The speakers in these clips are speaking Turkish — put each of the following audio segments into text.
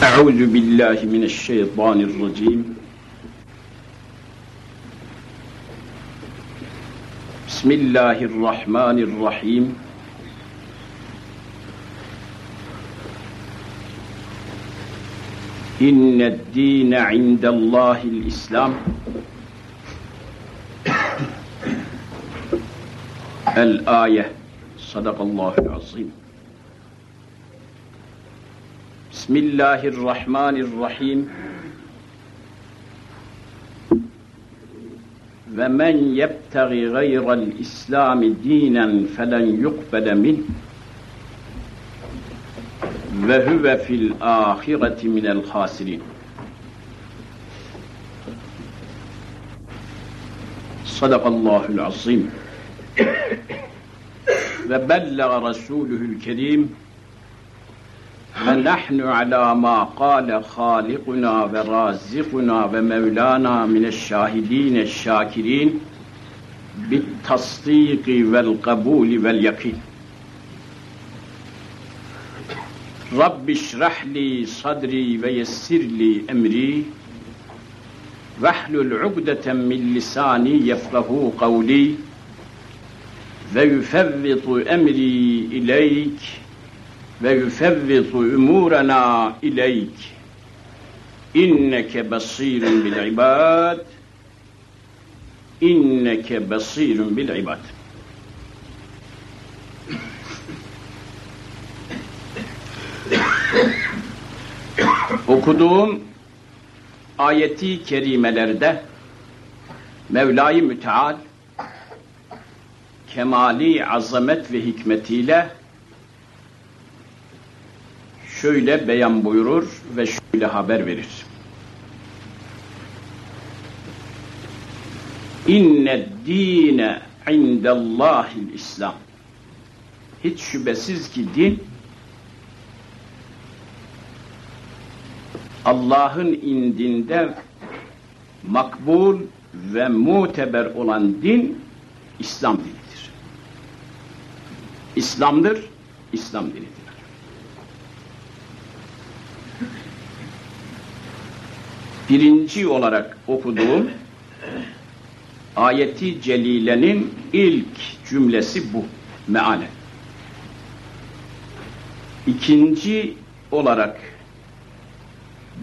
أعوذ بالله من الشيطان الرجيم. بسم الله الرحمن الرحيم. إن الدين عند الله الإسلام. الآية صدق الله العظيم. بسم الله الرحمن الرحيم. ومن يبتغي غير الإسلام دينا فلن يقبل منه. وهو في الآخرة من الخاسرين. صدق الله العظيم. وبلغ رسوله الكريم فنحن على ما قال خالقنا ورازقنا ومولانا من الشاهدين الشاكرين بالتصديق والقبول واليقين. رب اشرح لي صدري ويسر لي أمري. واحلل عقدة من لساني يفقه قولي. ويفوض أمري إليك. ve yufevvizu umurena ileyk. İnneke basirun bil ibad. İnneke basirun bil ibad. Okuduğum ayeti kerimelerde Mevla-i Müteal kemali azamet ve hikmetiyle şöyle beyan buyurur ve şöyle haber verir. İnne dine indellahil İslam. Hiç şüphesiz ki din Allah'ın indinde makbul ve muteber olan din İslam dinidir. İslam'dır, İslam dinidir. Birinci olarak okuduğum ayeti celilenin ilk cümlesi bu meale. İkinci olarak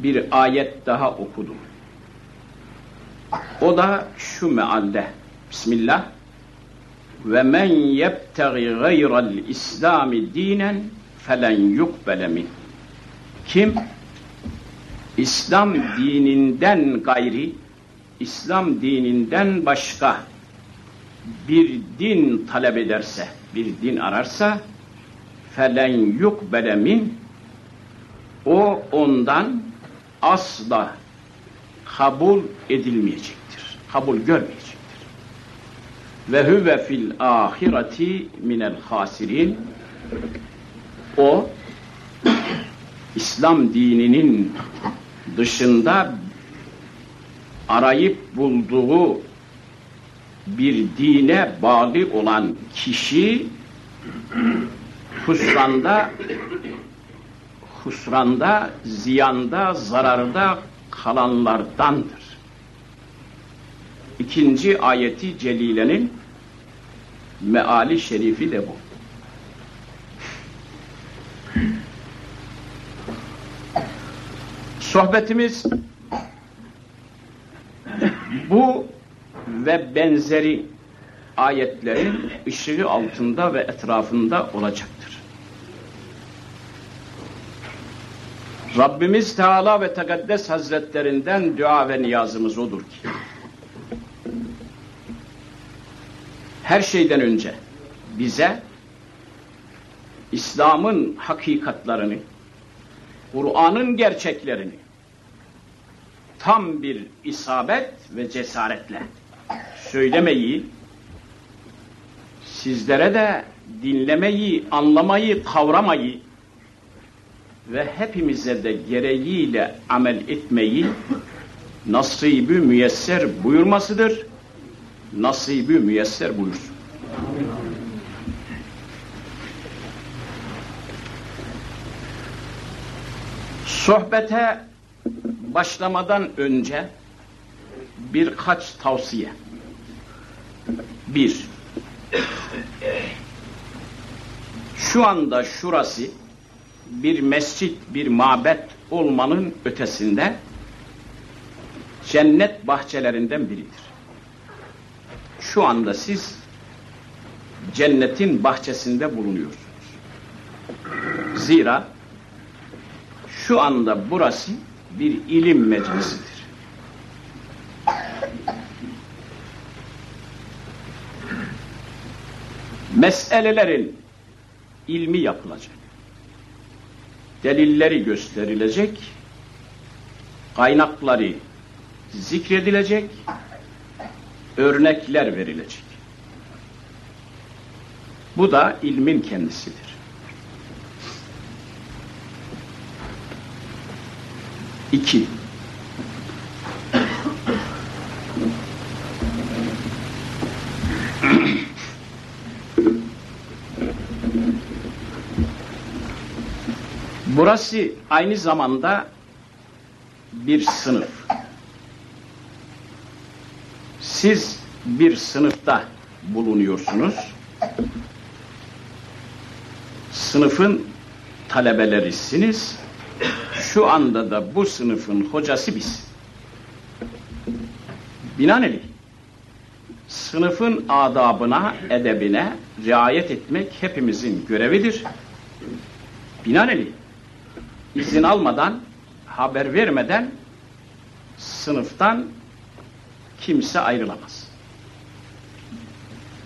bir ayet daha okudum. O da şu mealde. Bismillah. Ve men yebtegi gayral İslami dinen felen yukbele min. Kim İslam dininden gayri, İslam dininden başka bir din talep ederse, bir din ararsa felen yukbele min o ondan asla kabul edilmeyecektir. Kabul görmeyecektir. Ve huve fil ahireti minel hasirin o İslam dininin dışında arayıp bulduğu bir dine bağlı olan kişi husranda husranda, ziyanda, zararda kalanlardandır. İkinci ayeti celilenin meali şerifi de bu. Sohbetimiz bu ve benzeri ayetlerin ışığı altında ve etrafında olacaktır. Rabbimiz Teala ve Tekaddes Hazretlerinden dua ve niyazımız odur ki her şeyden önce bize İslam'ın hakikatlarını, Kur'an'ın gerçeklerini tam bir isabet ve cesaretle söylemeyi, sizlere de dinlemeyi, anlamayı, kavramayı ve hepimize de gereğiyle amel etmeyi nasibi müyesser buyurmasıdır. Nasibi müyesser buyursun. Sohbete başlamadan önce birkaç tavsiye. Bir, şu anda şurası bir mescit, bir mabet olmanın ötesinde cennet bahçelerinden biridir. Şu anda siz cennetin bahçesinde bulunuyorsunuz. Zira şu anda burası bir ilim meclisidir. Meselelerin ilmi yapılacak. Delilleri gösterilecek, kaynakları zikredilecek, örnekler verilecek. Bu da ilmin kendisidir. İki. Burası aynı zamanda bir sınıf. Siz bir sınıfta bulunuyorsunuz. Sınıfın talebelerisiniz. Şu anda da bu sınıfın hocası biz. Binaenaleyh sınıfın adabına, edebine riayet etmek hepimizin görevidir. Binaenaleyh izin almadan, haber vermeden sınıftan kimse ayrılamaz.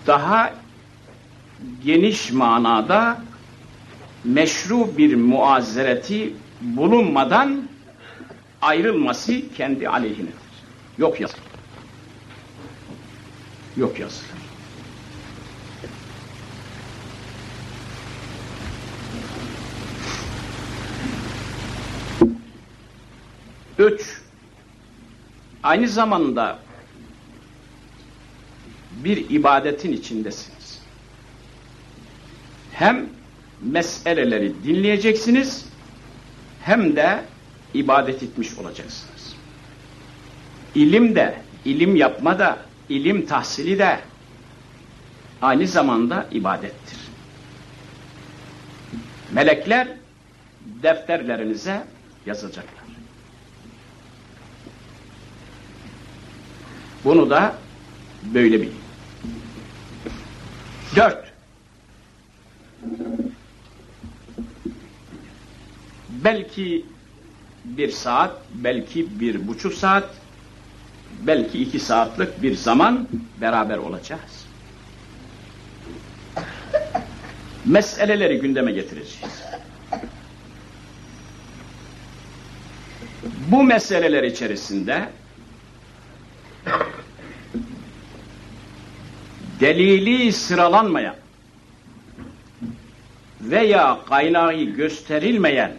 Daha geniş manada meşru bir muazzereti bulunmadan ayrılması kendi aleyhinedir. Yok yazılır. Yok yazılır. Üç, aynı zamanda bir ibadetin içindesiniz. Hem meseleleri dinleyeceksiniz hem de ibadet etmiş olacaksınız. İlim de, ilim yapma da, ilim tahsili de aynı zamanda ibadettir. Melekler defterlerinize yazacaklar. Bunu da böyle bilin. Dört. Belki bir saat, belki bir buçuk saat, belki iki saatlik bir zaman beraber olacağız. Meseleleri gündeme getireceğiz. Bu meseleler içerisinde delili sıralanmayan veya kaynağı gösterilmeyen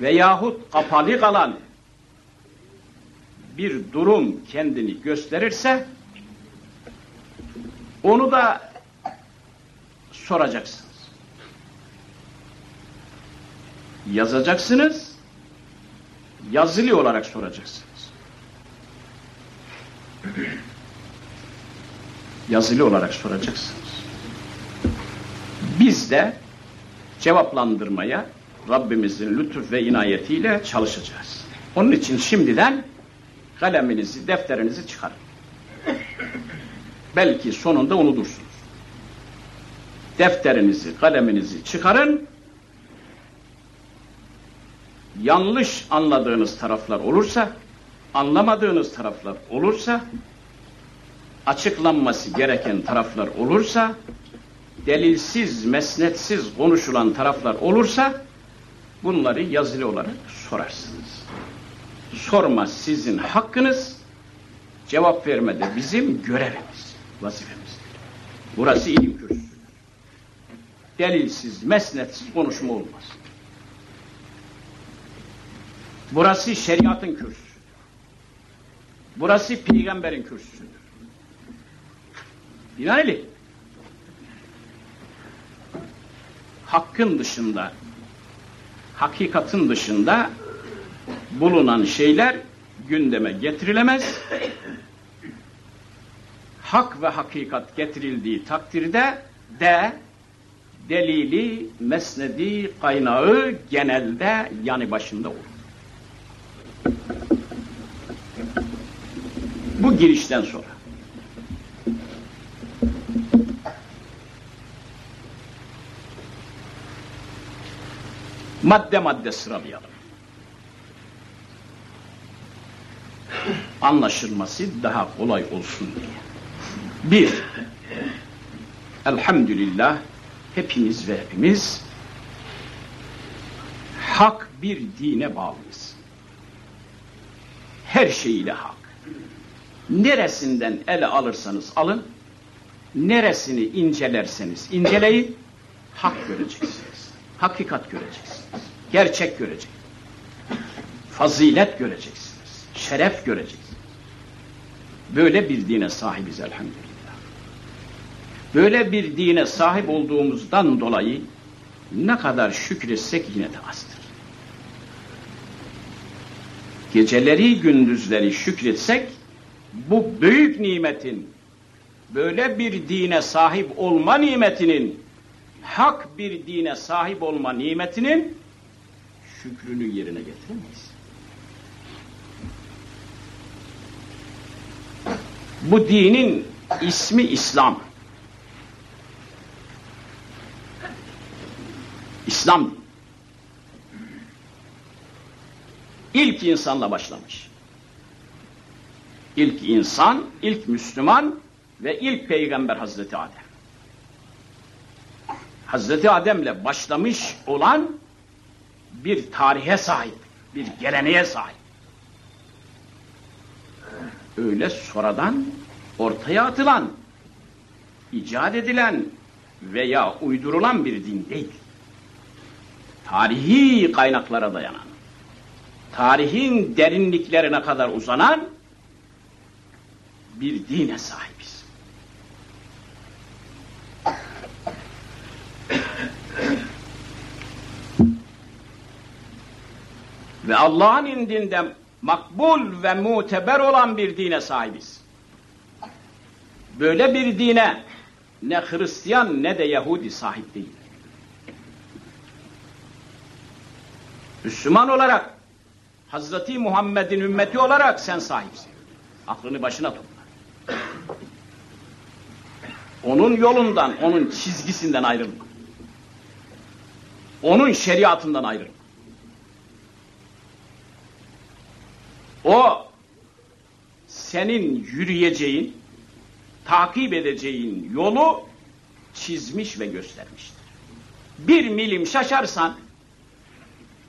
veyahut kapalı kalan bir durum kendini gösterirse onu da soracaksınız. Yazacaksınız, yazılı olarak soracaksınız. yazılı olarak soracaksınız. Biz de cevaplandırmaya Rabbimizin lütuf ve inayetiyle çalışacağız. Onun için şimdiden kaleminizi, defterinizi çıkarın. Belki sonunda unutursunuz. Defterinizi, kaleminizi çıkarın. Yanlış anladığınız taraflar olursa, anlamadığınız taraflar olursa açıklanması gereken taraflar olursa, delilsiz, mesnetsiz konuşulan taraflar olursa, bunları yazılı olarak sorarsınız. Sorma sizin hakkınız, cevap verme de bizim görevimiz, vazifemizdir. Burası ilim kürsüsüdür. Delilsiz, mesnetsiz konuşma olmaz. Burası şeriatın kürsüsüdür. Burası peygamberin kürsüsüdür. Binaenaleyh hakkın dışında hakikatin dışında bulunan şeyler gündeme getirilemez. Hak ve hakikat getirildiği takdirde de delili, mesnedi, kaynağı genelde yanı başında olur. Bu girişten sonra madde madde sıralayalım. Anlaşılması daha kolay olsun diye. Bir, elhamdülillah hepiniz ve hepimiz hak bir dine bağlıyız. Her şeyiyle hak. Neresinden ele alırsanız alın, neresini incelerseniz inceleyin, hak göreceksiniz. Hakikat göreceksiniz. Gerçek göreceksiniz. Fazilet göreceksiniz. Şeref göreceksiniz. Böyle bir dine sahibiz elhamdülillah. Böyle bir dine sahip olduğumuzdan dolayı ne kadar şükretsek yine de azdır. Geceleri gündüzleri şükretsek bu büyük nimetin böyle bir dine sahip olma nimetinin hak bir dine sahip olma nimetinin şükrünü yerine getiremeyiz. Bu dinin ismi İslam. İslam ilk insanla başlamış. İlk insan, ilk Müslüman ve ilk peygamber Hazreti Adem. Hazreti Adem'le başlamış olan bir tarihe sahip, bir geleneğe sahip. Öyle sonradan ortaya atılan, icat edilen veya uydurulan bir din değil. Tarihi kaynaklara dayanan, tarihin derinliklerine kadar uzanan bir dine sahibiz. Ve Allah'ın indinde makbul ve muteber olan bir dine sahibiz. Böyle bir dine ne Hristiyan ne de Yahudi sahip değil. Müslüman olarak Hazreti Muhammed'in ümmeti olarak sen sahipsin. Aklını başına topla. Onun yolundan, onun çizgisinden ayrılma. Onun şeriatından ayrılma. O senin yürüyeceğin, takip edeceğin yolu çizmiş ve göstermiştir. Bir milim şaşarsan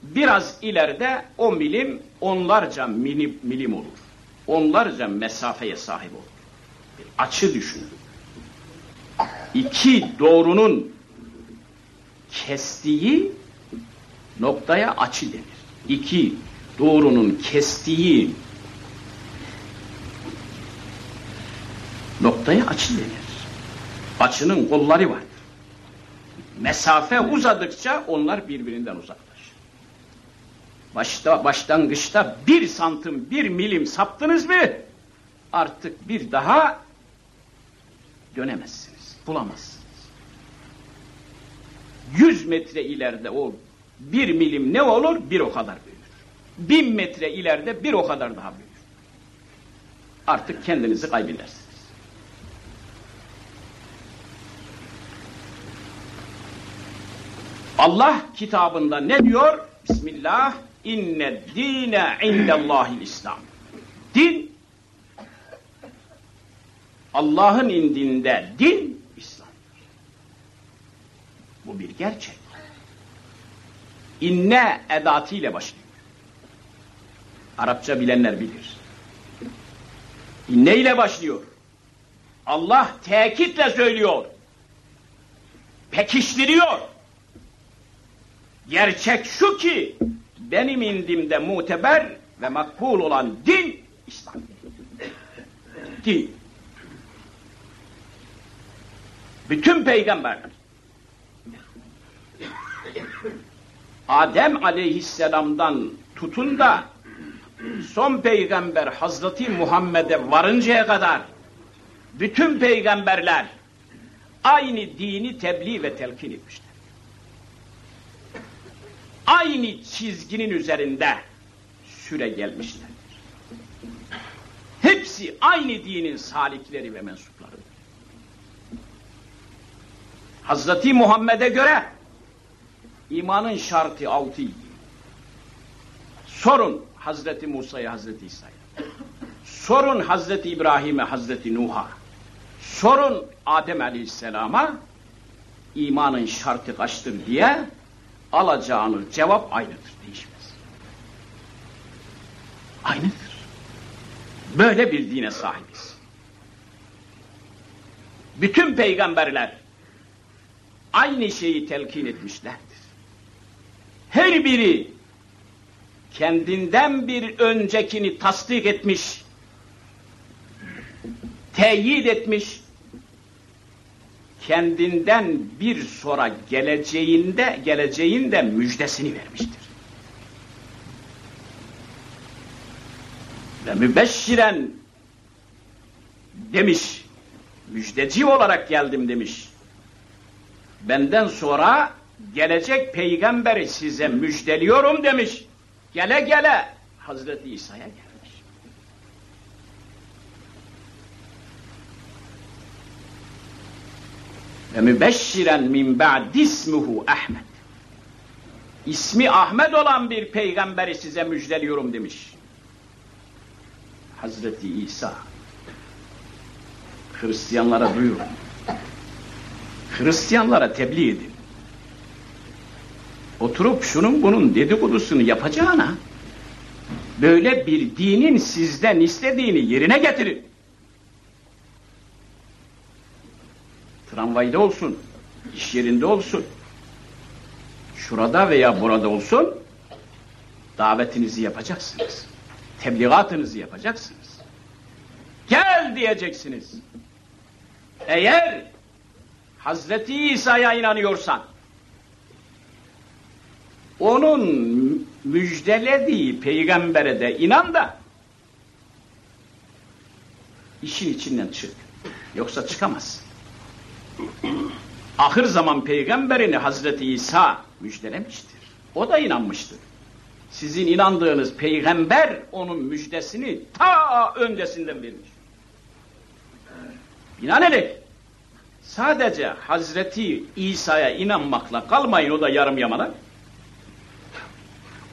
biraz ileride o milim onlarca milim, milim olur. Onlarca mesafeye sahip olur. Bir açı düşünün. İki doğrunun kestiği noktaya açı denir. İki doğrunun kestiği noktaya açı denir. Açının kolları var. Mesafe uzadıkça onlar birbirinden uzaklaşır. Başta, başlangıçta bir santim, bir milim saptınız mı artık bir daha dönemezsiniz, bulamazsınız. Yüz metre ileride o bir milim ne olur? Bir o kadar büyür bin metre ileride bir o kadar daha büyür. Artık kendinizi kaybedersiniz. Allah kitabında ne diyor? Bismillah inne dine indellahil İslam. Din Allah'ın indinde din İslam. Bu bir gerçek. İnne edatıyla başlıyor. Arapça bilenler bilir. Ne ile başlıyor? Allah tekitle söylüyor. Pekiştiriyor. Gerçek şu ki benim indimde muteber ve makbul olan din İslam. Din. Bütün peygamberler Adem aleyhisselamdan tutun da son peygamber Hazreti Muhammed'e varıncaya kadar bütün peygamberler aynı dini tebliğ ve telkin etmişler. Aynı çizginin üzerinde süre gelmişler. Hepsi aynı dinin salikleri ve mensupları. Hazreti Muhammed'e göre imanın şartı altıydı. Sorun Hazreti Musa'ya, Hazreti İsa'ya. Sorun Hazreti İbrahim'e, Hazreti Nuh'a. Sorun Adem Aleyhisselam'a imanın şartı kaçtır diye alacağınız cevap aynıdır, değişmez. Aynıdır. Böyle bir dine sahibiz. Bütün peygamberler aynı şeyi telkin etmişlerdir. Her biri kendinden bir öncekini tasdik etmiş, teyit etmiş, kendinden bir sonra geleceğinde geleceğinde müjdesini vermiştir. Ve mübeşşiren demiş, müjdeci olarak geldim demiş. Benden sonra gelecek peygamberi size müjdeliyorum demiş. Gele gele Hazreti İsa'ya gelmiş. Ve mübeşşiren min ba'dismuhu Ahmet. İsmi Ahmet olan bir peygamberi size müjdeliyorum demiş. Hazreti İsa. Hristiyanlara duyurun. Hristiyanlara tebliğ edin. Oturup şunun bunun dedikodusunu yapacağına böyle bir dinin sizden istediğini yerine getirin. Tramvayda olsun, iş yerinde olsun, şurada veya burada olsun, davetinizi yapacaksınız. Tebliğatınızı yapacaksınız. Gel diyeceksiniz. Eğer Hazreti İsa'ya inanıyorsan, onun müjdelediği peygambere de inan da işin içinden çık. Yoksa çıkamaz. Ahir zaman peygamberini Hazreti İsa müjdelemiştir. O da inanmıştır. Sizin inandığınız peygamber onun müjdesini ta öncesinden vermiş. Binaenaleyh sadece Hazreti İsa'ya inanmakla kalmayın o da yarım yamalak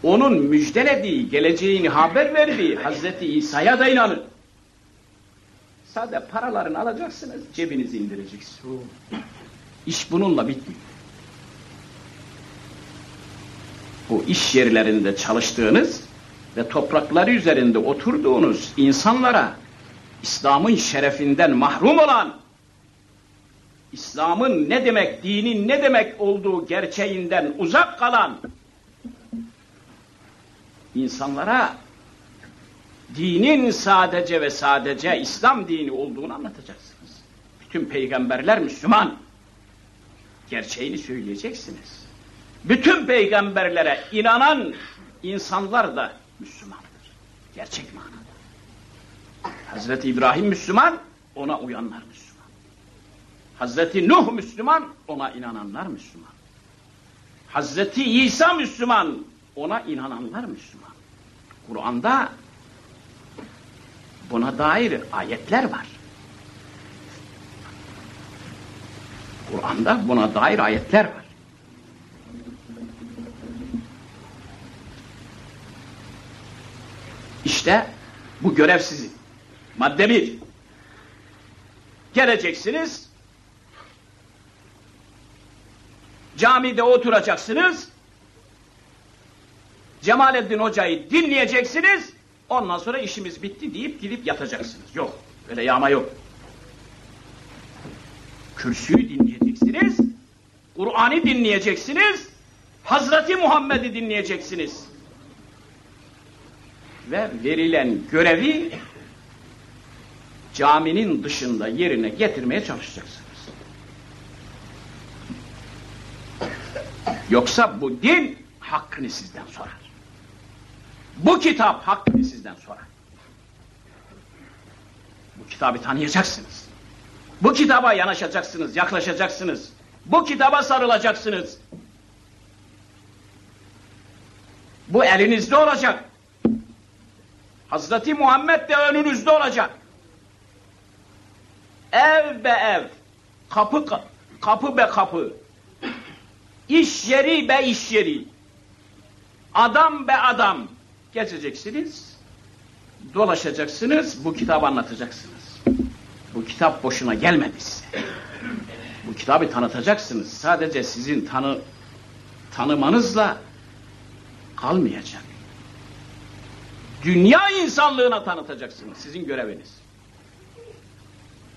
onun müjdelediği, geleceğini haber verdiği Hazreti İsa'ya da inanın. Sade paralarını alacaksınız, cebinizi indireceksiniz. İş bununla bitmiyor. Bu iş yerlerinde çalıştığınız ve toprakları üzerinde oturduğunuz insanlara İslam'ın şerefinden mahrum olan, İslam'ın ne demek, dinin ne demek olduğu gerçeğinden uzak kalan, insanlara dinin sadece ve sadece İslam dini olduğunu anlatacaksınız. Bütün peygamberler Müslüman. Gerçeğini söyleyeceksiniz. Bütün peygamberlere inanan insanlar da Müslümandır. Gerçek manada. Hazreti İbrahim Müslüman, ona uyanlar Müslüman. Hazreti Nuh Müslüman, ona inananlar Müslüman. Hazreti İsa Müslüman, ona inananlar Müslüman. Kur'an'da buna dair ayetler var. Kur'an'da buna dair ayetler var. İşte bu görev sizin. Madde bir. Geleceksiniz, camide oturacaksınız, Cemalettin Hoca'yı dinleyeceksiniz, ondan sonra işimiz bitti deyip gidip yatacaksınız. Yok, öyle yağma yok. Kürsüyü dinleyeceksiniz, Kur'an'ı dinleyeceksiniz, Hazreti Muhammed'i dinleyeceksiniz. Ve verilen görevi caminin dışında yerine getirmeye çalışacaksınız. Yoksa bu din hakkını sizden sorar. Bu kitap hakkını sizden sorar. Bu kitabı tanıyacaksınız. Bu kitaba yanaşacaksınız, yaklaşacaksınız. Bu kitaba sarılacaksınız. Bu elinizde olacak. Hazreti Muhammed de önünüzde olacak. Ev be ev, kapı kapı be kapı, iş yeri be iş yeri, adam be adam gezeceksiniz, dolaşacaksınız, bu kitabı anlatacaksınız. Bu kitap boşuna gelmedi size. Bu kitabı tanıtacaksınız. Sadece sizin tanı tanımanızla kalmayacak. Dünya insanlığına tanıtacaksınız. Sizin göreviniz.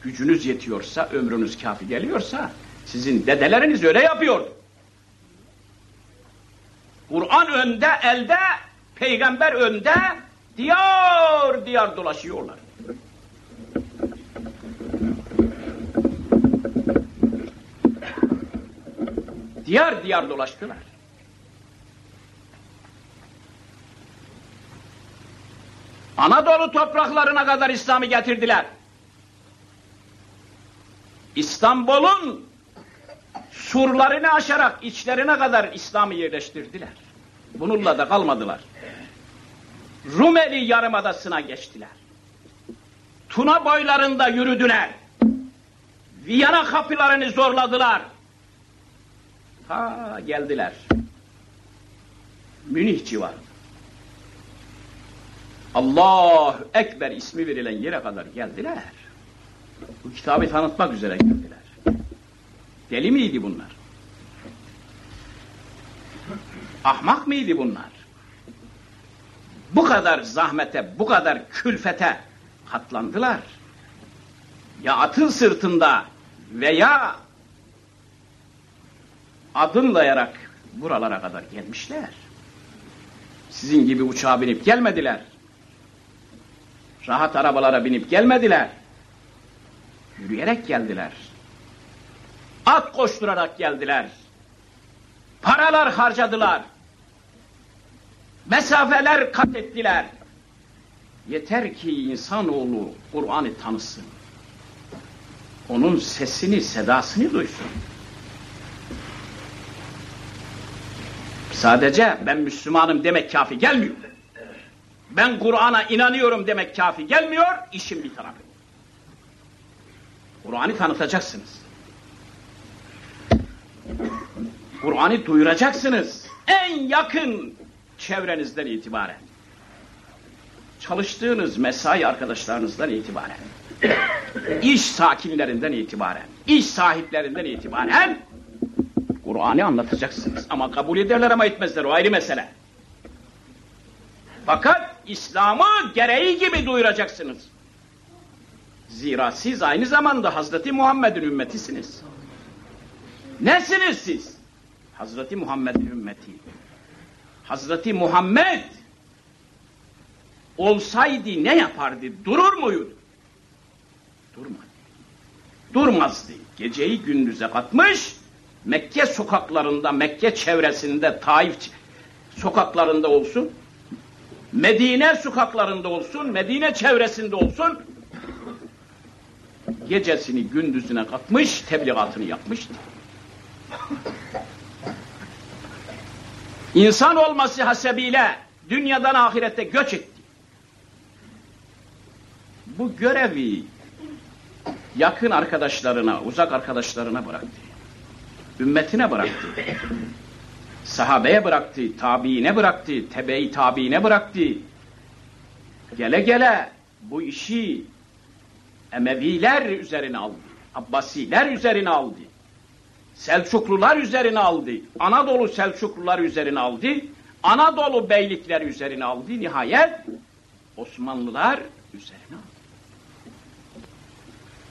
Gücünüz yetiyorsa, ömrünüz kafi geliyorsa, sizin dedeleriniz öyle yapıyordu. Kur'an önde, elde, peygamber önde, diyar diyar dolaşıyorlar. Diyar diyar dolaştılar. Anadolu topraklarına kadar İslam'ı getirdiler. İstanbul'un surlarını aşarak içlerine kadar İslam'ı yerleştirdiler. Bununla da kalmadılar. Rumeli Yarımadası'na geçtiler. Tuna boylarında yürüdüler. Viyana kapılarını zorladılar. Ha geldiler. Münih civarı. Allah Ekber ismi verilen yere kadar geldiler. Bu kitabı tanıtmak üzere geldiler. Deli miydi bunlar? Ahmak mıydı bunlar? Bu kadar zahmete, bu kadar külfete katlandılar. Ya atın sırtında veya adımlayarak buralara kadar gelmişler. Sizin gibi uçağa binip gelmediler. Rahat arabalara binip gelmediler. Yürüyerek geldiler. At koşturarak geldiler. Paralar harcadılar. Mesafeler kat ettiler. Yeter ki insanoğlu Kur'an'ı tanısın. Onun sesini, sedasını duysun. Sadece ben Müslümanım demek kafi gelmiyor. Ben Kur'an'a inanıyorum demek kafi gelmiyor, işin bir tarafı. Kur'an'ı tanıtacaksınız. Kur'an'ı duyuracaksınız. En yakın çevrenizden itibaren. Çalıştığınız mesai arkadaşlarınızdan itibaren. iş sakinlerinden itibaren. iş sahiplerinden itibaren Kur'an'ı anlatacaksınız. Ama kabul ederler ama etmezler. O ayrı mesele. Fakat İslam'ı gereği gibi duyuracaksınız. Zira siz aynı zamanda Hazreti Muhammed'in ümmetisiniz. Nesiniz siz? Hazreti Muhammed'in ümmeti. Hazreti Muhammed olsaydı ne yapardı? Durur muydu? Durmadı. Durmazdı. Geceyi gündüze katmış, Mekke sokaklarında, Mekke çevresinde, Taif sokaklarında olsun, Medine sokaklarında olsun, Medine çevresinde olsun, gecesini gündüzüne katmış, tebligatını yapmıştı. İnsan olması hasebiyle dünyadan ahirette göç etti. Bu görevi yakın arkadaşlarına, uzak arkadaşlarına bıraktı. Ümmetine bıraktı. Sahabeye bıraktı, tabiine bıraktı, tebe-i tabiine bıraktı. Gele gele bu işi Emeviler üzerine aldı. Abbasiler üzerine aldı. Selçuklular üzerine aldı. Anadolu Selçuklular üzerine aldı. Anadolu beylikler üzerine aldı. Nihayet Osmanlılar üzerine aldı.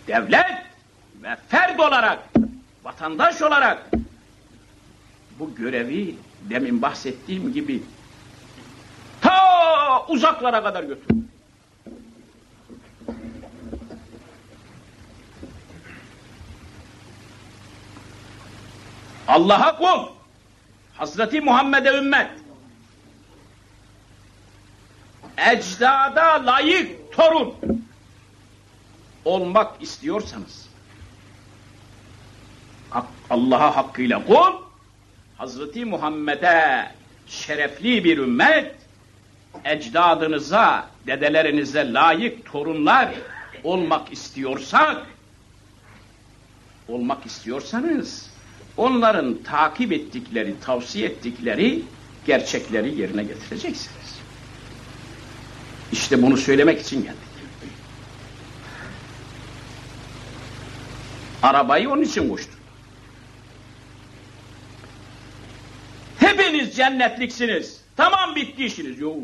Devlet ve ferd olarak, vatandaş olarak bu görevi demin bahsettiğim gibi ta uzaklara kadar götürdü. Allah'a kul, Hazreti Muhammed'e ümmet. Ecdada layık torun olmak istiyorsanız Allah'a hakkıyla kul Hazreti Muhammed'e şerefli bir ümmet ecdadınıza, dedelerinize layık torunlar olmak istiyorsak olmak istiyorsanız onların takip ettikleri, tavsiye ettikleri gerçekleri yerine getireceksiniz. İşte bunu söylemek için geldik. Arabayı onun için koştu. Hepiniz cennetliksiniz. Tamam bitti işiniz. Yok.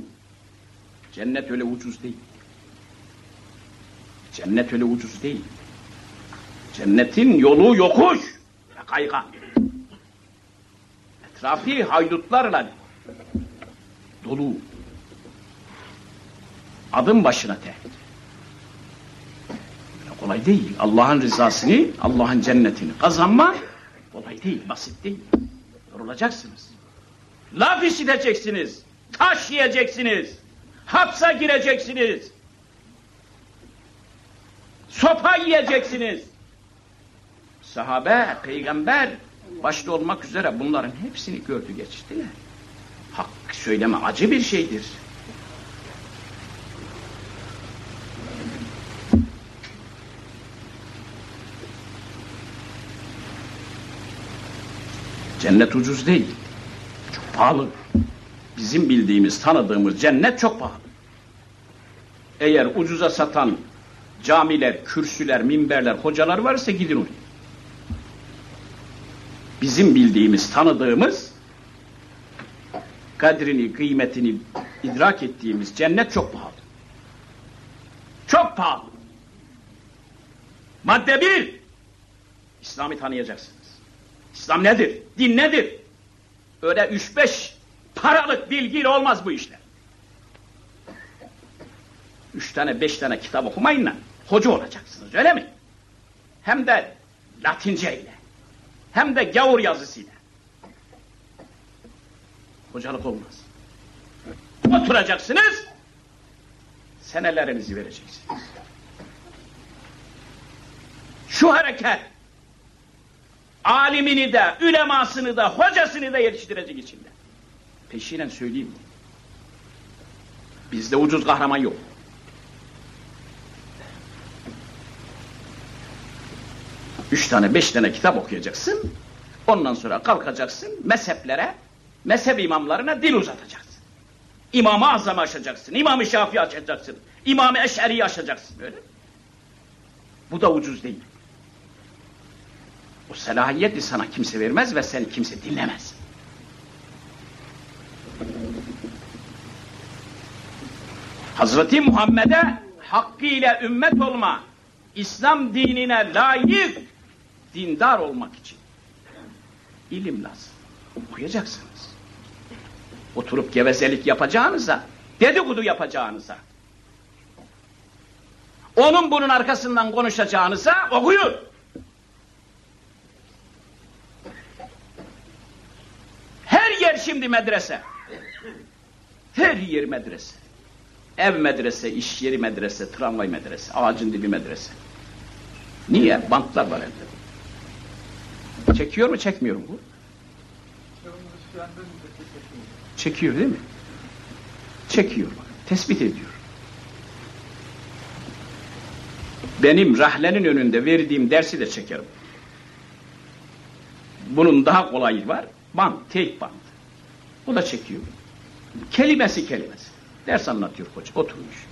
Cennet öyle ucuz değil. Cennet öyle ucuz değil. Cennetin yolu yokuş kaygan. Etrafı haydutlarla dolu. Adım başına. Böyle kolay değil. Allah'ın rızasını, Allah'ın cennetini kazanma kolay değil, basit değil. Yorulacaksınız. Laf işiteceksiniz. Taş yiyeceksiniz. Hapsa gireceksiniz. Sopa yiyeceksiniz. Sahabe, peygamber başta olmak üzere bunların hepsini gördü geçtiler. Hak söyleme acı bir şeydir. Cennet ucuz değil. Çok pahalı. Bizim bildiğimiz, tanıdığımız cennet çok pahalı. Eğer ucuza satan camiler, kürsüler, minberler, hocalar varsa gidin oraya. Bizim bildiğimiz, tanıdığımız, kadrini, kıymetini idrak ettiğimiz cennet çok pahalı. Çok pahalı. Madde bir, İslam'ı tanıyacaksınız. İslam nedir? Din nedir? Öyle üç beş paralık bilgiyle olmaz bu işler. Üç tane beş tane kitap okumayınla hoca olacaksınız öyle mi? Hem de Latince ile. Hem de gavur yazısıyla. Hocalık olmaz. Oturacaksınız, senelerinizi vereceksiniz. Şu hareket, alimini de, ülemasını da, hocasını da yetiştirecek içinde. Peşinen söyleyeyim. Bizde ucuz kahraman yok. Üç tane, beş tane kitap okuyacaksın. Ondan sonra kalkacaksın mezheplere, mezhep imamlarına dil uzatacaksın. İmam-ı Azam'ı aşacaksın, İmam-ı Şafii açacaksın, İmam-ı Eş'eri'yi aşacaksın. Öyle Bu da ucuz değil. O selahiyeti sana kimse vermez ve seni kimse dinlemez. Hazreti Muhammed'e hakkıyla ümmet olma, İslam dinine layık dindar olmak için ilim lazım. Okuyacaksınız. Oturup gevezelik yapacağınıza, dedikodu yapacağınıza, onun bunun arkasından konuşacağınıza okuyun. Her yer şimdi medrese. Her yer medrese. Ev medrese, iş yeri medrese, tramvay medrese, ağacın dibi medrese. Niye? Bantlar var elde. Çekiyor mu çekmiyor mu bu? Çekiyor değil mi? Çekiyor bak. Tespit ediyor. Benim rahlenin önünde verdiğim dersi de çekerim. Bunun daha kolayı var. Band, tek band. O da çekiyor. Kelimesi kelimesi. Ders anlatıyor hoca. Oturmuş.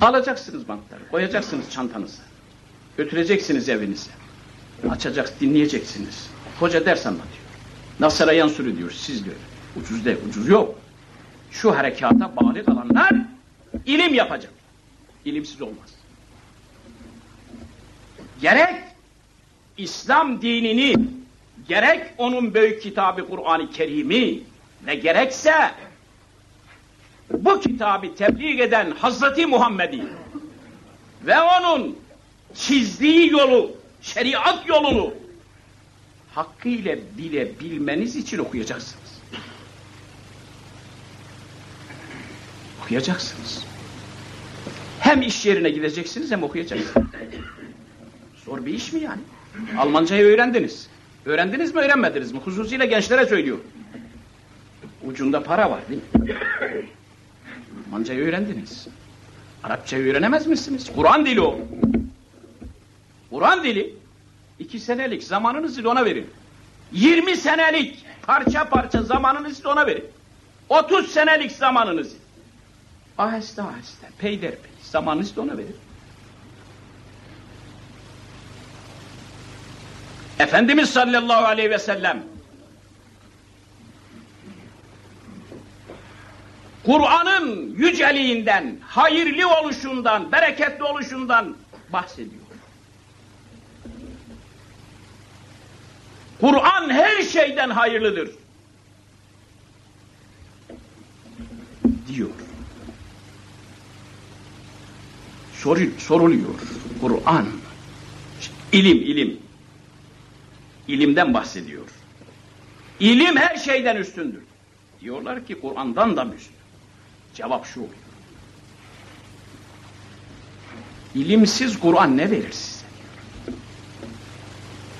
Alacaksınız bantları. Koyacaksınız çantanıza. Götüreceksiniz evinize. Açacak, dinleyeceksiniz. Hoca ders anlatıyor. Nasara yansuru diyor, siz diyor. Ucuz değil, ucuz yok. Şu harekata bağlı kalanlar ilim yapacak. İlimsiz olmaz. Gerek İslam dinini, gerek onun büyük kitabı Kur'an-ı Kerim'i ve gerekse bu kitabı tebliğ eden Hazreti Muhammed'i ve onun çizdiği yolu şeriat yolunu hakkıyla bile bilmeniz için okuyacaksınız. Okuyacaksınız. Hem iş yerine gideceksiniz hem okuyacaksınız. Zor bir iş mi yani? Almancayı öğrendiniz. Öğrendiniz mi öğrenmediniz mi? Hususiyle gençlere söylüyor. Ucunda para var değil mi? Almancayı öğrendiniz. Arapçayı öğrenemez misiniz? Kur'an dili o. Kur'an dili. iki senelik zamanınızı ona verin. 20 senelik parça parça zamanınızı ona verin. 30 senelik zamanınızı. Aheste aheste, peyderpey zamanınızı ona verin. Efendimiz sallallahu aleyhi ve sellem Kur'an'ın yüceliğinden, hayırlı oluşundan, bereketli oluşundan bahsediyor. Kur'an her şeyden hayırlıdır. Diyor. Sor, soruluyor. Kur'an. ilim, ilim. İlimden bahsediyor. İlim her şeyden üstündür. Diyorlar ki Kur'an'dan da üstün. Cevap şu oluyor. İlimsiz Kur'an ne verir size?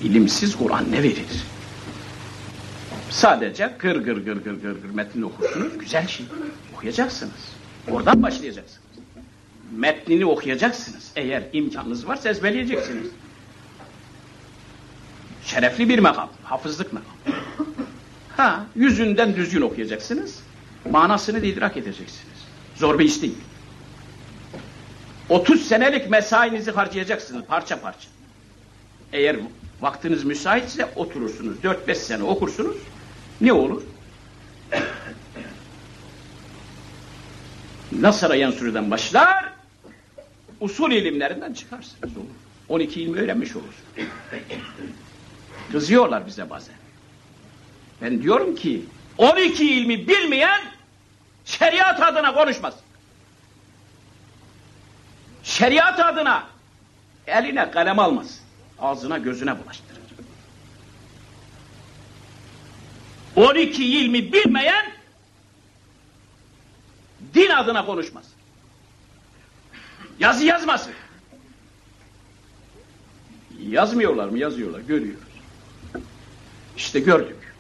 İlimsiz Kur'an ne verir? Sadece gır gır gır gır gır gır metnini okursunuz, güzel şey. Okuyacaksınız. Oradan başlayacaksınız. Metnini okuyacaksınız. Eğer imkanınız varsa ezberleyeceksiniz. Şerefli bir makam, hafızlık makam. Ha, yüzünden düzgün okuyacaksınız. Manasını idrak edeceksiniz. Zor bir iş değil. 30 senelik mesainizi harcayacaksınız parça parça. Eğer vaktiniz müsaitse oturursunuz. 4-5 sene okursunuz. Ne olur? Nasara Yansur'dan başlar, usul ilimlerinden çıkarsınız olur. 12 ilmi öğrenmiş olursunuz. Kızıyorlar bize bazen. Ben diyorum ki 12 ilmi bilmeyen şeriat adına konuşmaz. Şeriat adına eline kalem almaz. Ağzına gözüne bulaştırır. 12 ilmi bilmeyen din adına konuşmaz. Yazı yazmasın. Yazmıyorlar mı? Yazıyorlar. Görüyoruz. İşte gördük.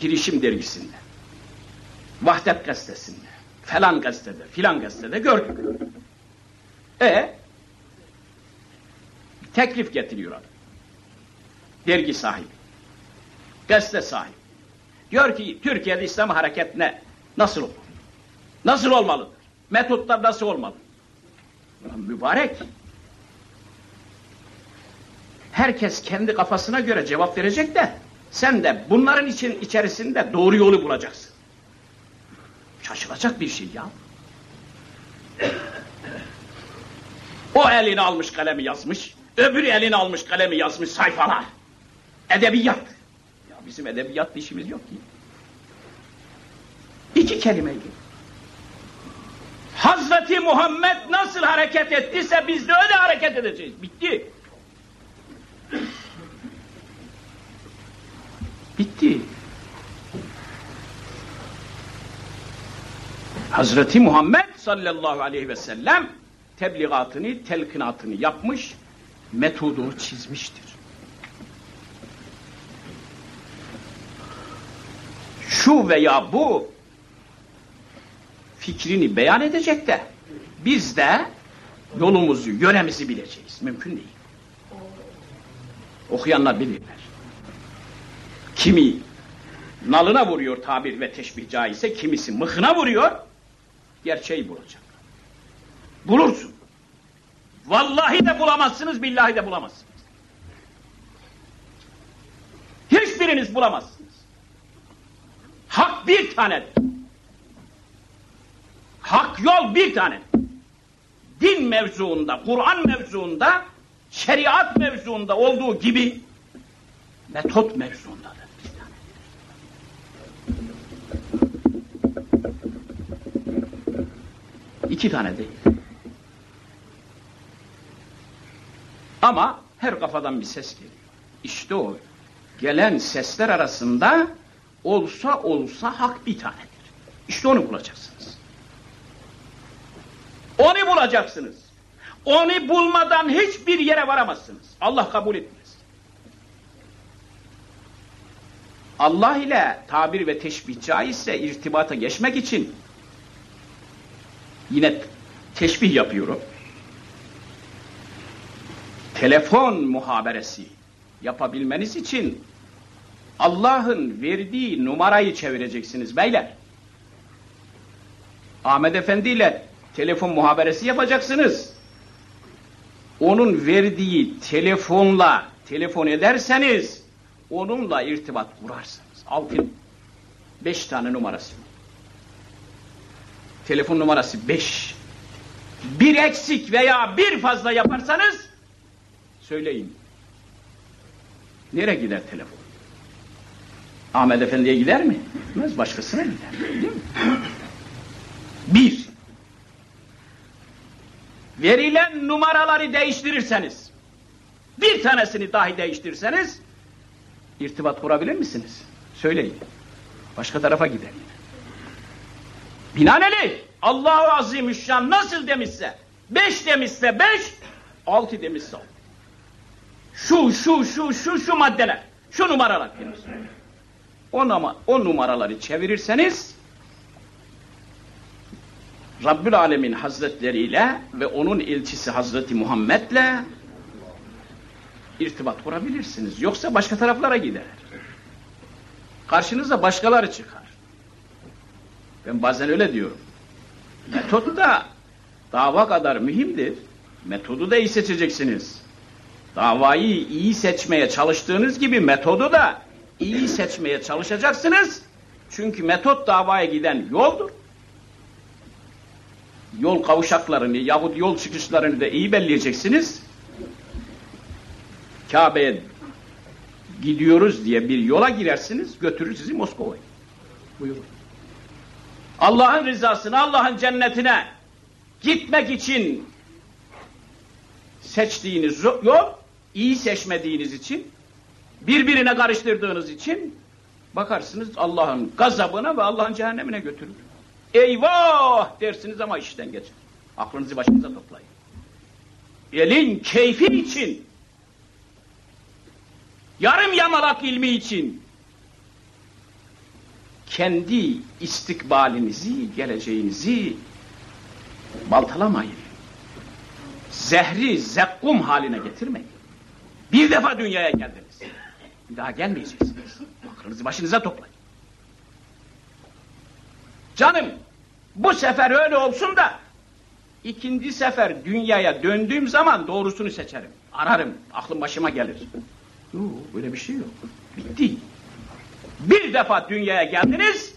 Girişim dergisinde. Vahdet gazetesinde. Falan gazetede, filan gazetede gördük. E teklif getiriyor adam. Dergi sahibi. Gazete sahibi. Diyor ki Türkiye'de İslam hareket ne? Nasıl olur? Nasıl olmalıdır? Metotlar nasıl olmalı? Mübarek. Herkes kendi kafasına göre cevap verecek de sen de bunların için içerisinde doğru yolu bulacaksın. Şaşılacak bir şey ya. O elini almış kalemi yazmış, öbürü elini almış kalemi yazmış sayfalar. Edebiyat. Ya bizim edebiyat işimiz yok ki. İki kelimeydi. Hazreti Muhammed nasıl hareket ettiyse biz de öyle hareket edeceğiz. Bitti. Bitti. Hazreti Muhammed sallallahu aleyhi ve sellem tebligatını, telkinatını yapmış, metodunu çizmiştir. Şu veya bu fikrini beyan edecek de biz de yolumuzu, yöremizi bileceğiz. Mümkün değil. Okuyanlar bilirler. Kimi nalına vuruyor tabir ve teşbih caizse, kimisi mıhına vuruyor, gerçeği bulacak. Bulursun. Vallahi de bulamazsınız, billahi de bulamazsınız. Hiçbiriniz bulamazsınız. Hak bir tanedir. Hak yol bir tane. Din mevzuunda, Kur'an mevzuunda, şeriat mevzuunda olduğu gibi metot mevzuundadır. İki tane değil. Ama her kafadan bir ses geliyor. İşte o gelen sesler arasında olsa olsa hak bir tanedir. İşte onu bulacaksınız. Onu bulacaksınız. Onu bulmadan hiçbir yere varamazsınız. Allah kabul etmez. Allah ile tabir ve teşbih caizse irtibata geçmek için yine teşbih yapıyorum. Telefon muhaberesi yapabilmeniz için Allah'ın verdiği numarayı çevireceksiniz beyler. Ahmet Efendi ile telefon muhaberesi yapacaksınız. Onun verdiği telefonla telefon ederseniz onunla irtibat kurarsınız. Altın beş tane numarası. Telefon numarası beş. Bir eksik veya bir fazla yaparsanız söyleyin. Nereye gider telefon? Ahmet Efendi'ye gider mi? Gitmez, başkasına gider. Bir, verilen numaraları değiştirirseniz, bir tanesini dahi değiştirirseniz, irtibat kurabilir misiniz? Söyleyin. Başka tarafa gider. Binaenaleyh, Allahu Azimüşşan nasıl demişse, beş demişse beş, altı demişse altı. Şu, şu, şu, şu, şu maddeler, şu numaralar. O, nama, o numaraları çevirirseniz, Rabbül Alemin Hazretleriyle ve onun elçisi Hazreti Muhammed'le irtibat kurabilirsiniz. Yoksa başka taraflara gider. Karşınıza başkaları çıkar. Ben bazen öyle diyorum. Metot da dava kadar mühimdir. Metodu da iyi seçeceksiniz. Davayı iyi seçmeye çalıştığınız gibi metodu da iyi seçmeye çalışacaksınız. Çünkü metot davaya giden yoldur. Yol kavuşaklarını yahut yol çıkışlarını da iyi belleyeceksiniz. Kabe'ye gidiyoruz diye bir yola girersiniz, götürür sizi Moskova'ya. Buyurun. Allah'ın rızasına, Allah'ın cennetine gitmek için seçtiğiniz yol, iyi seçmediğiniz için, birbirine karıştırdığınız için bakarsınız Allah'ın gazabına ve Allah'ın cehennemine götürür. Eyvah dersiniz ama işten geçer. Aklınızı başınıza toplayın. Elin keyfi için, yarım yamalak ilmi için, kendi istikbalinizi, geleceğinizi baltalamayın. Zehri zekkum haline getirmeyin. Bir defa dünyaya geldiniz. Bir daha gelmeyeceksiniz. Aklınızı başınıza toplayın. Canım, bu sefer öyle olsun da ikinci sefer dünyaya döndüğüm zaman doğrusunu seçerim. Ararım, aklım başıma gelir. Yok, böyle bir şey yok. Bitti. Bir defa dünyaya geldiniz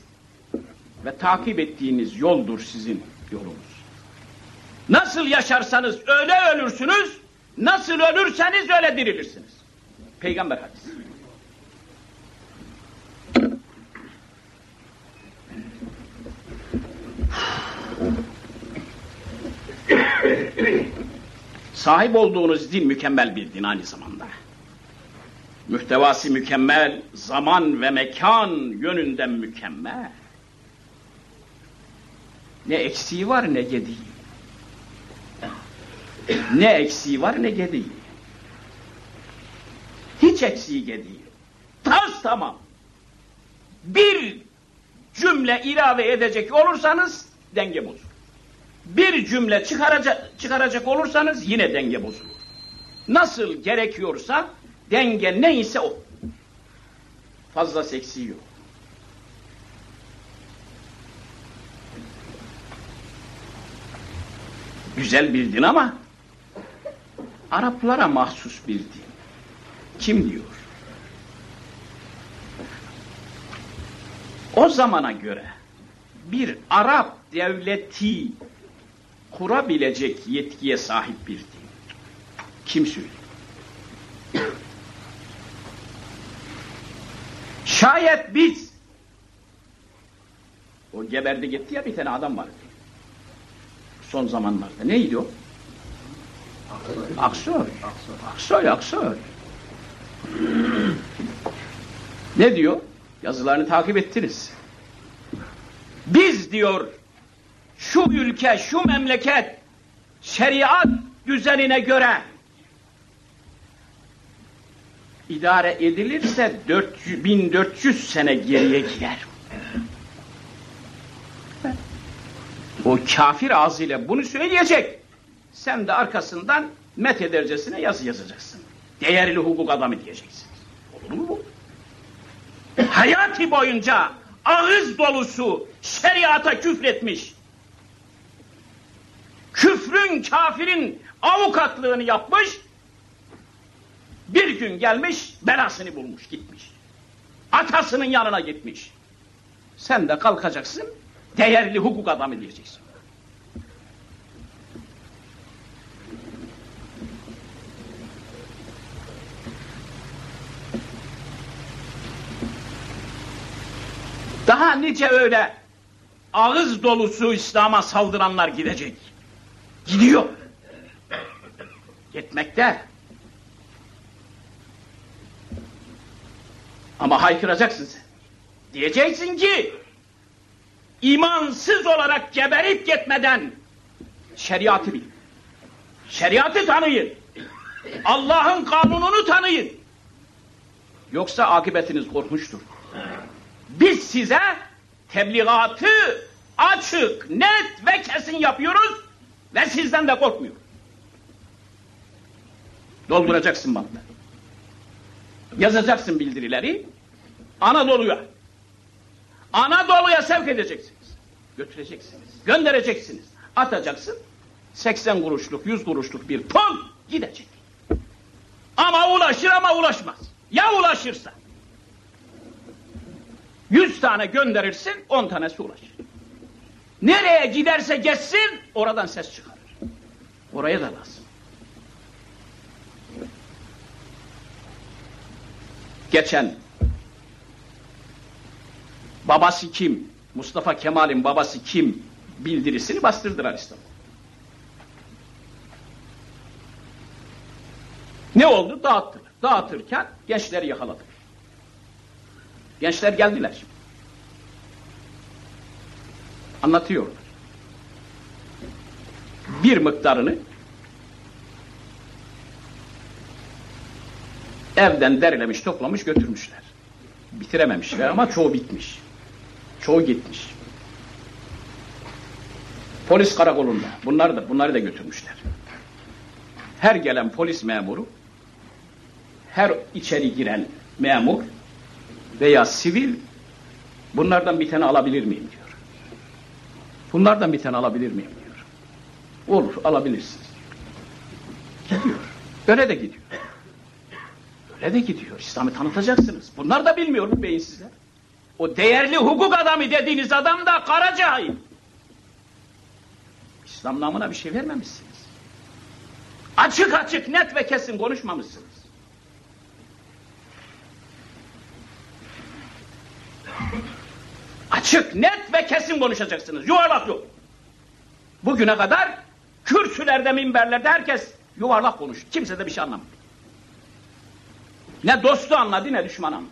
ve takip ettiğiniz yoldur sizin yolunuz. Nasıl yaşarsanız öyle ölürsünüz, nasıl ölürseniz öyle dirilirsiniz. Peygamber hadisi. Sahip olduğunuz din mükemmel bir din aynı zamanda. Mühtevası mükemmel, zaman ve mekan yönünden mükemmel. Ne eksiği var ne gediği. Ne eksiği var ne gediği. Hiç eksiği gediği. Tas tamam. Bir cümle ilave edecek olursanız denge bozulur. Bir cümle çıkaracak, çıkaracak olursanız yine denge bozulur. Nasıl gerekiyorsa denge neyse o. Fazla seksi yok. Güzel bir din ama Araplara mahsus bir din. Kim diyor? O zamana göre bir Arap devleti kurabilecek yetkiye sahip bir din. Kim söylüyor? Şayet biz o geberdi gitti ya bir tane adam vardı. Son zamanlarda. Neydi o? Aksoy. Aksoy, Aksoy. Ne diyor? Yazılarını takip ettiniz. Biz diyor şu ülke, şu memleket şeriat düzenine göre idare edilirse 400, 1400 sene geriye gider. O kafir ağzıyla bunu söyleyecek. Sen de arkasından met edercesine yazı yazacaksın. Değerli hukuk adamı diyeceksin. Olur mu bu? Hayati boyunca ağız dolusu şeriata küfretmiş. Küfrün, kafirin avukatlığını yapmış. Bir gün gelmiş, belasını bulmuş, gitmiş. Atasının yanına gitmiş. Sen de kalkacaksın, değerli hukuk adamı diyeceksin. Daha nice öyle ağız dolusu İslam'a saldıranlar gidecek. Gidiyor. Gitmekte. Ama haykıracaksın sen. Diyeceksin ki imansız olarak geberip gitmeden şeriatı bil. Şeriatı tanıyın. Allah'ın kanununu tanıyın. Yoksa akıbetiniz korkmuştur. Biz size tebliğatı açık, net ve kesin yapıyoruz ve sizden de korkmuyoruz. Dolduracaksın bantları. Yazacaksın bildirileri. Anadolu'ya. Anadolu'ya sevk edeceksiniz. Götüreceksiniz. Göndereceksiniz. Atacaksın. 80 kuruşluk, 100 kuruşluk bir ton gidecek. Ama ulaşır ama ulaşmaz. Ya ulaşırsa? 100 tane gönderirsin, 10 tanesi ulaşır. Nereye giderse geçsin, oradan ses çıkarır. Oraya da lazım. Geçen babası kim? Mustafa Kemal'in babası kim? Bildirisini bastırdılar İstanbul. Ne oldu? Dağıttılar. Dağıtırken gençleri yakaladık. Gençler geldiler. Anlatıyorlar. Bir miktarını evden derlemiş, toplamış, götürmüşler. Bitirememişler ama çoğu bitmiş. Çoğu gitmiş. Polis karakolunda. Bunlar da, bunları da götürmüşler. Her gelen polis memuru, her içeri giren memur veya sivil bunlardan bir tane alabilir miyim diyor. Bunlardan bir tane alabilir miyim diyor. Olur alabilirsiniz. Gidiyor. Öyle de gidiyor. Öyle de gidiyor. İslam'ı tanıtacaksınız. Bunlar da bilmiyor bu beyinsizler. O değerli hukuk adamı dediğiniz adam da kara cahil. İslam namına bir şey vermemişsiniz. Açık açık net ve kesin konuşmamışsınız. Açık, net ve kesin konuşacaksınız. Yuvarlak yok. Bugüne kadar kürsülerde, minberlerde herkes yuvarlak konuş. Kimse de bir şey anlamadı. Ne dostu anladı ne düşman anladı.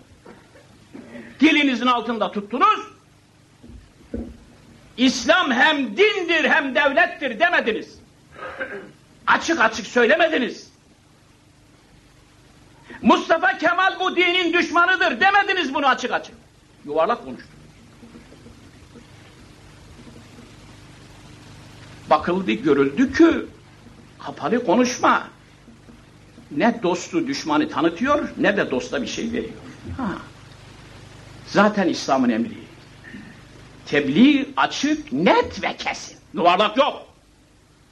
Dilinizin altında tuttunuz. İslam hem dindir hem devlettir demediniz. Açık açık söylemediniz. Mustafa Kemal bu dinin düşmanıdır demediniz bunu açık açık. Yuvarlak konuştunuz. Bakıldı görüldü ki kapalı konuşma ne dostu düşmanı tanıtıyor ne de dosta bir şey veriyor. Ha. Zaten İslam'ın emri. Tebliğ açık, net ve kesin. Yuvarlak yok.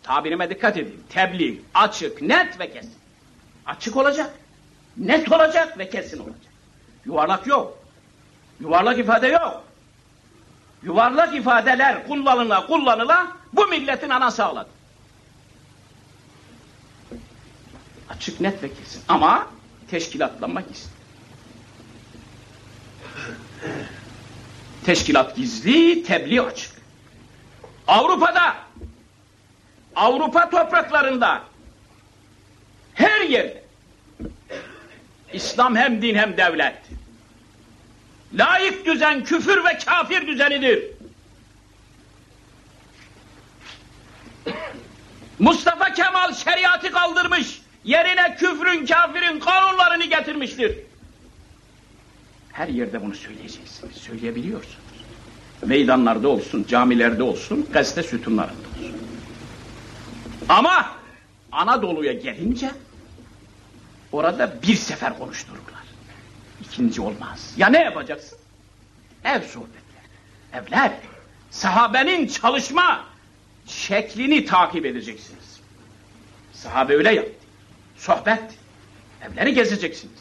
Tabirime dikkat edin. Tebliğ açık, net ve kesin. Açık olacak, net olacak ve kesin olacak. Yuvarlak yok. Yuvarlak ifade yok. Yuvarlak ifadeler kullanıla kullanıla bu milletin anası ağladı. Açık net ve kesin. Ama teşkilatlanmak istiyor. Teşkilat gizli, tebliğ açık. Avrupa'da, Avrupa topraklarında her yerde İslam hem din hem devlet. Layık düzen küfür ve kafir düzenidir. Mustafa Kemal şeriatı kaldırmış, yerine küfrün, kafirin kanunlarını getirmiştir. Her yerde bunu söyleyeceksiniz, söyleyebiliyorsunuz. Meydanlarda olsun, camilerde olsun, gazete sütunlarında olsun. Ama Anadolu'ya gelince orada bir sefer konuştururlar. İkinci olmaz. Ya ne yapacaksın? Ev sohbetleri. Evler. Sahabenin çalışma şeklini takip edeceksiniz. Sahabe öyle yaptı. Sohbet. Evleri gezeceksiniz.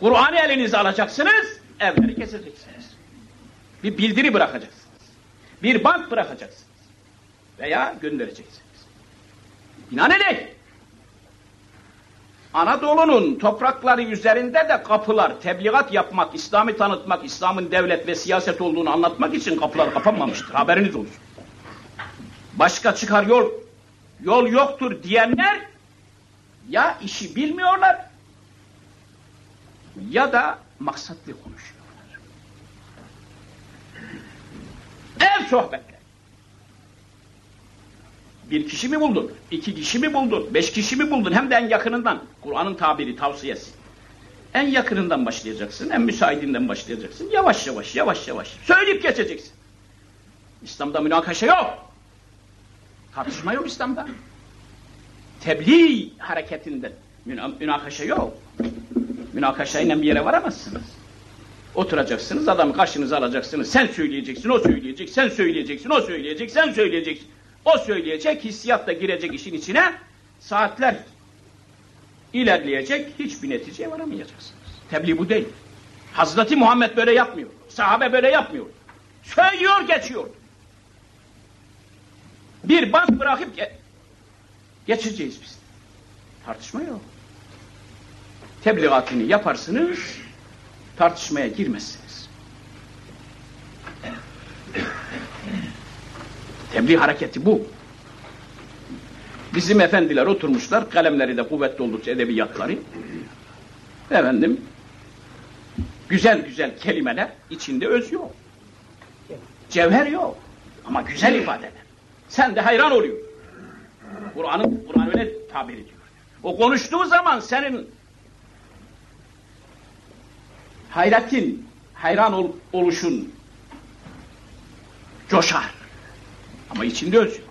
Kur'an'ı elinize alacaksınız, evleri gezeceksiniz. Bir bildiri bırakacaksınız. Bir bank bırakacaksınız. Veya göndereceksiniz. Binaenaleyh Anadolu'nun toprakları üzerinde de kapılar, tebligat yapmak, İslam'ı tanıtmak, İslam'ın devlet ve siyaset olduğunu anlatmak için kapılar kapanmamıştır. Haberiniz olsun. Başka çıkar yol, yol yoktur diyenler ya işi bilmiyorlar ya da maksatlı konuşuyorlar. Ev sohbetleri. Bir kişi mi buldun? İki kişi mi buldun? Beş kişi mi buldun? Hem de en yakınından. Kur'an'ın tabiri, tavsiyesi. En yakınından başlayacaksın, en müsaidinden başlayacaksın. Yavaş yavaş, yavaş yavaş. Söyleyip geçeceksin. İslam'da münakaşa yok. Tartışma yok İslam'da. Tebliğ hareketinde münakaşa yok. Münakaşayla bir yere varamazsınız. Oturacaksınız, adamı karşınıza alacaksınız. Sen söyleyeceksin, o söyleyecek, sen söyleyeceksin, o söyleyecek, sen söyleyeceksin. O söyleyecek, hissiyat da girecek işin içine. Saatler ilerleyecek, hiçbir neticeye varamayacaksınız. Tebliğ bu değil. Hazreti Muhammed böyle yapmıyor. Sahabe böyle yapmıyor. Söylüyor, geçiyor. Bir bank bırakıp ge geçeceğiz biz. Tartışma yok. Tebliğatını yaparsınız, tartışmaya girmezsiniz. Tebliğ hareketi bu. Bizim efendiler oturmuşlar, kalemleri de kuvvetli oldukça edebiyatları. Efendim, güzel güzel kelimeler, içinde öz yok. Cevher yok. Ama güzel ifadeler. Sen de hayran oluyorsun. Kur'an'ın Kur'an öyle tabir ediyor. O konuştuğu zaman senin hayretin, hayran ol, oluşun coşar. Ama içinde özüyor.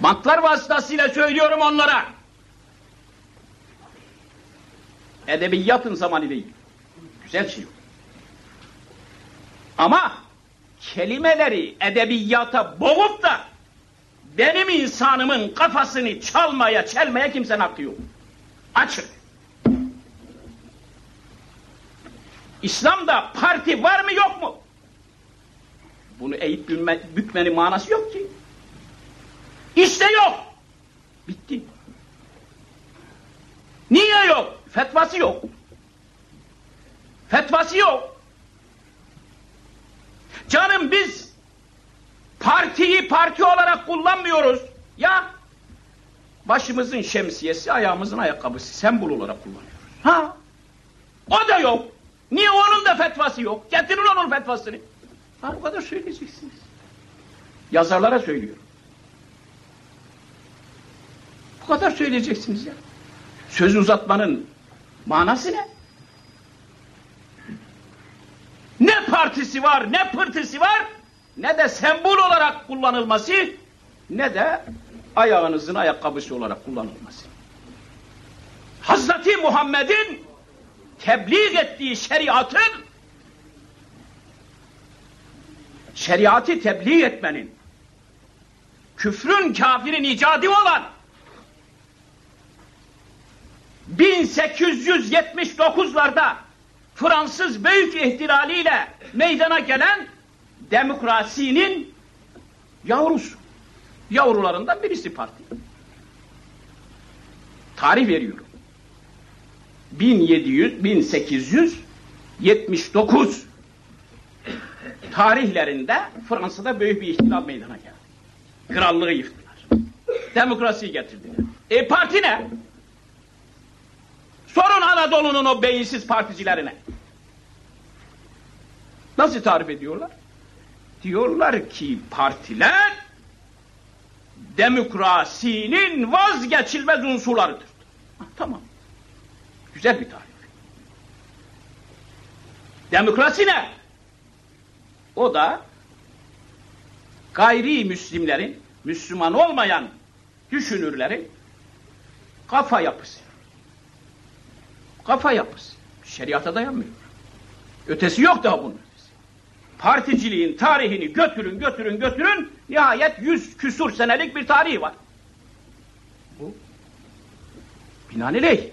Bantlar vasıtasıyla söylüyorum onlara. Edebiyatın zamanı değil. Güzel şey. Ama kelimeleri edebiyata boğup da benim insanımın kafasını çalmaya, çelmeye kimsenin hakkı yok. Açık. İslam'da parti var mı yok mu? Bunu eğip bükme, bükmenin manası yok ki. İşte yok. Bitti. Niye yok? Fetvası yok. Fetvası yok. Canım biz partiyi parti olarak kullanmıyoruz. Ya başımızın şemsiyesi, ayağımızın ayakkabısı sembol olarak kullanıyoruz. Ha? O da yok. Niye onun da fetvası yok? Getirin onun fetvasını. Ha bu kadar söyleyeceksiniz. Yazarlara söylüyorum. Bu kadar söyleyeceksiniz ya. Söz uzatmanın manası ne? Ne partisi var, ne pırtısı var, ne de sembol olarak kullanılması, ne de ayağınızın ayakkabısı olarak kullanılması. Hazreti Muhammed'in tebliğ ettiği şeriatın şeriatı tebliğ etmenin küfrün kafirin icadı olan 1879'larda Fransız büyük ihtilaliyle meydana gelen demokrasinin yavrusu. Yavrularından birisi parti. Tarih veriyorum. 1700 1879 tarihlerinde Fransa'da büyük bir ihtilal meydana geldi. Krallığı yıktılar. Demokrasiyi getirdiler. E parti ne? Anadolu'nun o beyinsiz particilerine. Nasıl tarif ediyorlar? Diyorlar ki partiler demokrasinin vazgeçilmez unsurlarıdır. Ha, tamam. Güzel bir tarif. Demokrasi ne? O da gayri müslimlerin, Müslüman olmayan düşünürlerin kafa yapısı. Kafa yapısı. Şeriata dayanmıyor. Ötesi yok daha bunun. Particiliğin tarihini götürün götürün götürün nihayet yüz küsur senelik bir tarihi var. Bu binaenaleyh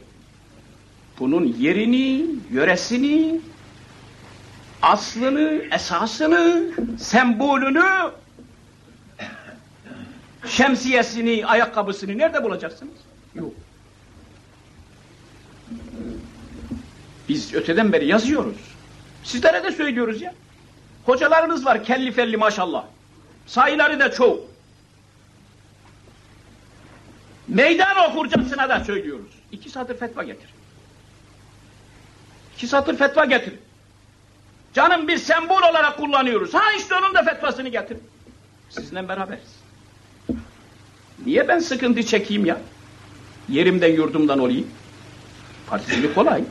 bunun yerini, yöresini, aslını, esasını, sembolünü, şemsiyesini, ayakkabısını nerede bulacaksınız? Yok. Biz öteden beri yazıyoruz. Sizlere de söylüyoruz ya. Hocalarınız var kelli felli maşallah. Sayıları da çok. Meydan okurcasına da söylüyoruz. İki satır fetva getir. İki satır fetva getir. Canım bir sembol olarak kullanıyoruz. Ha işte onun da fetvasını getir. Sizinle beraberiz. Niye ben sıkıntı çekeyim ya? Yerimden yurdumdan olayım. Particilik kolay.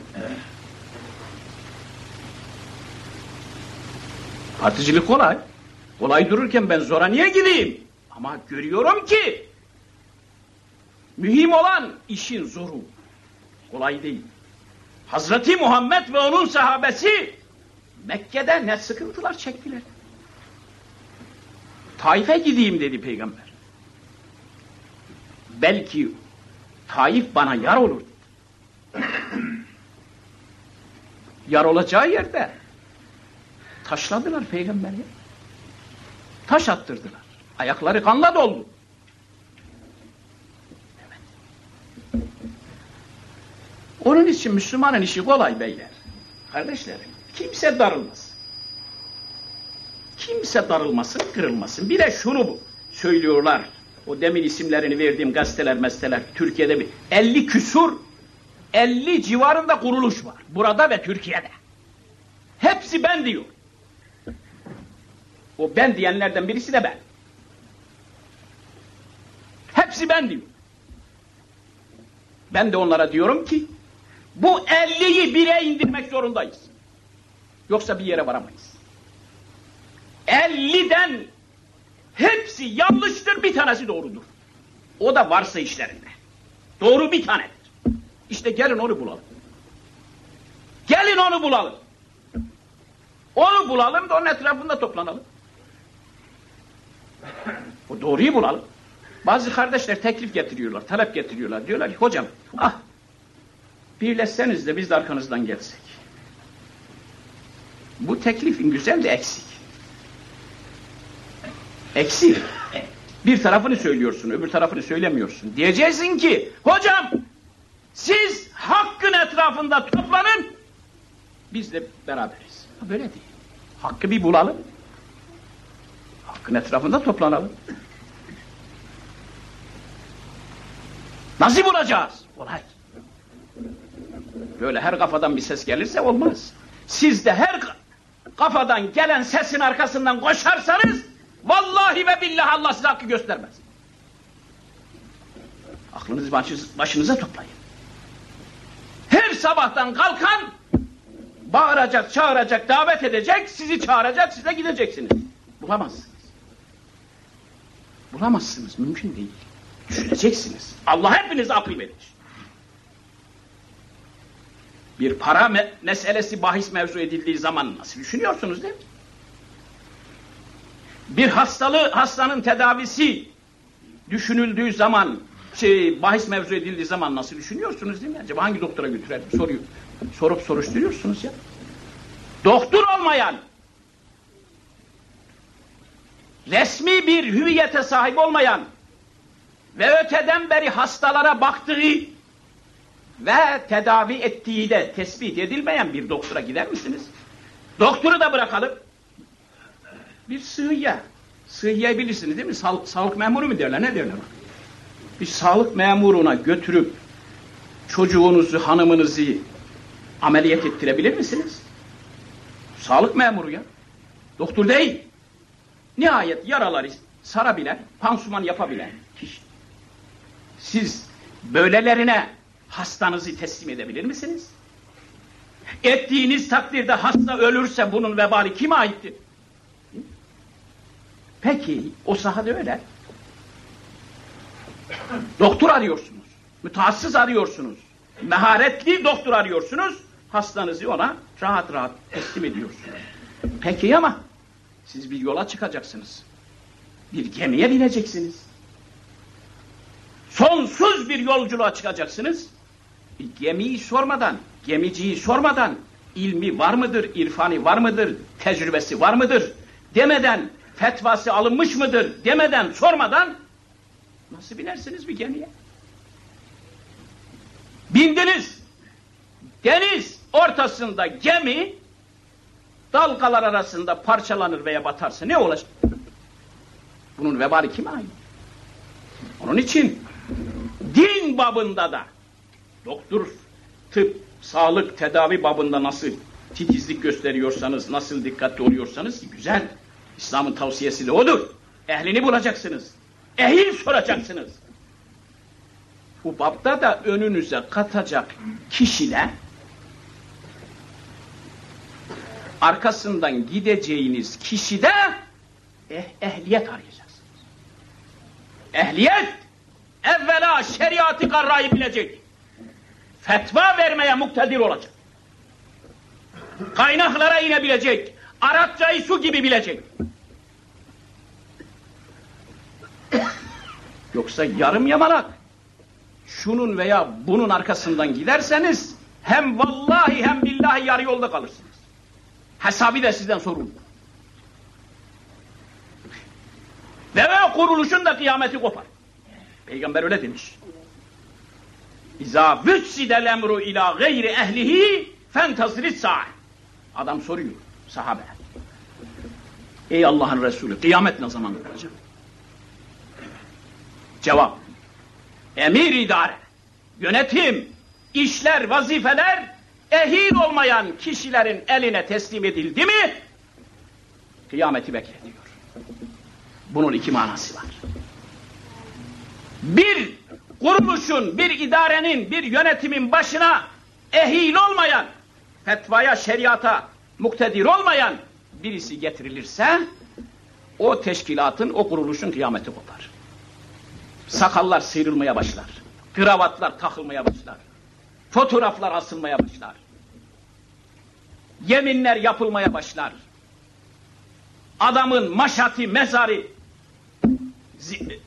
Particilik kolay. Kolay dururken ben zora niye gideyim? Ama görüyorum ki mühim olan işin zoru. Kolay değil. Hazreti Muhammed ve onun sahabesi Mekke'de ne sıkıntılar çektiler. Taif'e gideyim dedi peygamber. Belki Taif bana yar olur. yar olacağı yerde taşladılar peygamberi. Taş attırdılar. Ayakları kanla doldu. Onun için Müslümanın işi kolay beyler. Kardeşlerim. Kimse darılmasın. Kimse darılmasın, kırılmasın. Bir de şunu bu söylüyorlar. O demin isimlerini verdiğim gazeteler, meseleler Türkiye'de bir 50 küsur 50 civarında kuruluş var. Burada ve Türkiye'de. Hepsi ben diyor. O ben diyenlerden birisi de ben. Hepsi ben diyor. Ben de onlara diyorum ki bu 50'yi bire indirmek zorundayız. Yoksa bir yere varamayız. 50'den hepsi yanlıştır, bir tanesi doğrudur. O da varsa işlerinde. Doğru bir tanedir. İşte gelin onu bulalım. Gelin onu bulalım. Onu bulalım da onun etrafında toplanalım. O doğruyu bulalım. Bazı kardeşler teklif getiriyorlar, talep getiriyorlar. Diyorlar ki hocam ah birleşseniz de biz de arkanızdan gelsek. Bu teklifin güzel de eksik. Eksik. Bir tarafını söylüyorsun, öbür tarafını söylemiyorsun. Diyeceksin ki, hocam siz hakkın etrafında toplanın, biz de beraberiz. Böyle değil. Hakkı bir bulalım. Hakkın etrafında toplanalım. Nasıl bulacağız? Kolay. Böyle her kafadan bir ses gelirse olmaz. Siz de her kafadan gelen sesin arkasından koşarsanız vallahi ve billahi Allah size hakkı göstermez. Aklınızı başınıza toplayın. Her sabahtan kalkan bağıracak, çağıracak, davet edecek, sizi çağıracak, size gideceksiniz. Bulamazsınız. Bulamazsınız, mümkün değil. Düşüneceksiniz. Allah hepiniz akıl verir. Bir para me meselesi bahis mevzu edildiği zaman nasıl düşünüyorsunuz değil mi? Bir hastalığı, hastanın tedavisi düşünüldüğü zaman, şey, bahis mevzu edildiği zaman nasıl düşünüyorsunuz değil mi? Acaba hangi doktora götürelim? Soruyor. Sorup soruşturuyorsunuz ya. Doktor olmayan, resmi bir hüviyete sahip olmayan ve öteden beri hastalara baktığı ve tedavi ettiği de tespit edilmeyen bir doktora gider misiniz? Doktoru da bırakalım. Bir sığıya. Sığıya bilirsiniz değil mi? Sa sağlık memuru mu derler? Ne derler? Bir sağlık memuruna götürüp çocuğunuzu, hanımınızı ameliyat ettirebilir misiniz? Sağlık memuru ya. Doktor değil. Nihayet yaraları sarabilen, pansuman yapabilen kişi. Siz böylelerine hastanızı teslim edebilir misiniz? Ettiğiniz takdirde hasta ölürse bunun vebali kime aittir? Peki o sahada öyle. Doktor arıyorsunuz. Mütehassıs arıyorsunuz. Meharetli doktor arıyorsunuz. Hastanızı ona rahat rahat teslim ediyorsunuz. Peki ama siz bir yola çıkacaksınız. Bir gemiye bineceksiniz. Sonsuz bir yolculuğa çıkacaksınız. Gemiyi sormadan, gemiciyi sormadan ilmi var mıdır, irfani var mıdır, tecrübesi var mıdır demeden, fetvası alınmış mıdır demeden, sormadan nasıl binersiniz bir gemiye? Bindiniz. Deniz ortasında gemi dalgalar arasında parçalanır veya batarsa ne olacak? Bunun vebali kime ait? Onun için din babında da doktor, tıp, sağlık, tedavi babında nasıl titizlik gösteriyorsanız, nasıl dikkatli oluyorsanız güzel. İslam'ın tavsiyesi de odur. Ehlini bulacaksınız. Ehil soracaksınız. Bu babda da önünüze katacak kişiler arkasından gideceğiniz kişide eh, ehliyet arayacaksınız. Ehliyet evvela şeriatı karrayı bilecek. Fetva vermeye muktedir olacak. Kaynaklara inebilecek. Arapçayı su gibi bilecek. Yoksa yarım yamalak şunun veya bunun arkasından giderseniz hem vallahi hem billahi yarı yolda kalırsınız. Hesabı da sizden sorulur. Ve o kuruluşun da kıyameti kopar. Peygamber öyle demiş. İza vüssidel emru ila gayri ehlihi fentazrit sa'ah. Adam soruyor sahabe. Ey Allah'ın Resulü kıyamet ne zaman olacak? Cevap. Emir idare, yönetim, işler, vazifeler ehil olmayan kişilerin eline teslim edildi mi kıyameti bekleniyor. Bunun iki manası var. Bir kuruluşun, bir idarenin, bir yönetimin başına ehil olmayan, fetvaya, şeriata muktedir olmayan birisi getirilirse o teşkilatın, o kuruluşun kıyameti kopar. Sakallar sıyrılmaya başlar. Kravatlar takılmaya başlar. Fotoğraflar asılmaya başlar. Yeminler yapılmaya başlar. Adamın maşati, mezarı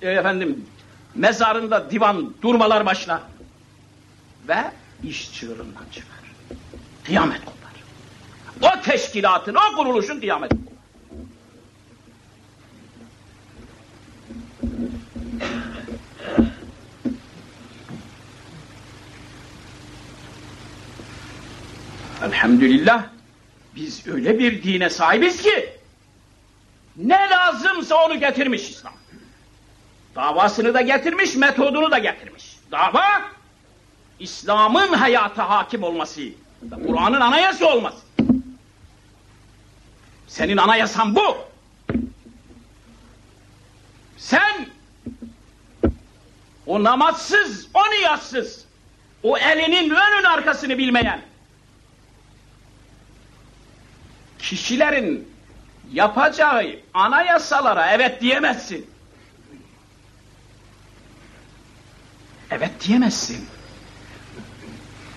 e, efendim mezarında divan durmalar başlar. Ve iş çığırından çıkar. Kıyamet kopar. O teşkilatın, o kuruluşun kıyameti kopar. Elhamdülillah biz öyle bir dine sahibiz ki ne lazımsa onu getirmiş İslam. Davasını da getirmiş, metodunu da getirmiş. Dava İslam'ın hayata hakim olması, Kur'an'ın anayası olması. Senin anayasan bu. Sen o namazsız, o niyazsız, o elinin önün arkasını bilmeyen, kişilerin yapacağı anayasalara evet diyemezsin. Evet diyemezsin.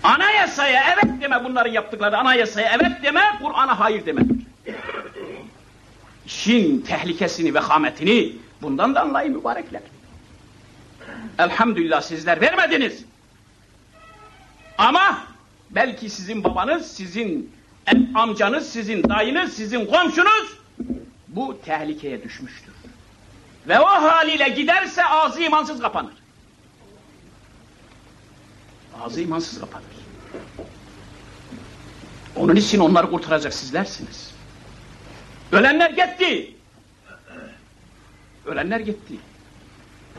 Anayasaya evet deme bunların yaptıkları anayasaya evet deme, Kur'an'a hayır deme. İşin tehlikesini ve hametini bundan da anlayın mübarekler. Elhamdülillah sizler vermediniz. Ama belki sizin babanız, sizin amcanız, sizin dayınız, sizin komşunuz bu tehlikeye düşmüştür. Ve o haliyle giderse ağzı imansız kapanır. Ağzı imansız kapanır. Onun için onları kurtaracak sizlersiniz. Ölenler gitti. Ölenler gitti.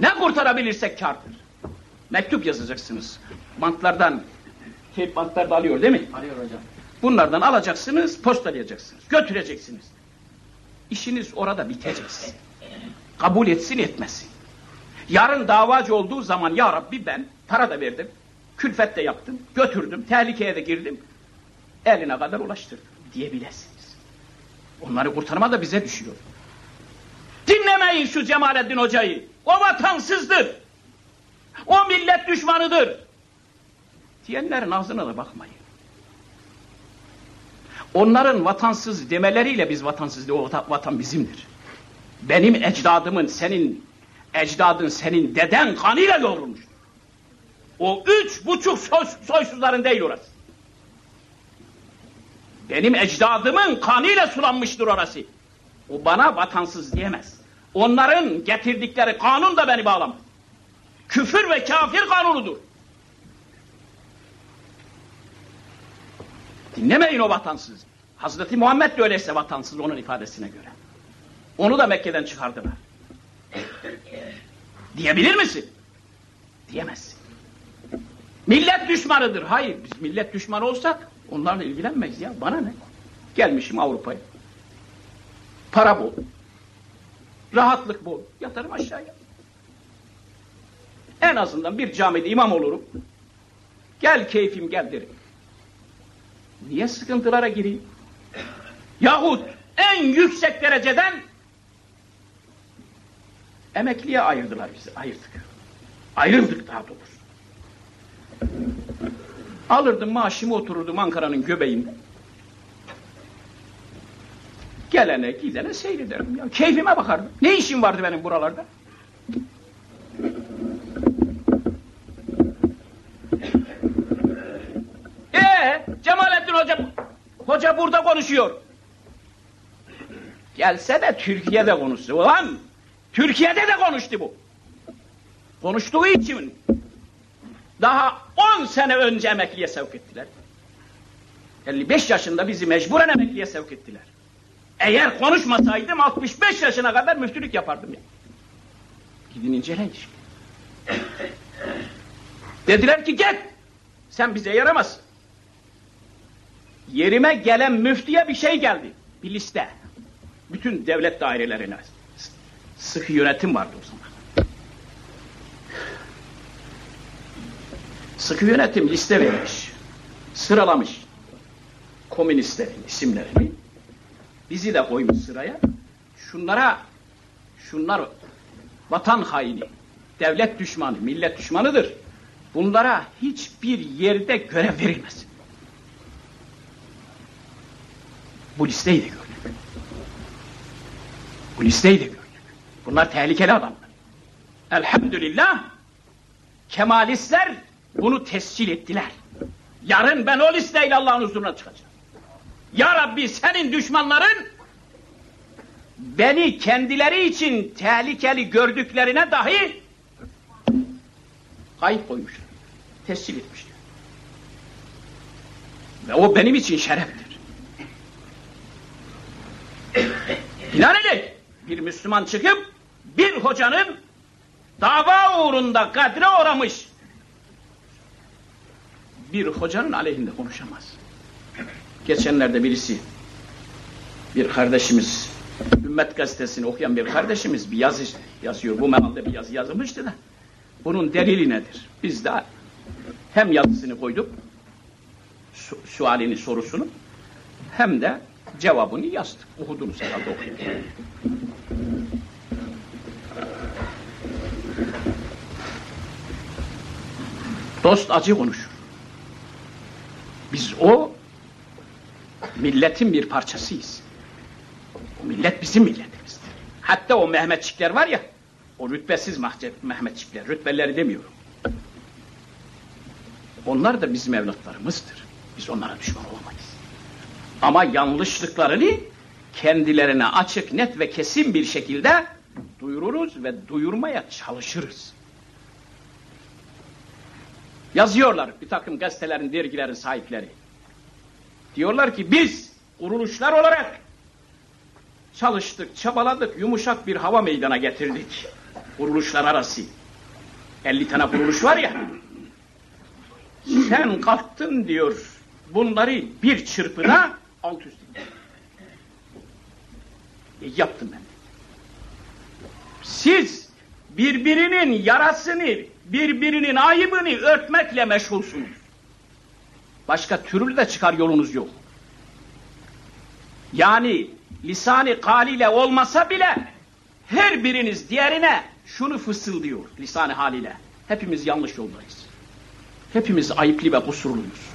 Ne kurtarabilirsek kardır. Mektup yazacaksınız. Bantlardan teyp bantlar da alıyor değil mi? Arıyor hocam. Bunlardan alacaksınız, postalayacaksınız, götüreceksiniz. İşiniz orada bitecek. Kabul etsin etmesin. Yarın davacı olduğu zaman ya Rabbi ben para da verdim, külfet de yaptım, götürdüm, tehlikeye de girdim, eline kadar ulaştırdım diyebilirsiniz. Onları kurtarma da bize düşüyor. Dinlemeyin şu Cemalettin Hoca'yı. O vatansızdır. O millet düşmanıdır. Diyenlerin ağzına da bakmayın. Onların vatansız demeleriyle biz vatansız o vatan bizimdir. Benim ecdadımın senin ecdadın senin deden kanıyla yoğrulmuş. O üç buçuk soy, soysuzların değil orası. Benim ecdadımın kanıyla sulanmıştır orası. O bana vatansız diyemez. Onların getirdikleri kanun da beni bağlamaz. Küfür ve kafir kanunudur. Dinlemeyin o vatansız. Hazreti Muhammed de öyleyse vatansız onun ifadesine göre. Onu da Mekke'den çıkardılar. Diyebilir misin? Diyemezsin. Millet düşmanıdır. Hayır, biz millet düşmanı olsak onlarla ilgilenmeyiz ya. Bana ne? Gelmişim Avrupa'ya. Para bol. Rahatlık bol. Yatarım aşağıya. En azından bir camide imam olurum. Gel keyfim gel derim. Niye sıkıntılara gireyim? Yahut en yüksek dereceden emekliye ayırdılar bizi. Ayırdık. Ayrıldık daha doğrusu. Alırdım maaşımı otururdum Ankara'nın göbeğinde. Gelene gidene seyrederim ya. Keyfime bakardım. Ne işim vardı benim buralarda? Ee, Cemalettin Hoca, hoca burada konuşuyor. Gelse de Türkiye'de konuştu. Ulan Türkiye'de de konuştu bu. Konuştuğu için daha 10 sene önce emekliye sevk ettiler. 55 yaşında bizi mecburen emekliye sevk ettiler. Eğer konuşmasaydım 65 yaşına kadar müftülük yapardım ya. Gidin inceleyin. Dediler ki gel. Sen bize yaramazsın. Yerime gelen müftiye bir şey geldi. Bir liste. Bütün devlet dairelerine. Sıkı yönetim vardı o zaman. Sıkı yönetim liste vermiş. Sıralamış. Komünistlerin isimlerini. Bizi de koymuş sıraya. Şunlara, şunlar vatan haini, devlet düşmanı, millet düşmanıdır. Bunlara hiçbir yerde görev verilmez. Bu listeyi de gördük. Bu listeyi de gördük. Bunlar tehlikeli adamlar. Elhamdülillah Kemalistler bunu tescil ettiler. Yarın ben o listeyle Allah'ın huzuruna çıkacağım. Ya Rabbi senin düşmanların beni kendileri için tehlikeli gördüklerine dahi kayıp koymuşlar. Tescil etmişler. Ve o benim için şereftir. Binaenaleyh bir Müslüman çıkıp bir hocanın dava uğrunda kadre uğramış bir hocanın aleyhinde konuşamaz. Geçenlerde birisi bir kardeşimiz Ümmet Gazetesi'ni okuyan bir kardeşimiz bir yazı yazıyor. Bu mealde bir yazı yazılmıştı da bunun delili nedir? Biz de hem yazısını koyduk su sualini sorusunu hem de cevabını yazdık. Okudunuz herhalde okuyun. Dost acı konuşur. Biz o milletin bir parçasıyız. O millet bizim milletimizdir. Hatta o Mehmetçikler var ya, o rütbesiz Mehmetçikler, rütbeleri demiyorum. Onlar da bizim evlatlarımızdır. Biz onlara düşman olamayız. Ama yanlışlıklarını kendilerine açık, net ve kesin bir şekilde duyururuz ve duyurmaya çalışırız. Yazıyorlar bir takım gazetelerin, dergilerin sahipleri. Diyorlar ki biz kuruluşlar olarak çalıştık, çabaladık, yumuşak bir hava meydana getirdik. Kuruluşlar arası. 50 tane kuruluş var ya. Sen kalktın diyor. Bunları bir çırpıda alt üst. E, yaptım ben. Siz birbirinin yarasını, birbirinin ayıbını örtmekle meşgulsunuz. Başka türlü de çıkar yolunuz yok. Yani lisani kaliyle olmasa bile her biriniz diğerine şunu fısıldıyor lisan haliyle. Hepimiz yanlış yoldayız. Hepimiz ayıplı ve kusurluyuz.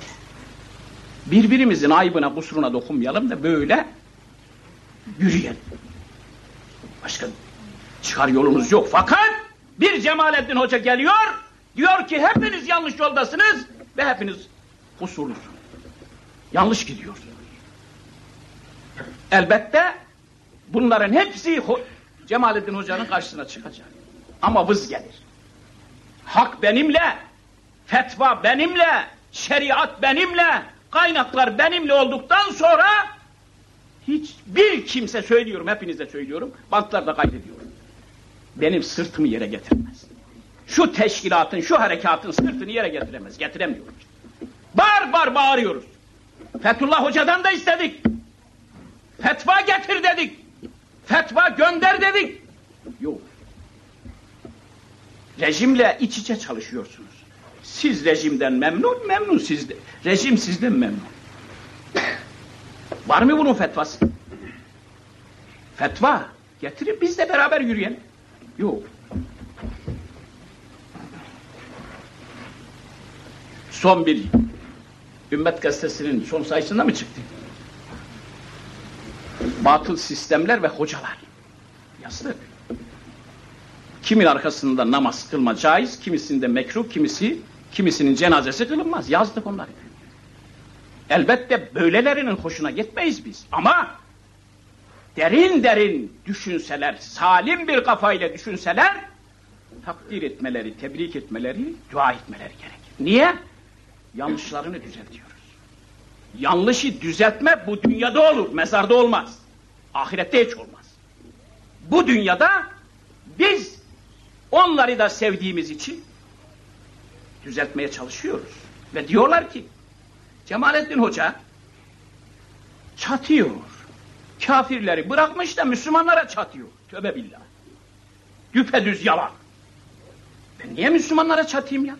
Birbirimizin ayıbına kusuruna dokunmayalım da böyle yürüyelim. Başka çıkar yolumuz yok. Fakat bir Cemalettin Hoca geliyor, diyor ki hepiniz yanlış yoldasınız ve hepiniz kusurlusunuz. Yanlış gidiyorsunuz. Elbette bunların hepsi Cemalettin Hoca'nın karşısına çıkacak. Ama vız gelir. Hak benimle, fetva benimle, şeriat benimle, kaynaklar benimle olduktan sonra hiçbir kimse söylüyorum, hepinize söylüyorum, bantlarda kaydediyorum. Benim sırtımı yere getirmez. Şu teşkilatın, şu harekatın sırtını yere getiremez, getiremiyoruz. Bar bar bağırıyoruz. Fethullah Hoca'dan da istedik. Fetva getir dedik. Fetva gönder dedik. Yok. Rejimle iç içe çalışıyorsunuz. Siz rejimden memnun, memnun sizde. Rejim sizden memnun. Var mı bunun fetvası? Fetva getirin biz de beraber yürüyelim. Yok. Son bir Ümmet Gazetesi'nin son sayısında mı çıktı? Batıl sistemler ve hocalar. Yazdık. Kimin arkasında namaz kılma caiz, kimisinde mekruh, kimisi, kimisinin cenazesi kılınmaz. Yazdık onları. Elbette böylelerinin hoşuna gitmeyiz biz. Ama derin derin düşünseler, salim bir kafayla düşünseler, takdir etmeleri, tebrik etmeleri, dua etmeleri gerekir. Niye? Yanlışlarını düzeltiyoruz. Yanlışı düzeltme bu dünyada olur, mezarda olmaz. Ahirette hiç olmaz. Bu dünyada biz onları da sevdiğimiz için düzeltmeye çalışıyoruz. Ve diyorlar ki Cemalettin Hoca çatıyor. Kafirleri bırakmış da Müslümanlara çatıyor. Tövbe billah. Düpedüz yalan. Ben niye Müslümanlara çatayım ya?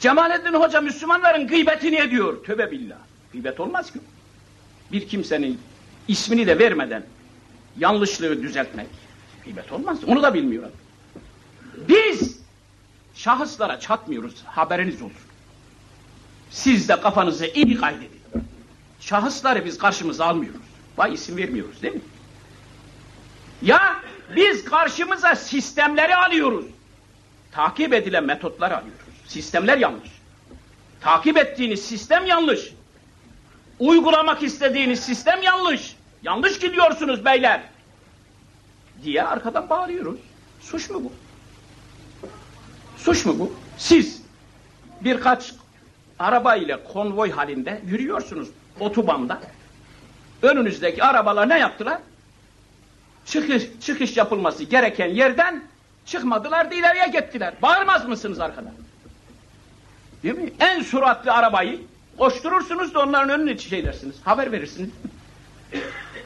Cemalettin Hoca Müslümanların gıybetini ediyor. Tövbe billah. Gıybet olmaz ki. Bir kimsenin ismini de vermeden yanlışlığı düzeltmek gıybet olmaz. Onu da bilmiyorum. Biz şahıslara çatmıyoruz. Haberiniz olsun. Siz de kafanızı iyi kaydedin. Şahısları biz karşımıza almıyoruz. Vay isim vermiyoruz değil mi? Ya biz karşımıza sistemleri alıyoruz. Takip edilen metotları alıyoruz. Sistemler yanlış. Takip ettiğiniz sistem yanlış. Uygulamak istediğiniz sistem yanlış. Yanlış gidiyorsunuz beyler. Diye arkadan bağırıyoruz. Suç mu bu? Suç mu bu? Siz birkaç araba ile konvoy halinde yürüyorsunuz otobanda. Önünüzdeki arabalar ne yaptılar? Çıkış, çıkış yapılması gereken yerden çıkmadılar da ileriye gittiler. Bağırmaz mısınız arkadan? Değil mi? En süratli arabayı koşturursunuz da onların önüne şey dersiniz. Haber verirsiniz.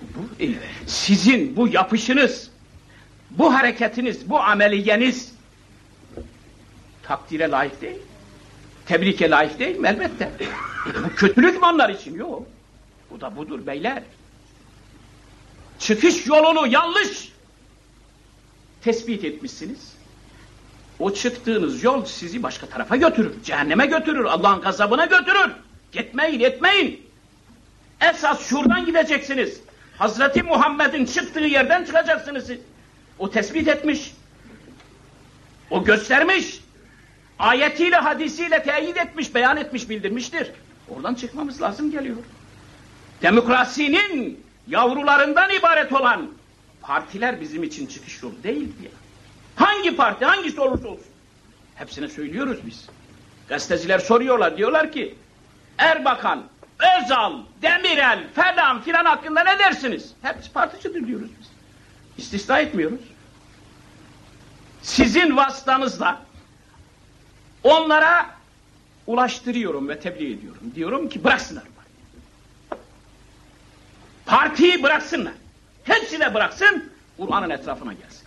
bu, e, sizin bu yapışınız, bu hareketiniz, bu ameliyeniz takdire layık değil. Tebrike layık değil mi? Elbette. Bu kötülük mü onlar için? Yok. Bu da budur beyler. Çıkış yolunu yanlış tespit etmişsiniz. O çıktığınız yol sizi başka tarafa götürür. Cehenneme götürür. Allah'ın gazabına götürür. Gitmeyin, etmeyin. Esas şuradan gideceksiniz. Hazreti Muhammed'in çıktığı yerden çıkacaksınız. O tespit etmiş. O göstermiş. Ayetiyle, hadisiyle teyit etmiş, beyan etmiş, bildirmiştir. Oradan çıkmamız lazım geliyor. Demokrasinin yavrularından ibaret olan partiler bizim için çıkış yolu değil diye. Hangi parti, hangisi olursa olsun. Hepsine söylüyoruz biz. Gazeteciler soruyorlar, diyorlar ki Erbakan, Özal, Demirel falan filan hakkında ne dersiniz? Hepsi particidir diyoruz biz. İstisna etmiyoruz. Sizin vasıtanızla onlara ulaştırıyorum ve tebliğ ediyorum. Diyorum ki bıraksınlar. Partiyi bıraksınlar. Hepsi de bıraksın, Kur'an'ın etrafına gelsin.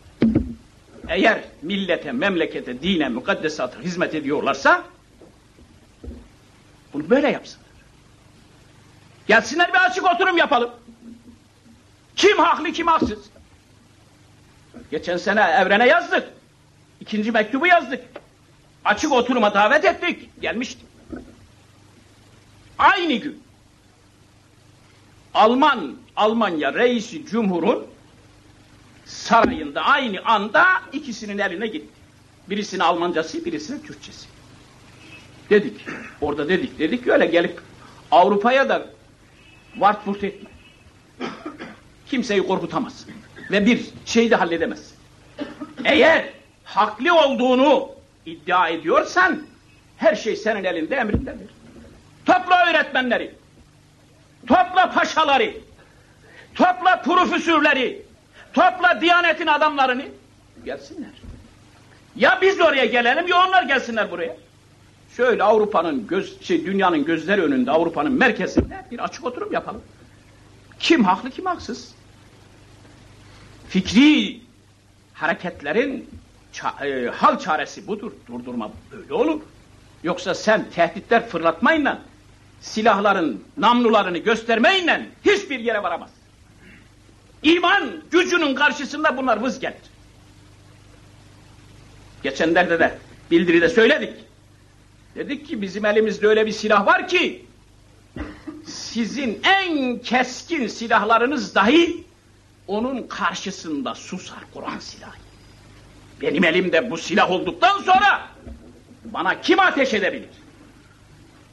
Eğer millete, memlekete, dine, mukaddesata hizmet ediyorlarsa bunu böyle yapsınlar. Gelsinler bir açık oturum yapalım. Kim haklı, kim haksız? Geçen sene evrene yazdık. İkinci mektubu yazdık. Açık oturuma davet ettik. Gelmişti. Aynı gün Alman Almanya reisi cumhurun sarayında aynı anda ikisinin eline gitti. Birisinin Almancası, birisinin Türkçesi. Dedik, orada dedik, dedik öyle gelip Avrupa'ya da vart vurt etme. Kimseyi korkutamaz. Ve bir şeyi de halledemez. Eğer haklı olduğunu iddia ediyorsan her şey senin elinde emrindedir. Topla öğretmenleri, topla paşaları, topla profesörleri, topla diyanetin adamlarını gelsinler. Ya biz oraya gelelim ya onlar gelsinler buraya. Şöyle Avrupa'nın göz, şey, dünyanın gözleri önünde Avrupa'nın merkezinde bir açık oturum yapalım. Kim haklı kim haksız? Fikri hareketlerin ça e, hal çaresi budur. Durdurma böyle olur. Yoksa sen tehditler fırlatmayla silahların namlularını göstermeyle hiçbir yere varamaz. İman gücünün karşısında bunlar vız gelir. Geçenlerde de bildiride söyledik. Dedik ki bizim elimizde öyle bir silah var ki sizin en keskin silahlarınız dahi onun karşısında susar Kur'an silahı. Benim elimde bu silah olduktan sonra bana kim ateş edebilir?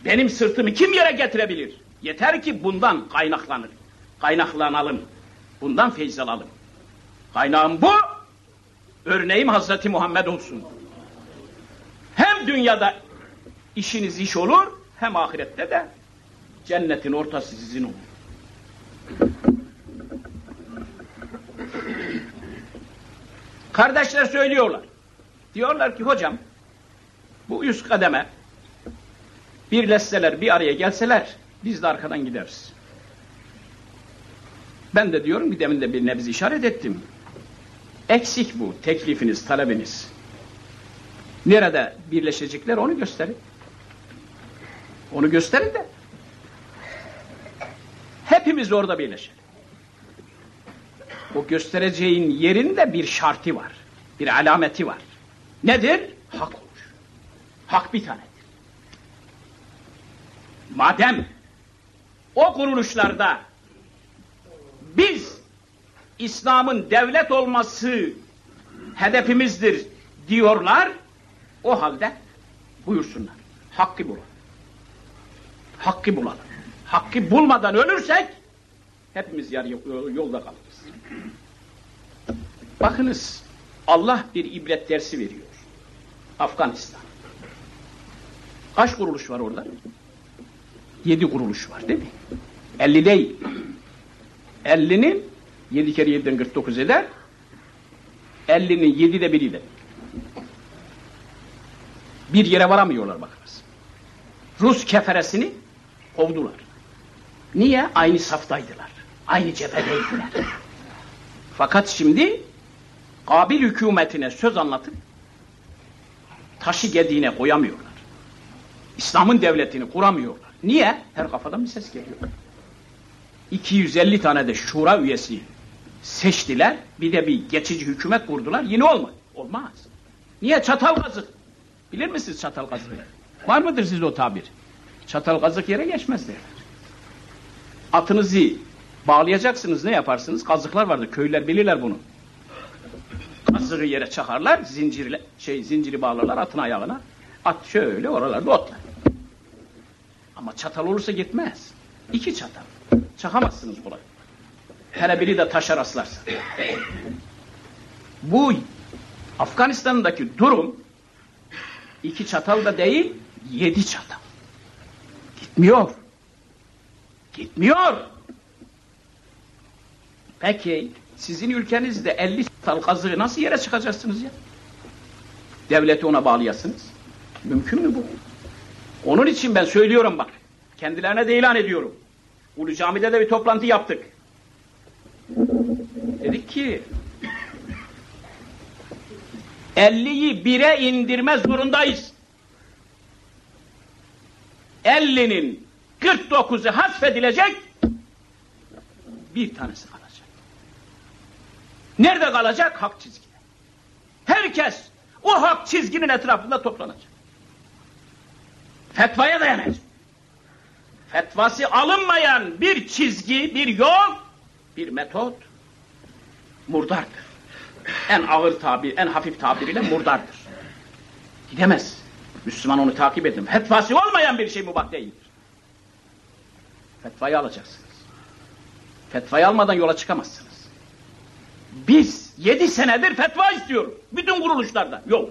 Benim sırtımı kim yere getirebilir? Yeter ki bundan kaynaklanır. Kaynaklanalım. Bundan feyz alalım. Kaynağım bu. Örneğim Hazreti Muhammed olsun. Hem dünyada işiniz iş olur, hem ahirette de cennetin ortası sizin olur. Kardeşler söylüyorlar. Diyorlar ki hocam bu üst kademe birleşseler bir araya gelseler biz de arkadan gideriz. Ben de diyorum bir demin de bir nebze işaret ettim. Eksik bu teklifiniz, talebiniz. Nerede birleşecekler onu gösterin. Onu gösterin de hepimiz orada birleşelim. O göstereceğin yerinde bir şartı var. Bir alameti var. Nedir? Hak olur. Hak bir tanedir. Madem o kuruluşlarda biz İslam'ın devlet olması hedefimizdir diyorlar, o halde buyursunlar. Hakkı bulalım. Hakkı bulalım. Hakkı bulmadan ölürsek hepimiz yarı yolda kalırız. Bakınız Allah bir ibret dersi veriyor. Afganistan. Kaç kuruluş var orada? Yedi kuruluş var değil mi? Elli değil. Ellinin yedi kere yediden kırk dokuz eder. Ellinin yedi de biri de. Bir yere varamıyorlar bakınız. Rus keferesini kovdular. Niye? Aynı saftaydılar. Aynı cephedeydiler. Fakat şimdi Kabil hükümetine söz anlatıp taşı gediğine koyamıyorlar. İslam'ın devletini kuramıyorlar. Niye? Her kafadan bir ses geliyor. 250 tane de şura üyesi seçtiler. Bir de bir geçici hükümet kurdular. Yine olmadı. Olmaz. Niye? Çatal kazık. Bilir misiniz çatal kazık? Var mıdır sizde o tabir? Çatal kazık yere geçmez derler. Atınızı bağlayacaksınız ne yaparsınız? Kazıklar vardır. Köylüler bilirler bunu. Kazığı yere çakarlar, zincirle, şey zinciri bağlarlar atın ayağına. At şöyle oralarda otlar. Ama çatal olursa gitmez. İki çatal. Çakamazsınız kolay. Hele biri de taşa rastlarsa. Bu Afganistan'daki durum iki çatal da değil, yedi çatal. Gitmiyor. Gitmiyor. Peki sizin ülkenizde 50 çatal kazığı nasıl yere çıkacaksınız ya? Devleti ona bağlayasınız. Mümkün mü bu? Onun için ben söylüyorum bak. Kendilerine de ilan ediyorum. Ulu Cami'de de bir toplantı yaptık. Dedik ki 50'yi 1'e indirme zorundayız. 50'nin 49'u hasfedilecek bir tanesi kalacak. Nerede kalacak? Hak çizgide. Herkes o hak çizginin etrafında toplanacak. Fetvaya dayanacak. Fetvası alınmayan bir çizgi, bir yol, bir metot murdardır. En ağır tabir, en hafif tabiriyle murdardır. Gidemez. Müslüman onu takip edin. Fetvası olmayan bir şey mubah değildir. Fetvayı alacaksınız. Fetvayı almadan yola çıkamazsınız. Biz yedi senedir fetva istiyoruz. Bütün kuruluşlarda. Yok.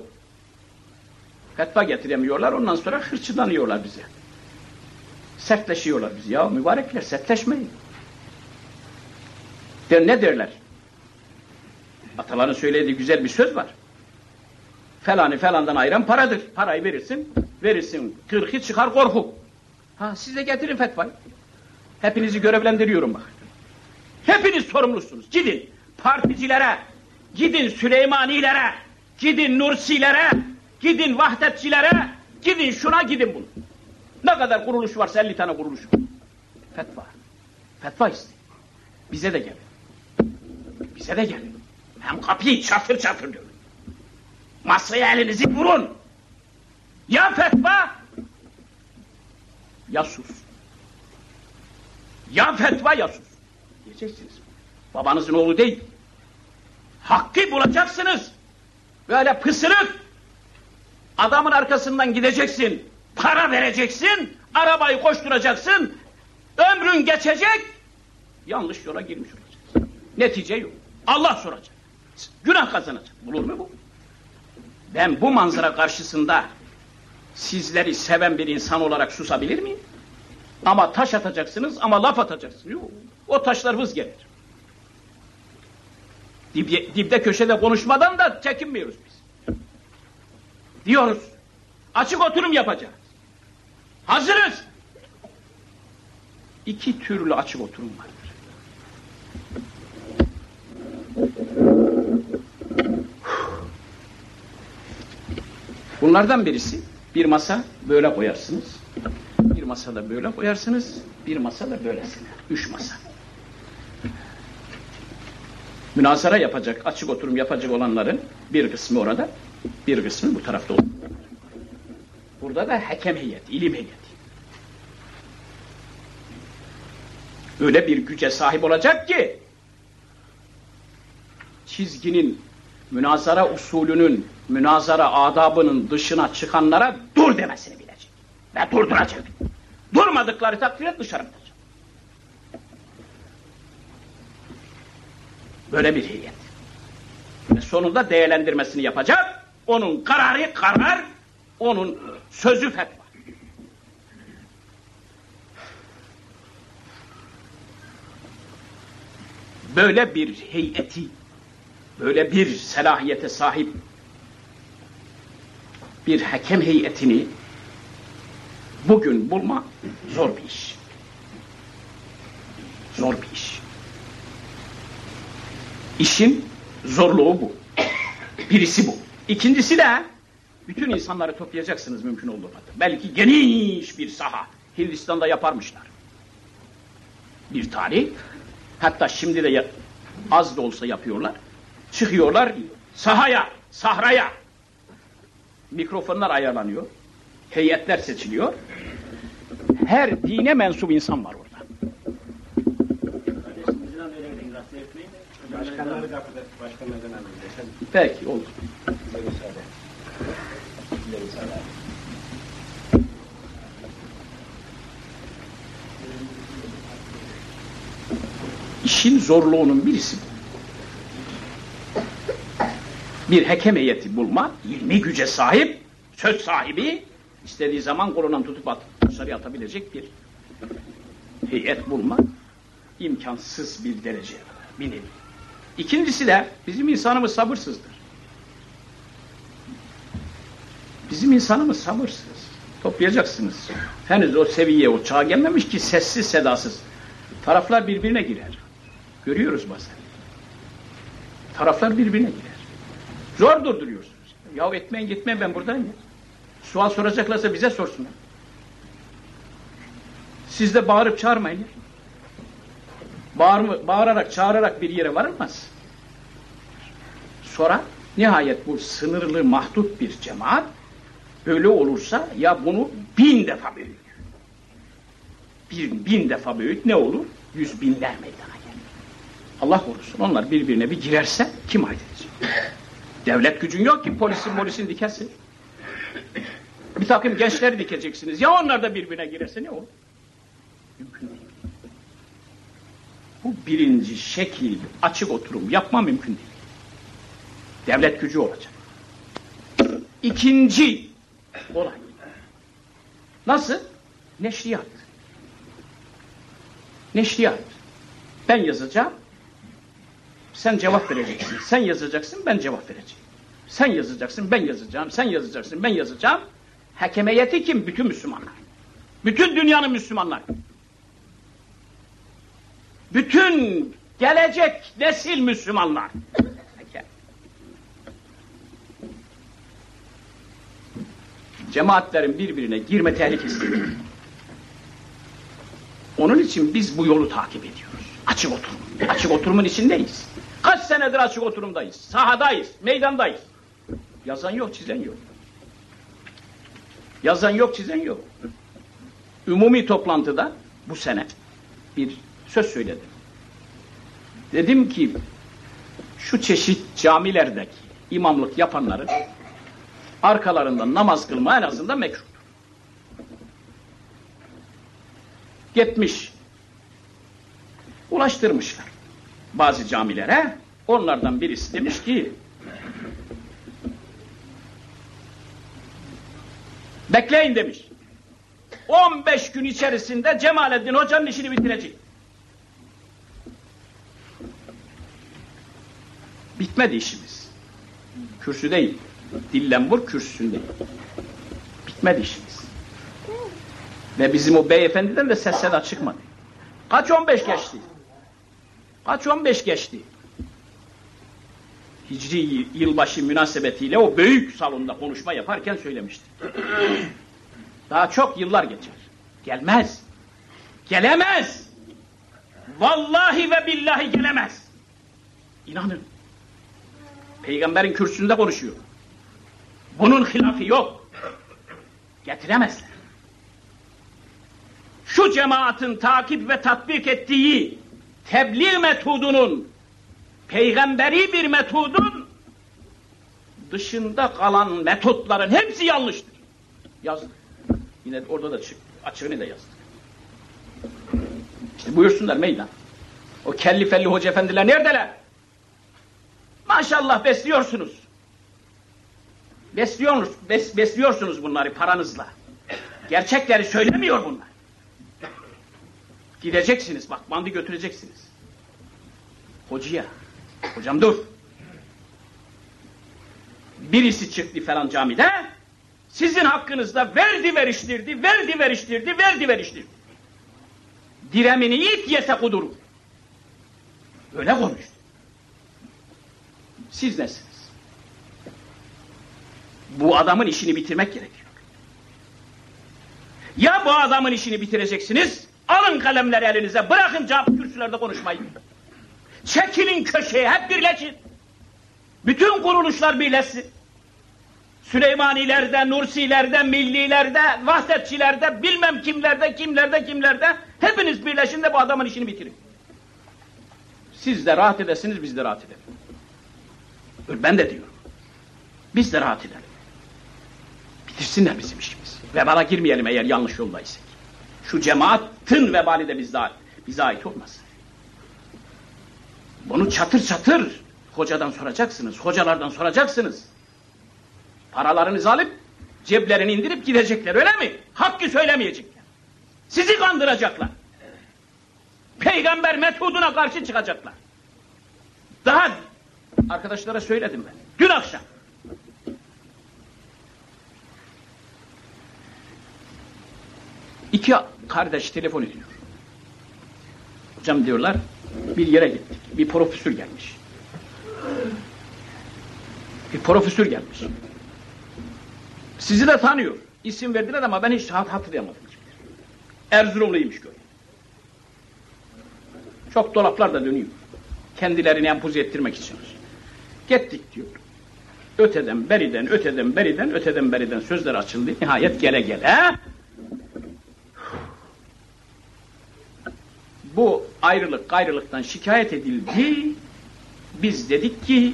Fetva getiremiyorlar. Ondan sonra hırçıdanıyorlar bize. Sertleşiyorlar bizi. Ya mübarekler sertleşmeyin. Der, ne derler? Ataların söylediği güzel bir söz var. Felanı felandan ayıran paradır. Parayı verirsin, verirsin. Kırkı çıkar korku. Ha siz de getirin fetvayı. Hepinizi görevlendiriyorum bak. Hepiniz sorumlusunuz. Gidin particilere, gidin Süleymanilere, gidin Nursilere, gidin Vahdetçilere, gidin şuna gidin bunu. Ne kadar kuruluş varsa 50 tane kuruluş. Fetva. Fetva isteyin. Bize de gelin. Bize de gelin. Hem kapıyı çatır çatır diyor. Masaya elinizi vurun. Ya fetva ya sus. Ya fetva ya sus. Diyeceksiniz. Babanızın oğlu değil. Hakkı bulacaksınız. Böyle pısırık. Adamın arkasından gideceksin. Para vereceksin. Arabayı koşturacaksın. Ömrün geçecek. Yanlış yola girmiş olacaksın. Netice yok. Allah soracak. Günah kazanacak. Bulur mu bu? Ben bu manzara karşısında sizleri seven bir insan olarak susabilir miyim? Ama taş atacaksınız ama laf atacaksınız. Yok. O taşlar vız gelir. Dib, dibde köşede konuşmadan da çekinmiyoruz biz. Diyoruz. Açık oturum yapacağız. Hazırız. İki türlü açık oturum vardır. Bunlardan birisi bir masa böyle koyarsınız. Bir masa da böyle koyarsınız. Bir masa da böylesine. Üç masa. Münazara yapacak, açık oturum yapacak olanların bir kısmı orada, bir kısmı bu tarafta olur. Burada da hakem heyeti, ilim heyeti. Öyle bir güce sahip olacak ki çizginin, münazara usulünün, münazara adabının dışına çıkanlara dur demesini bilecek. Ve durduracak. Durmadıkları takdirde dışarı atacak. Böyle bir heyet. Ve sonunda değerlendirmesini yapacak. Onun kararı karar, onun sözü fetva. Böyle bir heyeti, böyle bir selahiyete sahip bir hakem heyetini bugün bulma zor bir iş. Zor bir iş. İşin zorluğu bu. Birisi bu. İkincisi de bütün insanları toplayacaksınız mümkün olduğu kadar. Belki geniş bir saha. Hindistan'da yaparmışlar. Bir tarih. Hatta şimdi de az da olsa yapıyorlar. Çıkıyorlar sahaya, sahraya. Mikrofonlar ayarlanıyor. Heyetler seçiliyor. Her dine mensup insan var Başkanları kapıda, başkanlardan alın. Peki oldu. Size müsaade. Size müsaade. İşin zorluğunun birisi. Bir hakem heyeti bulma, ilmi güce sahip, söz sahibi, istediği zaman kolundan tutup at, dışarıya atabilecek bir heyet bulma imkansız bir derece, bir nevi. İkincisi de bizim insanımız sabırsızdır. Bizim insanımız sabırsız. Toplayacaksınız. Henüz o seviyeye, o çağa gelmemiş ki sessiz sedasız. Taraflar birbirine girer. Görüyoruz bazen. Taraflar birbirine girer. Zor durduruyorsunuz. Ya etmeyin gitmeyin ben buradayım ya. Sual soracaklarsa bize sorsunlar. Siz de bağırıp çağırmayın. ya. Bağır, bağırarak, çağırarak bir yere varılmaz. Sonra nihayet bu sınırlı mahdut bir cemaat böyle olursa ya bunu bin defa büyüt. Bir bin defa büyüt ne olur? Yüz binler meydana gelir. Allah korusun onlar birbirine bir girerse kim halledecek? Devlet gücün yok ki polisin polisin dikesin. Bir takım gençleri dikeceksiniz. Ya onlar da birbirine girerse ne olur? Mümkün değil. Bu birinci şekil açık oturum yapma mümkün değil. Devlet gücü olacak. İkinci olay. Nasıl? Neşriyat. Neşriyat. Ben yazacağım. Sen cevap vereceksin. Sen yazacaksın, ben cevap vereceğim. Sen yazacaksın, ben yazacağım. Sen yazacaksın, ben yazacağım. Hakemiyeti kim? Bütün Müslümanlar. Bütün dünyanın Müslümanlar. Bütün gelecek nesil Müslümanlar. Cemaatlerin birbirine girme tehlikesi. Onun için biz bu yolu takip ediyoruz. Açık oturum. Açık oturumun içindeyiz. Kaç senedir açık oturumdayız. Sahadayız, meydandayız. Yazan yok, çizen yok. Yazan yok, çizen yok. Umumi toplantıda bu sene bir söz söyledim. Dedim ki şu çeşit camilerdeki imamlık yapanların arkalarında namaz kılma en azından mekruhtur. Gitmiş ulaştırmışlar bazı camilere. Onlardan birisi demiş ki bekleyin demiş. 15 gün içerisinde Cemalettin Hoca'nın işini bitirecek. Bitmedi işimiz. Kürsü değil. Dillenbur kürsüsünde. Bitmedi işimiz. Ve bizim o beyefendiden de ses seda çıkmadı. Kaç 15 geçti? Kaç 15 geçti? Hicri yılbaşı münasebetiyle o büyük salonda konuşma yaparken söylemişti. Daha çok yıllar geçer. Gelmez. Gelemez. Vallahi ve billahi gelemez. İnanın. Peygamberin kürsüsünde konuşuyor. Bunun hilafı yok. Getiremezler. Şu cemaatin takip ve tatbik ettiği tebliğ metodunun peygamberi bir metodun dışında kalan metotların hepsi yanlıştır. Yazdık. Yine orada da açığını da yazdık. İşte buyursunlar meydan. O kelli felli hoca efendiler neredeler? Maşallah besliyorsunuz. Besliyorsunuz, bes, besliyorsunuz bunları paranızla. Gerçekleri söylemiyor bunlar. Gideceksiniz bak bandı götüreceksiniz. Hocaya. Hocam dur. Birisi çıktı falan camide. Sizin hakkınızda verdi veriştirdi, verdi veriştirdi, verdi veriştirdi. Diremini it yese kudurur. Öyle konuştu. Siz nesiniz? Bu adamın işini bitirmek gerekiyor. Ya bu adamın işini bitireceksiniz, alın kalemleri elinize, bırakın cam kürsülerde konuşmayı. Çekilin köşeye, hep birleşin. Bütün kuruluşlar birleşsin. Süleymanilerden, Nursilerden, Millilerde, Vahdetçilerde, bilmem kimlerde, kimlerde, kimlerde hepiniz birleşin de bu adamın işini bitirin. Siz de rahat edesiniz, biz de rahat edelim. Ben de diyorum. Biz de rahat edelim. Bitirsinler bizim işimizi. Vebala girmeyelim eğer yanlış yoldaysak. Şu cemaatin vebali de bize, bize ait olmasın. Bunu çatır çatır hocadan soracaksınız, hocalardan soracaksınız. Paralarınızı alıp ceplerini indirip gidecekler öyle mi? Hakkı söylemeyecekler. Sizi kandıracaklar. Peygamber metoduna karşı çıkacaklar. Daha arkadaşlara söyledim ben. Dün akşam. İki kardeş telefon ediyor. Hocam diyorlar bir yere gittik. Bir profesör gelmiş. Bir profesör gelmiş. Sizi de tanıyor. İsim verdiler ama ben hiç hat hatırlayamadım. Erzurumluymuş gördüm. Çok dolaplar da dönüyor. Kendilerini empoze ettirmek için. Gittik diyor. Öteden, beriden, öteden, beriden, öteden, beriden sözler açıldı. Nihayet gele gele bu ayrılık gayrılıktan şikayet edildi. Biz dedik ki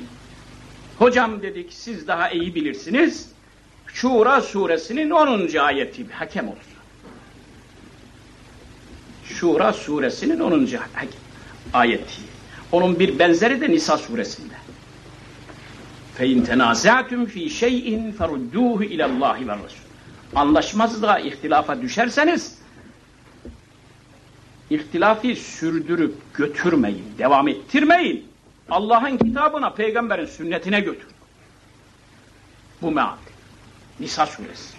hocam dedik siz daha iyi bilirsiniz. Şura suresinin 10. ayeti hakem olur. Şura suresinin 10. ayeti. Onun bir benzeri de Nisa suresinde. Fe in tenazatun fi şey'in ferudduhu ila Allah ve Resul. Anlaşmazlığa, ihtilafa düşerseniz ihtilafi sürdürüp götürmeyin, devam ettirmeyin. Allah'ın kitabına, peygamberin sünnetine götür. Bu meal. Nisa suresi.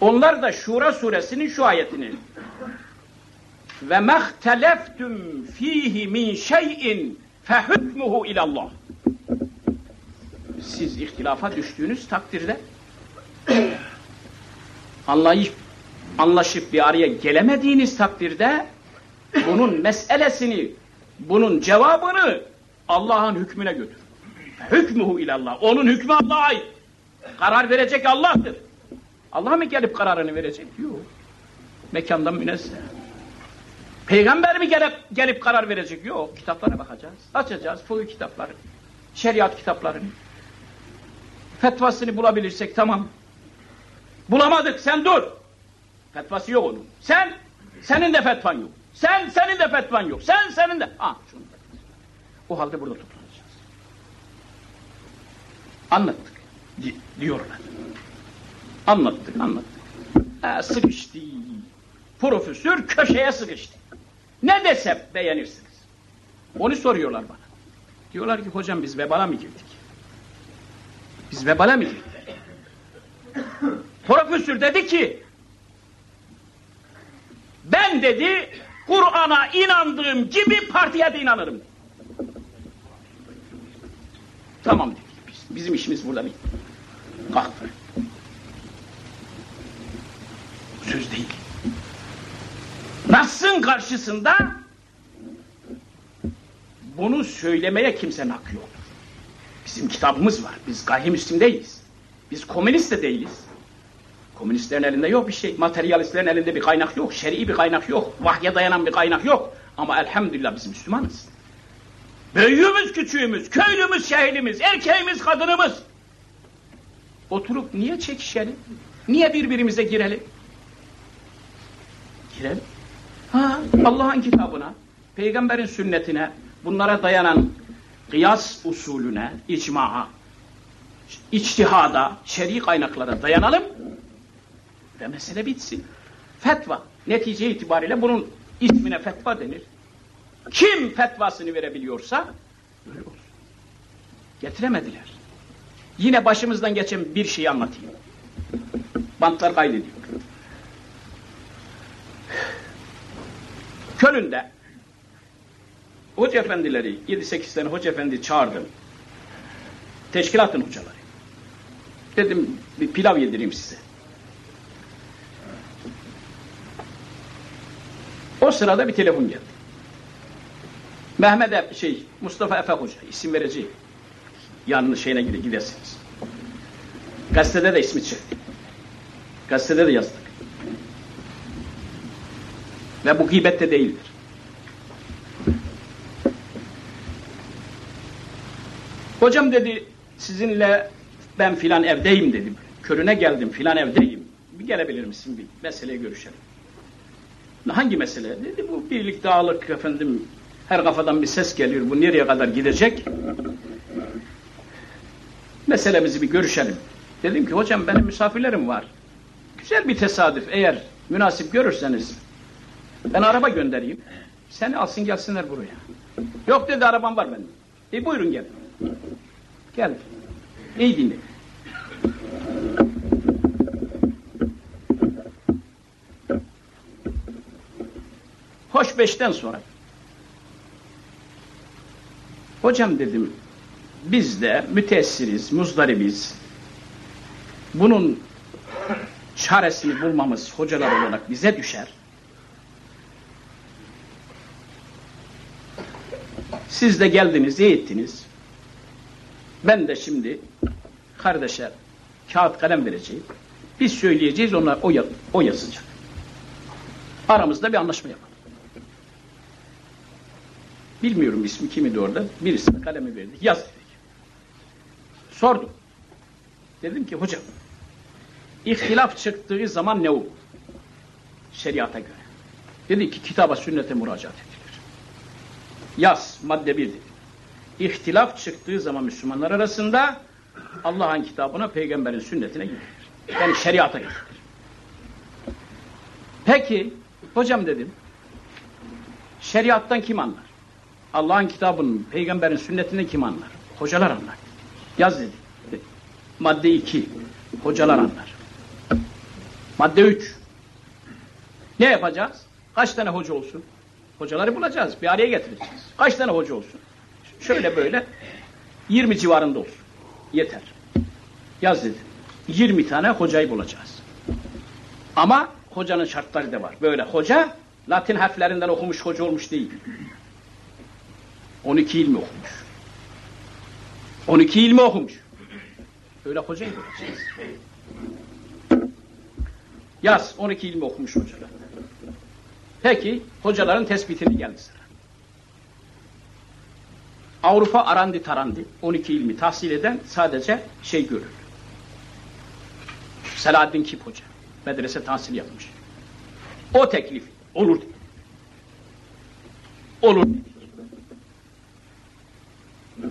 Onlar da Şura suresinin şu ayetini ve mehteleftum fihi min şeyin fehükmuhu ilallah. Siz ihtilafa düştüğünüz takdirde anlayıp anlaşıp bir araya gelemediğiniz takdirde bunun meselesini, bunun cevabını Allah'ın hükmüne götür. Hükmuhu ilallah. Onun hükmü Allah'a ait. Karar verecek Allah'tır. Allah mı gelip kararını verecek? Yok. Mekandan münezzeh. Peygamber mi gelip, gelip karar verecek? Yok. Kitaplara bakacağız. Açacağız. Fıkıh kitapları. Şeriat kitaplarını. Fetvasını bulabilirsek tamam. Bulamadık sen dur. Fetvası yok onun. Sen, senin de fetvan yok. Sen, senin de fetvan yok. Sen, senin de. Ha, şunu da. O halde burada toplanacağız. Anlattık. Di diyorlar. Anlattık, anlattık. Ha, sıkıştı. Profesör köşeye sıkıştı. Ne desem beğenirsiniz. Onu soruyorlar bana. Diyorlar ki hocam biz vebala mı girdik? Biz vebala mı girdik? Profesör dedi ki ben dedi Kur'an'a inandığım gibi partiye de inanırım. Tamam dedik biz. Bizim işimiz burada bitti. Kalktı. Söz değil. Nas'ın karşısında bunu söylemeye kimsenin hakkı yok. Bizim kitabımız var. Biz gayrimüslim değiliz. Biz komünist de değiliz. Komünistlerin elinde yok bir şey. Materyalistlerin elinde bir kaynak yok. Şer'i bir kaynak yok. Vahye dayanan bir kaynak yok. Ama elhamdülillah biz Müslümanız. Büyüğümüz, küçüğümüz, köylümüz, şehrimiz, erkeğimiz, kadınımız. Oturup niye çekişelim? Niye birbirimize girelim? Girelim. Allah'ın kitabına, peygamberin sünnetine, bunlara dayanan kıyas usulüne, icmaha, içtihada, şer'i kaynaklara dayanalım ve mesele bitsin. Fetva. Netice itibariyle bunun ismine fetva denir. Kim fetvasını verebiliyorsa öyle. Getiremediler. Yine başımızdan geçen bir şeyi anlatayım. Bantlar kaydediyor. Kölün'de hoca efendileri, 7-8 tane hoca efendi çağırdım. Teşkilatın hocaları. Dedim bir pilav yedireyim size. O sırada bir telefon geldi. Mehmet şey, Mustafa Efe Hoca, isim vereceğim. Yanına şeyine gidesiniz. Gazetede de ismi çıktı. Gazetede de yazdık. Ve bu gıybette değildir. Hocam dedi, sizinle ben filan evdeyim dedim. Körüne geldim, filan evdeyim. Bir gelebilir misin bir meseleyi görüşelim. Hangi mesele? Dedi bu birlik dağılık efendim her kafadan bir ses geliyor. Bu nereye kadar gidecek? Meselemizi bir görüşelim. Dedim ki hocam benim misafirlerim var. Güzel bir tesadüf eğer münasip görürseniz ben araba göndereyim. Seni alsın gelsinler buraya. Yok dedi arabam var benim. E buyurun gel. Gel. İyi dinle. Hoş beşten sonra. Hocam dedim, biz de müteessiriz, muzdaribiz. Bunun çaresini bulmamız hocalar olarak bize düşer. Siz de geldiniz, iyi ettiniz. Ben de şimdi kardeşe kağıt kalem vereceğim. Biz söyleyeceğiz, onlar o, o yazacak. Aramızda bir anlaşma yapalım. Bilmiyorum ismi kimidi orada. Birisine kalemi verdi. Yaz dedik. Sordum. Dedim ki hocam, ihtilaf çıktığı zaman ne olur? Şeriata göre. Dedi ki kitaba sünnete müracaat edilir. Yaz, madde bir dedi. İhtilaf çıktığı zaman Müslümanlar arasında Allah'ın kitabına, peygamberin sünnetine gidilir. Yani şeriata gidilir. Peki, hocam dedim, şeriattan kim anlar? Allah'ın kitabının, peygamberin sünnetinden kim anlar? Hocalar anlar. Yaz dedi. Madde 2. Hocalar anlar. Madde 3. Ne yapacağız? Kaç tane hoca olsun? Hocaları bulacağız. Bir araya getireceğiz. Kaç tane hoca olsun? Şöyle böyle 20 civarında olsun. Yeter. Yaz dedi. 20 tane hocayı bulacağız. Ama hocanın şartları da var. Böyle hoca Latin harflerinden okumuş hoca olmuş değil. 12 ilmi okumuş. 12 ilmi okumuş. Öyle hocayı bulacağız. Yaz 12 ilmi okumuş hocalar. Peki hocaların tespitini geldi sıra. Avrupa arandi tarandi 12 ilmi tahsil eden sadece şey görür. Selahaddin Kip Hoca medrese tahsil yapmış. O teklif olur. Olur.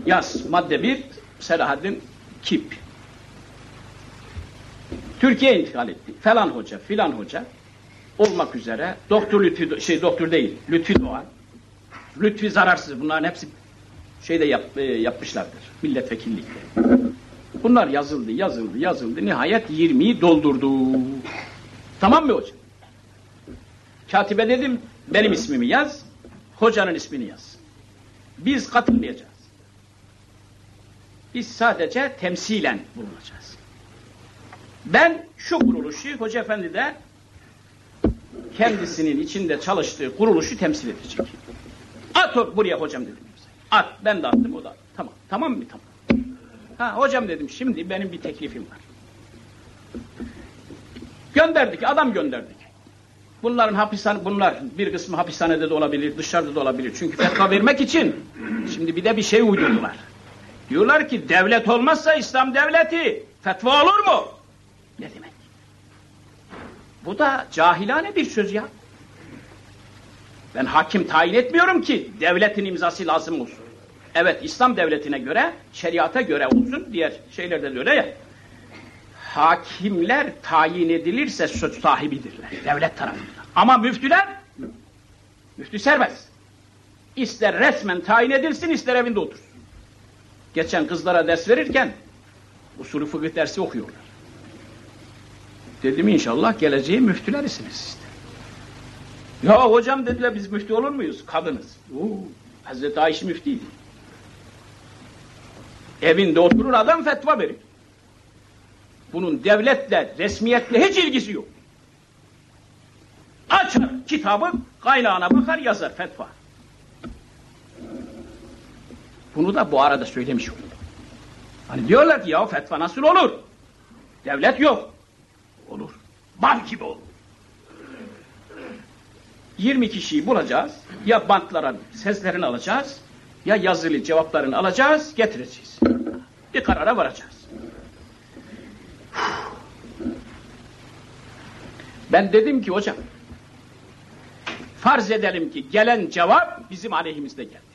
Yaz madde 1 Selahaddin Kip. Türkiye'ye intikal etti. Falan hoca, filan hoca olmak üzere doktor Lütfi, şey doktor değil, Lütfi Doğan, Lütfi Zararsız bunların hepsi şeyde yap, e, yapmışlardır. Milletvekillikte. Bunlar yazıldı, yazıldı, yazıldı. Nihayet 20'yi doldurdu. Tamam mı hocam? Katibe dedim, benim ismimi yaz, hocanın ismini yaz. Biz katılmayacağız. Biz sadece temsilen bulunacağız. Ben şu kuruluşu, Hoca Efendi de kendisinin içinde çalıştığı kuruluşu temsil edecek. At buraya hocam dedim. At, ben de attım, o da. Tamam, tamam mı? Tamam. Ha, hocam dedim, şimdi benim bir teklifim var. Gönderdik, adam gönderdik. Bunların hapishane, bunlar bir kısmı hapishanede de olabilir, dışarıda da olabilir. Çünkü fetva vermek için şimdi bir de bir şey uydurdular. Diyorlar ki devlet olmazsa İslam devleti fetva olur mu? Ne demek? Bu da cahilane bir söz ya. Ben hakim tayin etmiyorum ki devletin imzası lazım olsun. Evet İslam devletine göre, şeriata göre olsun, diğer şeylerde de öyle ya. Hakimler tayin edilirse söz sahibidirler, devlet tarafından. Ama müftüler, müftü serbest. İster resmen tayin edilsin, ister evinde otursun. Geçen kızlara ders verirken, usulü fıkıh dersi okuyorlar. Dedim inşallah geleceği müftülerisiniz. Ya hocam dediler biz müftü olur muyuz? Kadınız. Oo, Hazreti Ayşe müftiydi. Evinde oturur adam fetva verir. Bunun devletle, resmiyetle hiç ilgisi yok. Açar kitabı, kaynağına bakar yazar fetva. Bunu da bu arada söylemiş oluyor. Hani diyorlar ki ya fetva nasıl olur? Devlet yok. Olur. Bal gibi olur. 20 kişiyi bulacağız. Ya bantlara seslerini alacağız. Ya yazılı cevaplarını alacağız, getireceğiz. Bir karara varacağız. Ben dedim ki hocam, farz edelim ki gelen cevap bizim aleyhimizde geldi.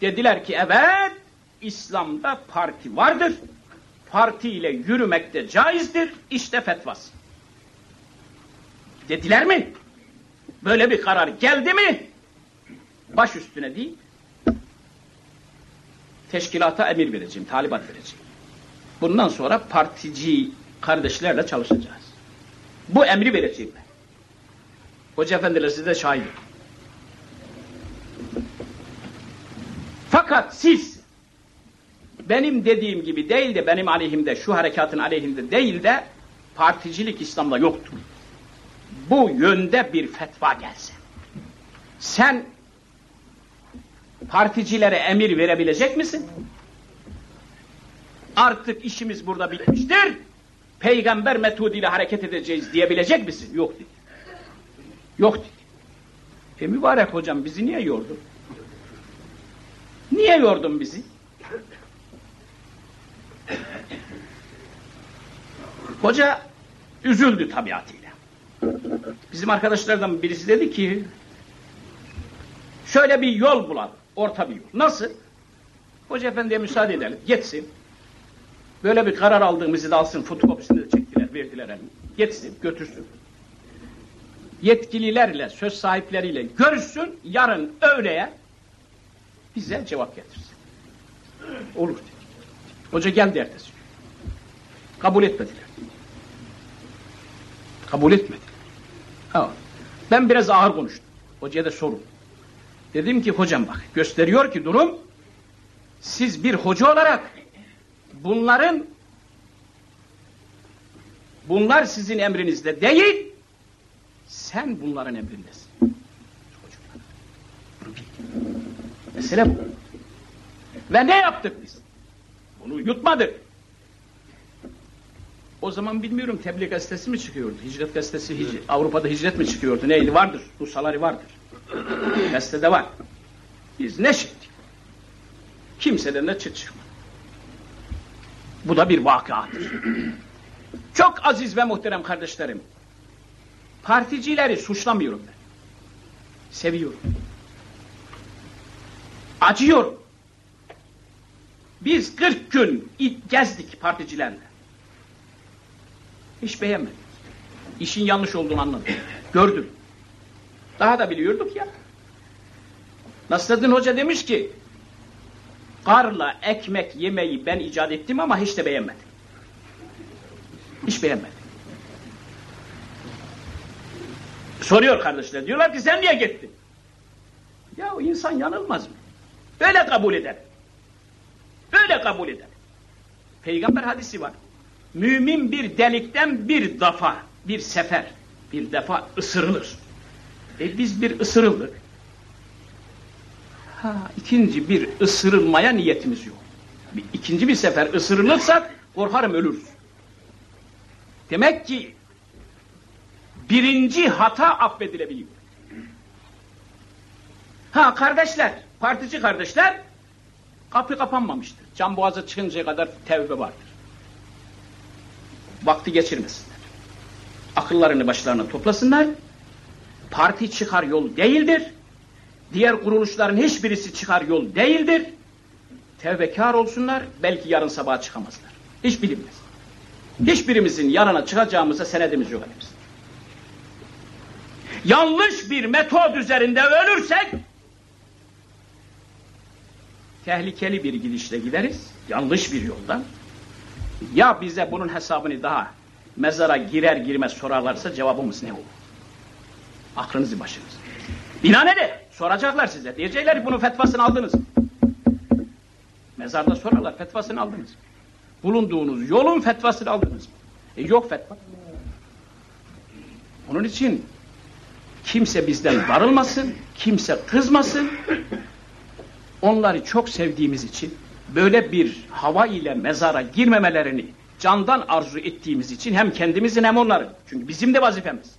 Dediler ki evet, İslam'da parti vardır. Partiyle yürümek de caizdir. İşte fetvası. Dediler mi? Böyle bir karar geldi mi? Baş üstüne değil. Teşkilata emir vereceğim, talimat vereceğim. Bundan sonra partici kardeşlerle çalışacağız. Bu emri vereceğim ben. Hoca efendiler size şahit. Fakat siz benim dediğim gibi değil de benim aleyhimde, şu harekatın aleyhinde değil de particilik İslam'da yoktur. Bu yönde bir fetva gelse. Sen particilere emir verebilecek misin? Artık işimiz burada bitmiştir. Peygamber metoduyla hareket edeceğiz diyebilecek misin? Yok dedi. Yok dedi. E mübarek hocam bizi niye yordun? Niye yordun bizi? Hoca üzüldü tabiatıyla. Bizim arkadaşlardan birisi dedi ki şöyle bir yol bulalım. Orta bir yol. Nasıl? Hoca efendiye müsaade edelim. Geçsin. Böyle bir karar aldığımızı da alsın. Fotokopisini de çektiler, verdiler elini. Geçsin, götürsün. Yetkililerle, söz sahipleriyle görüşsün. Yarın öğleye bize cevap getirsin. Olur dedi. Hoca geldi ertesi. Kabul etmediler. Kabul etmedi. Ha. Ben biraz ağır konuştum. Hocaya da sorun. Dedim ki hocam bak gösteriyor ki durum siz bir hoca olarak bunların bunlar sizin emrinizde değil sen bunların emrindesin. Mesele bu. Ve ne yaptık biz? Bunu yutmadık. O zaman bilmiyorum tebliğ gazetesi mi çıkıyordu? Hicret gazetesi hic Avrupa'da hicret mi çıkıyordu? Neydi? Vardır. Rusaları vardır. Gazetede var. Biz ne şektik? Kimseden de çıt. Bu da bir vakadır. Çok aziz ve muhterem kardeşlerim. Particileri suçlamıyorum ben. Seviyorum. Acıyorum. Biz 40 gün gezdik particilerle. Hiç beğenmedik. İşin yanlış olduğunu anladım. Gördüm. Daha da biliyorduk ya. Nasreddin Hoca demiş ki karla ekmek yemeyi ben icat ettim ama hiç de beğenmedim. Hiç beğenmedim. Soruyor kardeşler. Diyorlar ki sen niye gittin? Ya o insan yanılmaz mı? Öyle kabul eder. Öyle kabul eder. Peygamber hadisi var. Mümin bir delikten bir defa, bir sefer, bir defa ısırılır. E biz bir ısırıldık. Ha, ikinci bir ısırılmaya niyetimiz yok. Bir, ikinci bir sefer ısırılırsak korkarım ölürüz. Demek ki birinci hata affedilebiliyor. Ha kardeşler, partici kardeşler kapı kapanmamıştır. Can boğaza çıkıncaya kadar tevbe vardır. Vakti geçirmesinler. Akıllarını başlarına toplasınlar. Parti çıkar yol değildir. Diğer kuruluşların hiçbirisi çıkar yol değildir. Tevbekar olsunlar, belki yarın sabaha çıkamazlar. Hiç bilinmez. Hiçbirimizin yarına çıkacağımıza senedimiz yok hepsi. Yanlış bir metod üzerinde ölürsek tehlikeli bir gidişle gideriz. Yanlış bir yoldan. Ya bize bunun hesabını daha mezara girer girmez sorarlarsa cevabımız ne olur? Aklınızı başınız. Bina ne Soracaklar size. Diyecekler bunun fetvasını aldınız. Mezarda sorarlar fetvasını aldınız. Bulunduğunuz yolun fetvasını aldınız. E yok fetva. Onun için kimse bizden darılmasın, kimse kızmasın. Onları çok sevdiğimiz için böyle bir hava ile mezara girmemelerini candan arzu ettiğimiz için hem kendimizin hem onların. Çünkü bizim de vazifemiz.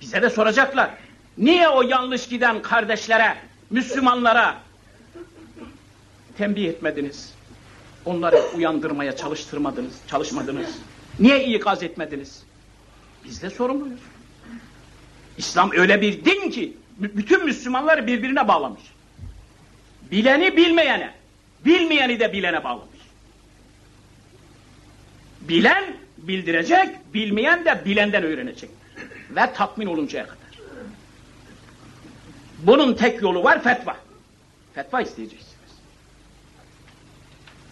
Bize de soracaklar. Niye o yanlış giden kardeşlere, Müslümanlara tembih etmediniz? Onları uyandırmaya çalıştırmadınız, çalışmadınız. Niye ikaz etmediniz? Biz de sorumluyuz. İslam öyle bir din ki bütün Müslümanları birbirine bağlamış. Bileni bilmeyene, bilmeyeni de bilene bağlamış. Bilen bildirecek, bilmeyen de bilenden öğrenecek. Ve tatmin oluncaya kadar. Bunun tek yolu var fetva. Fetva isteyeceksiniz.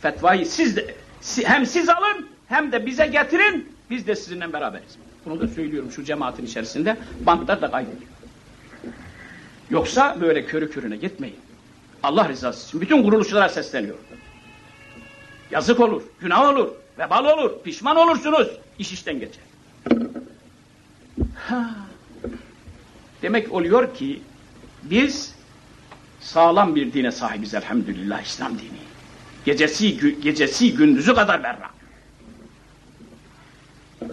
Fetvayı siz de hem siz alın hem de bize getirin. Biz de sizinle beraberiz. Bunu da söylüyorum şu cemaatin içerisinde. Bantlar da kaydediyor. Yoksa böyle körü körüne gitmeyin. Allah rızası için bütün kuruluşlara sesleniyorum. Yazık olur, günah olur, vebal olur, pişman olursunuz. İş işten geçer. Ha. Demek oluyor ki biz sağlam bir dine sahibiz elhamdülillah İslam dini. Gecesi, gecesi gündüzü kadar berra.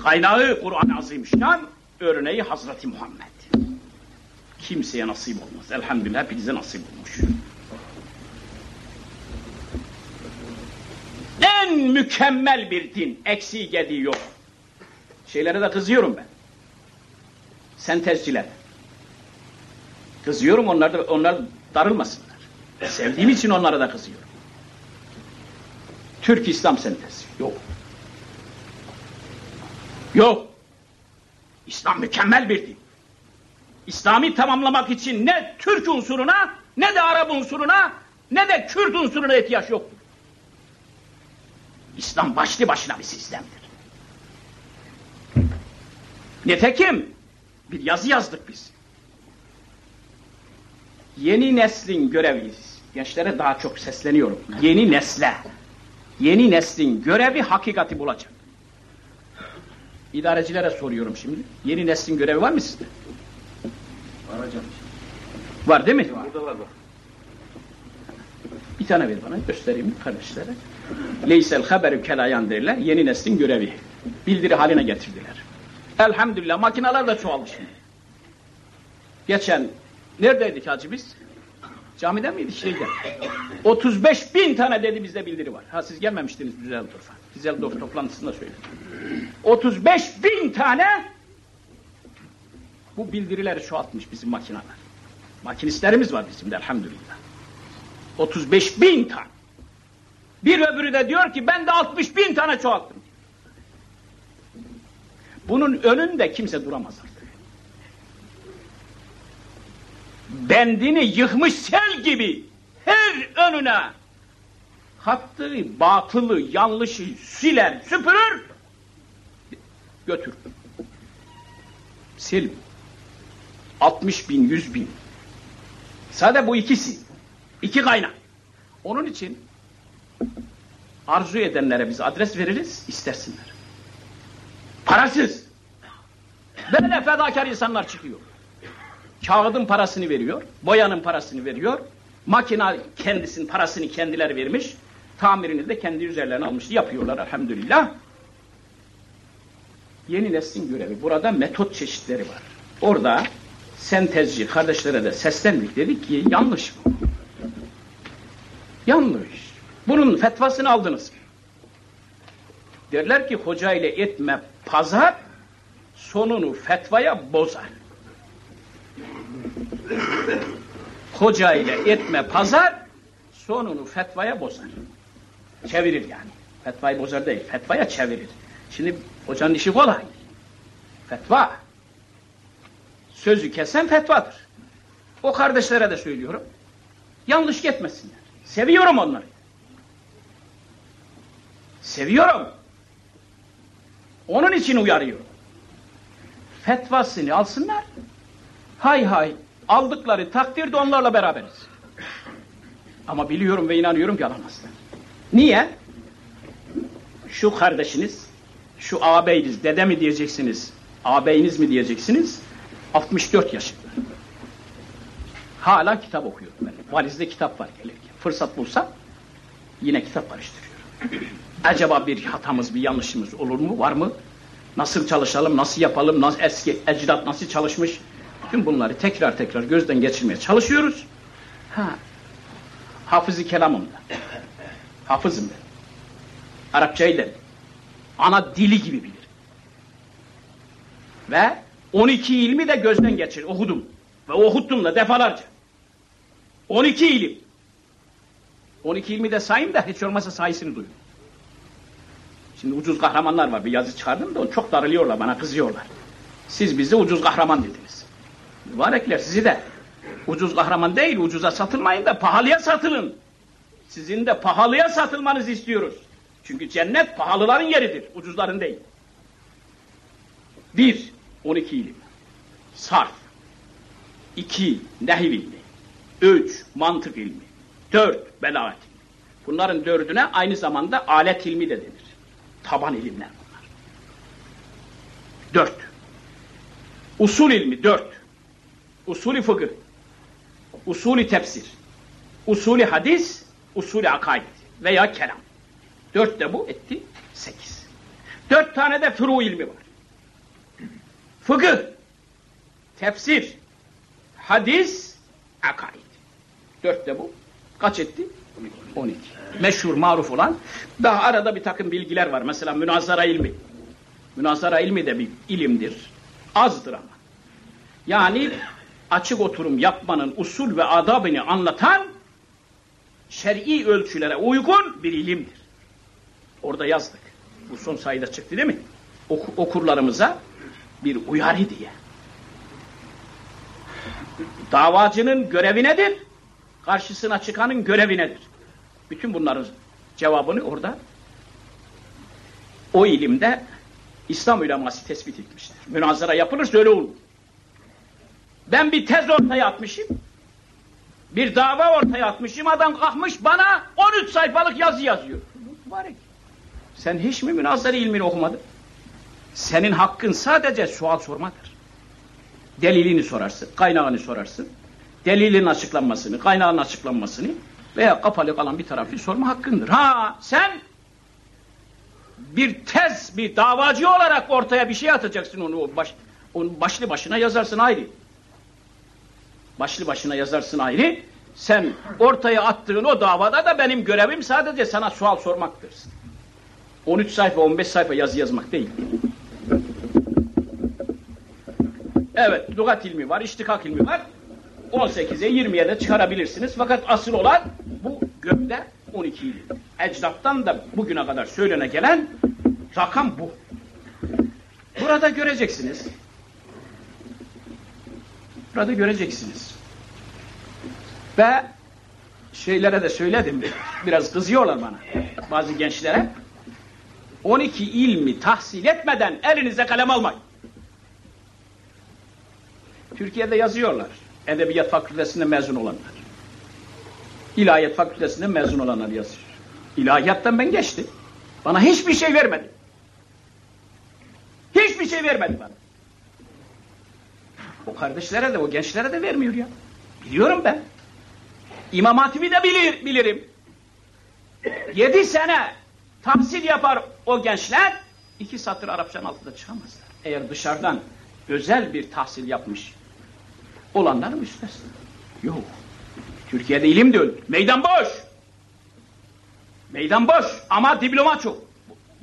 Kaynağı Kur'an-ı Azimüşşan, örneği Hazreti Muhammed. Kimseye nasip olmaz. Elhamdülillah hepinize nasip olmuş. En mükemmel bir din, eksiği gediği yok. Şeylere de kızıyorum ben. Sentezciler. Kızıyorum onlar da onlar darılmasınlar. Sevdiğim için onlara da kızıyorum. Türk İslam sentezi. Yok. Yok. İslam mükemmel bir din. İslam'ı tamamlamak için ne Türk unsuruna, ne de Arap unsuruna, ne de Kürt unsuruna ihtiyaç yoktur. İslam başlı başına bir sistemdir. Nitekim bir yazı yazdık biz. Yeni neslin görevi, gençlere daha çok sesleniyorum. Yeni nesle, yeni neslin görevi hakikati bulacak. İdarecilere soruyorum şimdi. Yeni neslin görevi var mı sizde? Var hocam. Var değil mi? Burada var bak. Bir tane ver bana göstereyim kardeşlere. Leysel haberü kelayan derler. Yeni neslin görevi. Bildiri haline getirdiler. Elhamdülillah makineler de çoğaldı şimdi. Geçen neredeydik hacı biz? Camide miydi şeyde? 35 bin tane dedi bizde bildiri var. Ha siz gelmemiştiniz Düsseldorf'a. Düsseldorf toplantısında söyledim. 35 bin tane bu bildirileri çoğaltmış bizim makineler. Makinistlerimiz var bizim de elhamdülillah. 35 bin tane. Bir öbürü de diyor ki ben de 60 bin tane çoğalttım. Bunun önünde kimse duramaz artık. Bendini yıkmış sel gibi her önüne hattığı batılı, yanlışı siler, süpürür, götür. Sil. 60 bin, 100 bin. Sadece bu ikisi. iki kaynak. Onun için arzu edenlere biz adres veririz, istersinler. Parasız. Böyle fedakar insanlar çıkıyor. Kağıdın parasını veriyor, boyanın parasını veriyor, makina kendisinin parasını kendileri vermiş, tamirini de kendi üzerlerine almış, yapıyorlar elhamdülillah. Yeni neslin görevi. Burada metot çeşitleri var. Orada sentezci kardeşlere de seslendik dedik ki yanlış bu. Yanlış. Bunun fetvasını aldınız. Derler ki hoca ile etme pazar sonunu fetvaya bozar. Hoca ile etme pazar sonunu fetvaya bozar. Çevirir yani. Fetvayı bozar değil, fetvaya çevirir. Şimdi hocanın işi kolay. Fetva. Sözü kesen fetvadır. O kardeşlere de söylüyorum. Yanlış gitmesinler. Seviyorum onları. Seviyorum. Onun için uyarıyorum. Fetvasını alsınlar. Hay hay aldıkları takdirde onlarla beraberiz. Ama biliyorum ve inanıyorum ki alamazlar. Niye? Şu kardeşiniz, şu ağabeyiniz, dede mi diyeceksiniz, ağabeyiniz mi diyeceksiniz, 64 yaşında. Hala kitap okuyor. Ben. Valizde kitap var gelirken. Fırsat bulsam yine kitap karıştırıyorum. Acaba bir hatamız, bir yanlışımız olur mu, var mı? Nasıl çalışalım, nasıl yapalım, nasıl eski ecdat nasıl çalışmış? Bütün bunları tekrar tekrar gözden geçirmeye çalışıyoruz. Ha, hafızı kelamımda. Hafızım ben. Arapçayı da ana dili gibi bilir. Ve 12 ilmi de gözden geçir, okudum. Ve okuttum da defalarca. 12 ilim. 12 ilmi de sayayım da hiç olmazsa sayısını duyun. Şimdi ucuz kahramanlar var. Bir yazı çıkardım da çok darılıyorlar bana kızıyorlar. Siz bize ucuz kahraman dediniz. Mübarekler sizi de ucuz kahraman değil ucuza satılmayın da pahalıya satılın. Sizin de pahalıya satılmanızı istiyoruz. Çünkü cennet pahalıların yeridir. Ucuzların değil. Bir, 12 ilim. Sarf. iki nehiv ilmi, üç mantık ilmi, dört belagat ilmi. Bunların dördüne aynı zamanda alet ilmi de denir. Taban ilimler bunlar. Dört. Usul ilmi dört. Usulü fıkıh, usulü tefsir, usulü hadis, usulü akaid veya kelam. Dört de bu etti sekiz. Dört tane de furu ilmi var. Fıkıh, tefsir, hadis, akaid. Dört de bu. Kaç etti? 12. Meşhur, maruf olan. Daha arada bir takım bilgiler var. Mesela münazara ilmi. Münazara ilmi de bir ilimdir. Azdır ama. Yani açık oturum yapmanın usul ve adabını anlatan şer'i ölçülere uygun bir ilimdir. Orada yazdık. Bu son sayıda çıktı değil mi? Ok okurlarımıza bir uyarı diye. Davacının görevi nedir? Karşısına çıkanın görevi nedir? Bütün bunların cevabını orada o ilimde İslam uleması tespit etmiştir. Münazara yapılırsa öyle olur. Ben bir tez ortaya atmışım. Bir dava ortaya atmışım. Adam kalkmış bana 13 sayfalık yazı yazıyor. Mübarek. Sen hiç mi münazara ilmini okumadın? Senin hakkın sadece sual sormadır. Delilini sorarsın, kaynağını sorarsın. Delilin açıklanmasını, kaynağın açıklanmasını veya kapalı kalan bir tarafı sorma hakkındır. Ha sen bir tez, bir davacı olarak ortaya bir şey atacaksın onu baş, onun başlı başına yazarsın ayrı. Başlı başına yazarsın ayrı. Sen ortaya attığın o davada da benim görevim sadece sana sual sormaktır. 13 sayfa, 15 sayfa yazı yazmak değil. Evet, lügat ilmi var, iştikak ilmi var. 18'e 20'ye de çıkarabilirsiniz. Fakat asıl olan bu gökte 12 ilim. Ecdattan da bugüne kadar söylene gelen rakam bu. Burada göreceksiniz. Burada göreceksiniz. Ve şeylere de söyledim. Biraz kızıyorlar bana. Bazı gençlere. 12 ilmi tahsil etmeden elinize kalem almayın. Türkiye'de yazıyorlar. Edebiyat fakültesinden mezun olanlar. İlahiyat fakültesinden mezun olanlar yazıyor. İlahiyattan ben geçtim. Bana hiçbir şey vermedi. Hiçbir şey vermedi bana. O kardeşlere de o gençlere de vermiyor ya. Biliyorum ben. İmam Hatip'i de bilir, bilirim. Yedi sene tahsil yapar o gençler, iki satır Arapçanın altında çıkamazlar. Eğer dışarıdan özel bir tahsil yapmış olanlar müstesna. Yok. Türkiye'de ilim de öyle. Meydan boş. Meydan boş ama diploma çok.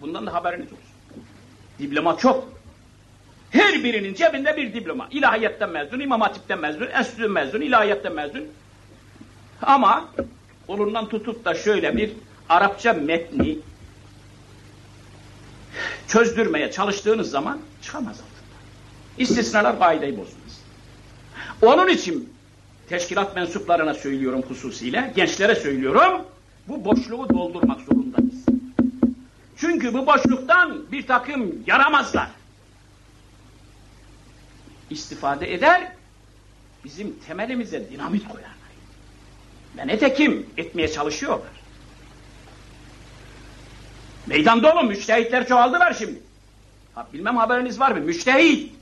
Bundan da haberiniz olsun. Diploma çok. Her birinin cebinde bir diploma. İlahiyetten mezun, İmam Hatip'ten mezun, enstitü mezun, ilahiyetten mezun. Ama kolundan tutup da şöyle bir Arapça metni çözdürmeye çalıştığınız zaman çıkamaz altından. İstisnalar kaideyi bozmaz. Onun için teşkilat mensuplarına söylüyorum hususiyle, gençlere söylüyorum, bu boşluğu doldurmak zorundayız. Çünkü bu boşluktan bir takım yaramazlar istifade eder, bizim temelimize dinamit koyarlar. Ve netekim etmeye çalışıyorlar. Meydan dolu, müştehitler çoğaldılar şimdi. Ha, bilmem haberiniz var mı? Müştehit.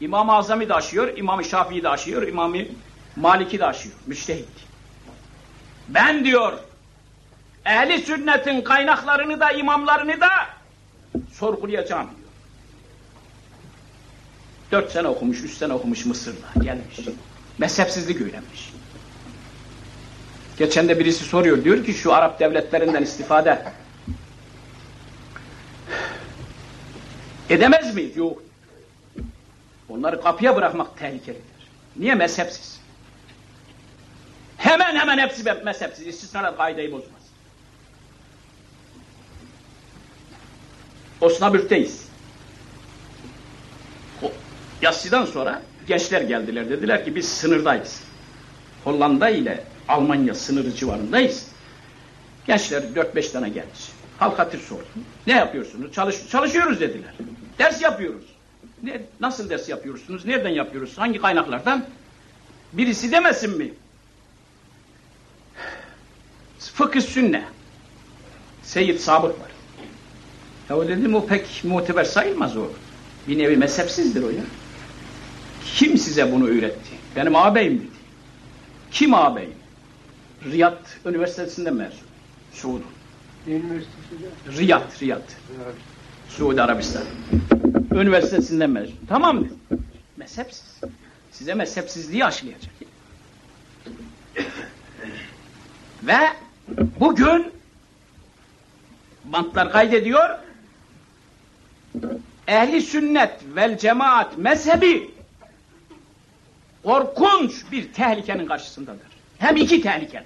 İmam-ı Azam'ı da aşıyor, İmam-ı Şafii'yi de aşıyor, İmam-ı Malik'i de aşıyor. Müştehit. Ben diyor, ehli sünnetin kaynaklarını da, imamlarını da sorgulayacağım diyor. Dört sene okumuş, üç sene okumuş Mısır'da gelmiş. Mezhepsizlik öğrenmiş. Geçen de birisi soruyor, diyor ki şu Arap devletlerinden istifade edemez mi? Yok. Onları kapıya bırakmak tehlikelidir. Niye? Mezhepsiz. Hemen hemen hepsi mezhepsiz. İstisnalar kaideyi bozmaz. Osnabrük'teyiz. Yassıdan sonra gençler geldiler. Dediler ki biz sınırdayız. Hollanda ile Almanya sınırı civarındayız. Gençler 4-5 tane gelmiş. Halk hatır sordu. Ne yapıyorsunuz? Çalış, çalışıyoruz dediler. Ders yapıyoruz. Ne, nasıl ders yapıyorsunuz? Nereden yapıyoruz? Hangi kaynaklardan? Birisi demesin mi? Fıkıh sünne. Seyyid Sabık var. Ya o dedim o pek muteber sayılmaz o. Bir nevi mezhepsizdir o ya. Kim size bunu öğretti? Benim ağabeyim dedi. Kim ağabeyim? Riyad Üniversitesi'nde mezun. Suudi. Üniversitesi'de. Riyad, Riyad. Suudi Arabistan. Üniversitesinden mezun. Tamam mı? Mezhepsiz. Size mezhepsizliği aşılayacak. Ve bugün bantlar kaydediyor ehli sünnet vel cemaat mezhebi korkunç bir tehlikenin karşısındadır. Hem iki tehlike.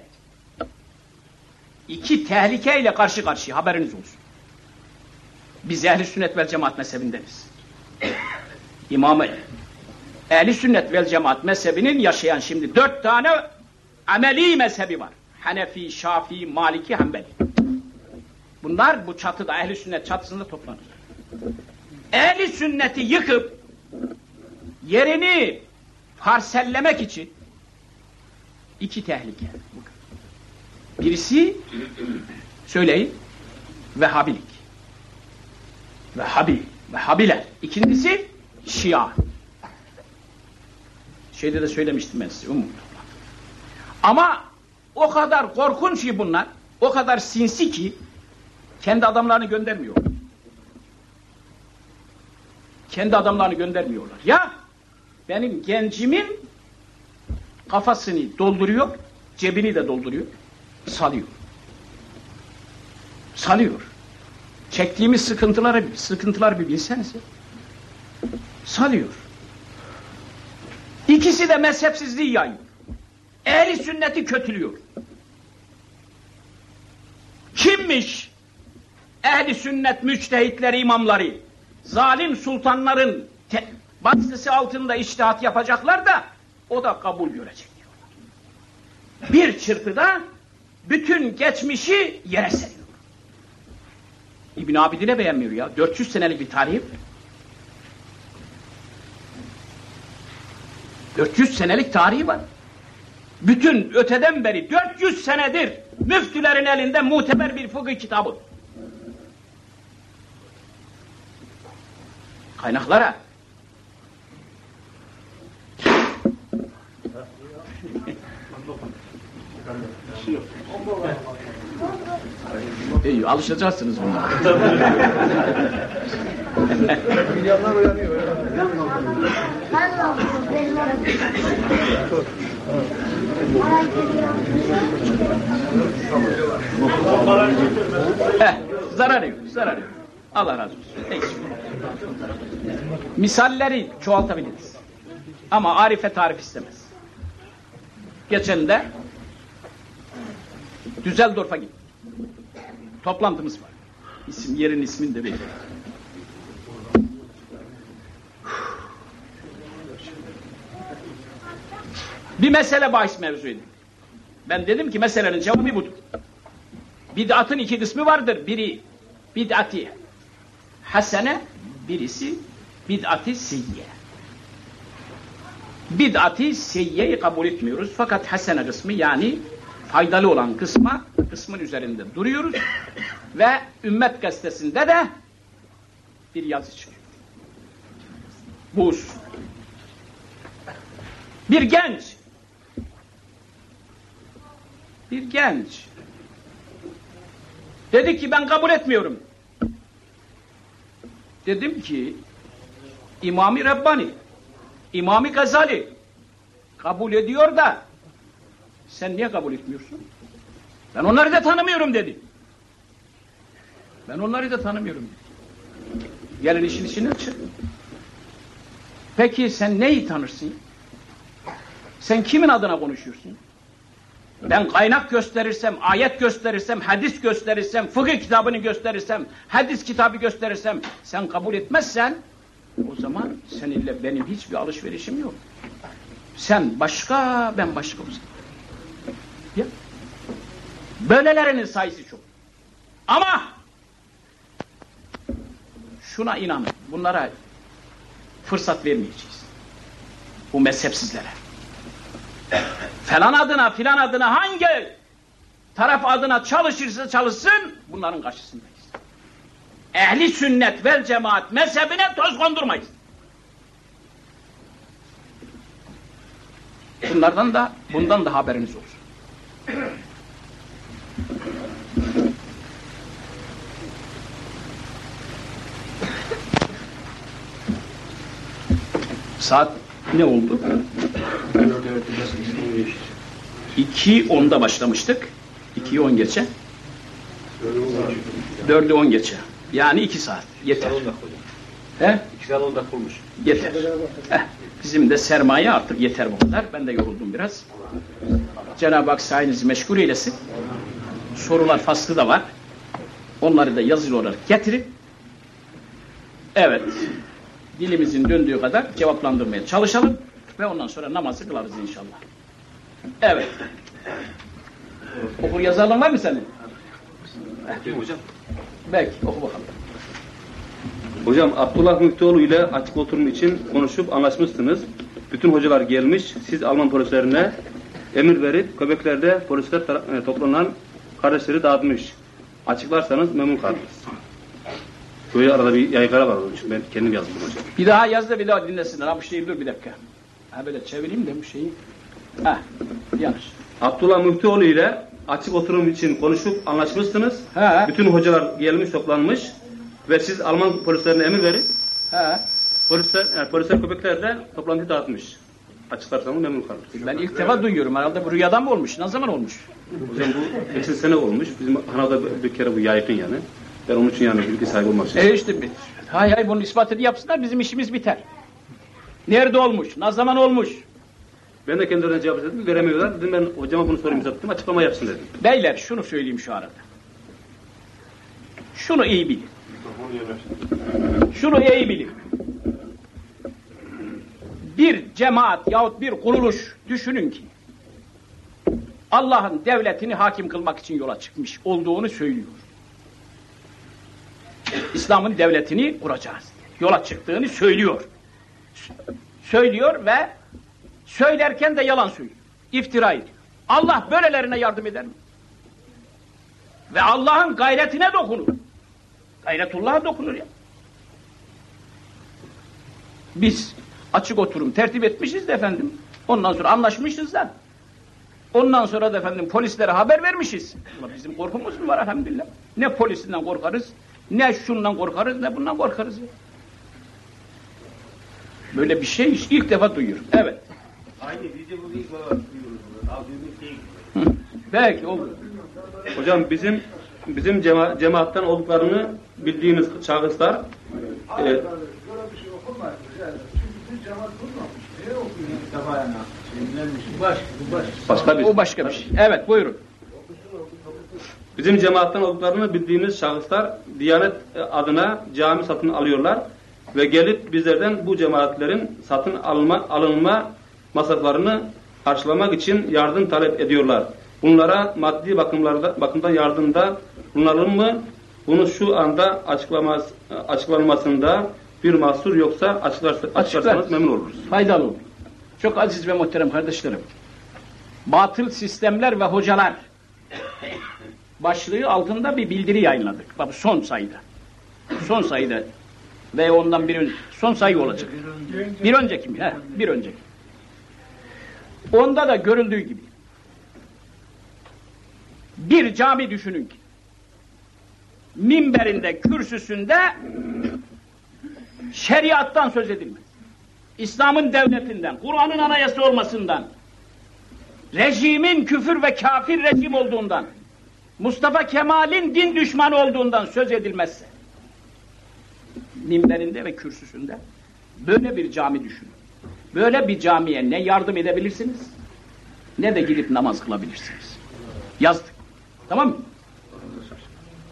İki tehlikeyle karşı karşıya haberiniz olsun. Biz ehli sünnet vel cemaat mezhebindeniz. İmamı ehli sünnet vel cemaat mezhebinin yaşayan şimdi dört tane ameli mezhebi var. Hanefi, Şafii, Maliki, Hanbeli. Bunlar bu çatıda ehli sünnet çatısında toplanır. Ehli sünneti yıkıp yerini parsellemek için iki tehlike. Birisi söyleyin Vehhabilik. Vehhabi, Vehhabiler. İkincisi Şia. Şeyde de söylemiştim ben size umut. Ama o kadar korkunç ki bunlar, o kadar sinsi ki kendi adamlarını göndermiyor. Kendi adamlarını göndermiyorlar. Ya benim gencimin kafasını dolduruyor, cebini de dolduruyor, salıyor. Salıyor. Çektiğimiz sıkıntıları, sıkıntılar bir bilseniz. Salıyor. İkisi de mezhepsizliği yayıyor. Ehli sünneti kötülüyor. Kimmiş? Ehli sünnet müçtehitleri, imamları, zalim sultanların baskısı altında iştihat yapacaklar da o da kabul görecek diyorlar. Bir çırpıda bütün geçmişi yere seriyor. İbn Abidin'e beğenmiyor ya. 400 senelik bir tarih. 400 senelik tarihi var. Bütün öteden beri 400 senedir müftülerin elinde muteber bir fıkıh kitabı. Kaynaklara. İyi, alışacaksınız buna. Milyonlar uyanıyor. Heh, zarar yok, zarar yok. Allah razı olsun. Eksik. Misalleri çoğaltabiliriz. Ama arife tarif istemez. Geçen de Düsseldorf'a gittim. Toplantımız var. İsim, yerin ismini de bekliyorum. Bir mesele bahis mevzu edin. Ben dedim ki meselenin cevabı budur. Bid'atın iki kısmı vardır. Biri bid'ati hasene, birisi bid'ati seyye. Bid'ati seyyeyi kabul etmiyoruz. Fakat hasene kısmı yani faydalı olan kısma, kısmın üzerinde duruyoruz. Ve Ümmet Gazetesi'nde de bir yazı çıkıyor. Bu bir genç bir genç dedi ki ben kabul etmiyorum. Dedim ki İmami Rabbani, İmami Gazali kabul ediyor da sen niye kabul etmiyorsun? Ben onları da tanımıyorum dedi. Ben onları da tanımıyorum dedi. Gelin işin içine çık. Peki sen neyi tanırsın? Sen kimin adına konuşuyorsun? Ben kaynak gösterirsem, ayet gösterirsem, hadis gösterirsem, fıkıh kitabını gösterirsem, hadis kitabı gösterirsem, sen kabul etmezsen, o zaman seninle benim hiçbir alışverişim yok. Sen başka, ben başka olsam. Ya. Böylelerinin sayısı çok. Ama şuna inanın, bunlara fırsat vermeyeceğiz. Bu mezhepsizlere. Falan adına filan adına hangi taraf adına çalışırsa çalışsın bunların karşısındayız. Ehli sünnet vel cemaat mezhebine toz kondurmayız. Bunlardan da bundan da haberiniz olsun. Saat ne oldu? 2.10'da başlamıştık. 2'yi 10 geçe. 4'ü 10 geçe. Yani 2 saat. Yeter. He? 2 saat 10 dakika olmuş. Yeter. Heh, bizim de sermaye artık yeter bu kadar. Ben de yoruldum biraz. Cenab-ı Hak sayenizi meşgul eylesin. Sorular faslı da var. Onları da yazılı olarak getirin. Evet. Dilimizin döndüğü kadar cevaplandırmaya çalışalım. Ve ondan sonra namazı kılarız inşallah. Evet. Okur yazarlığın var mı senin? Mi hocam? Belki oku bakalım. Hocam Abdullah Müftüoğlu ile açık oturum için konuşup anlaşmışsınız. Bütün hocalar gelmiş. Siz Alman polislerine emir verip köpeklerde polisler e, toplanan kardeşleri dağıtmış. Açıklarsanız memnun kalırız. Böyle arada bir yaygara var onun için. Ben kendim yazdım hocam. Bir daha yaz da bir daha dinlesinler. Ha bu şeyi dur bir dakika. Ha böyle çevireyim de bu şeyi. Ha yanlış. Abdullah Müftüoğlu ile açık oturum için konuşup anlaşmışsınız. He. Bütün hocalar gelmiş toplanmış. Ve siz Alman polislerine emir verip Ha. polisler, yani polisler köpeklerde toplantı dağıtmış. Açıklarsanız memnun kalırız. Ben ilk defa duyuyorum. Herhalde bu rüyadan mı olmuş? Ne zaman olmuş? Hocam bu geçen sene olmuş. Bizim Hanav'da bir kere bu yaygın yani. Ben onun için yani bilgi sahibi olmak için. E işte. Hay hay bunun ispatını yapsınlar bizim işimiz biter. Nerede olmuş? Ne zaman olmuş? Ben de kendilerine cevap istedim. Veremiyorlar. Dedim ben hocama bunu sorayım zaten. Açıklama yapsın dedim. Beyler şunu söyleyeyim şu arada. Şunu iyi bilin. Şunu iyi bilin. Bir cemaat yahut bir kuruluş düşünün ki Allah'ın devletini hakim kılmak için yola çıkmış olduğunu söylüyor. İslam'ın devletini kuracağız. Yola çıktığını söylüyor. Söylüyor ve söylerken de yalan söylüyor. İftira ediyor. Allah böylelerine yardım eder mi? Ve Allah'ın gayretine dokunur. Gayretullah'a dokunur ya. Biz açık oturum tertip etmişiz de efendim. Ondan sonra anlaşmışız da. Ondan sonra da efendim polislere haber vermişiz. Bizim korkumuz mu var elhamdülillah? Ne polisinden korkarız, ne şundan korkarız, ne bundan korkarız. ya. Böyle bir şey ilk defa duyuyorum. Evet. Aynı bizim bu ilk olarak duyuyoruz. Şey. Belki olur. Hocam bizim bizim cema cemaatten olduklarını bildiğimiz şahıslar e, Böyle bir şey okunmaz. Yani. Çünkü bir cemaat kurmamış. Niye okuyor? Sabahına. Şeylenmiş. Bu başka. Bu başka. başka bir O başka bir şey. Evet buyurun. Bizim cemaatten olduklarını bildiğimiz şahıslar Diyanet adına cami satın alıyorlar ve gelip bizlerden bu cemaatlerin satın alma, alınma masraflarını karşılamak için yardım talep ediyorlar. Bunlara maddi bakımlarda bakımdan yardımda bulunalım mı? Bunu şu anda açıklamaz, açıklanmasında bir mahsur yoksa açıklarsa, açıklarsanız memnun oluruz. Faydalı olur. Çok aziz ve muhterem kardeşlerim. Batıl sistemler ve hocalar başlığı altında bir bildiri yayınladık. Bak son sayıda. Son sayıda ve ondan bir son sayı olacak. Bir önceki mi? He, bir önceki. Onda da görüldüğü gibi bir cami düşünün ki minberinde, kürsüsünde şeriattan söz edilmez. İslam'ın devletinden, Kur'an'ın anayası olmasından, rejimin küfür ve kafir rejim olduğundan, Mustafa Kemal'in din düşmanı olduğundan söz edilmezse, minberinde ve kürsüsünde böyle bir cami düşünün. Böyle bir camiye ne yardım edebilirsiniz, ne de gidip namaz kılabilirsiniz. Yazdık. Tamam mı?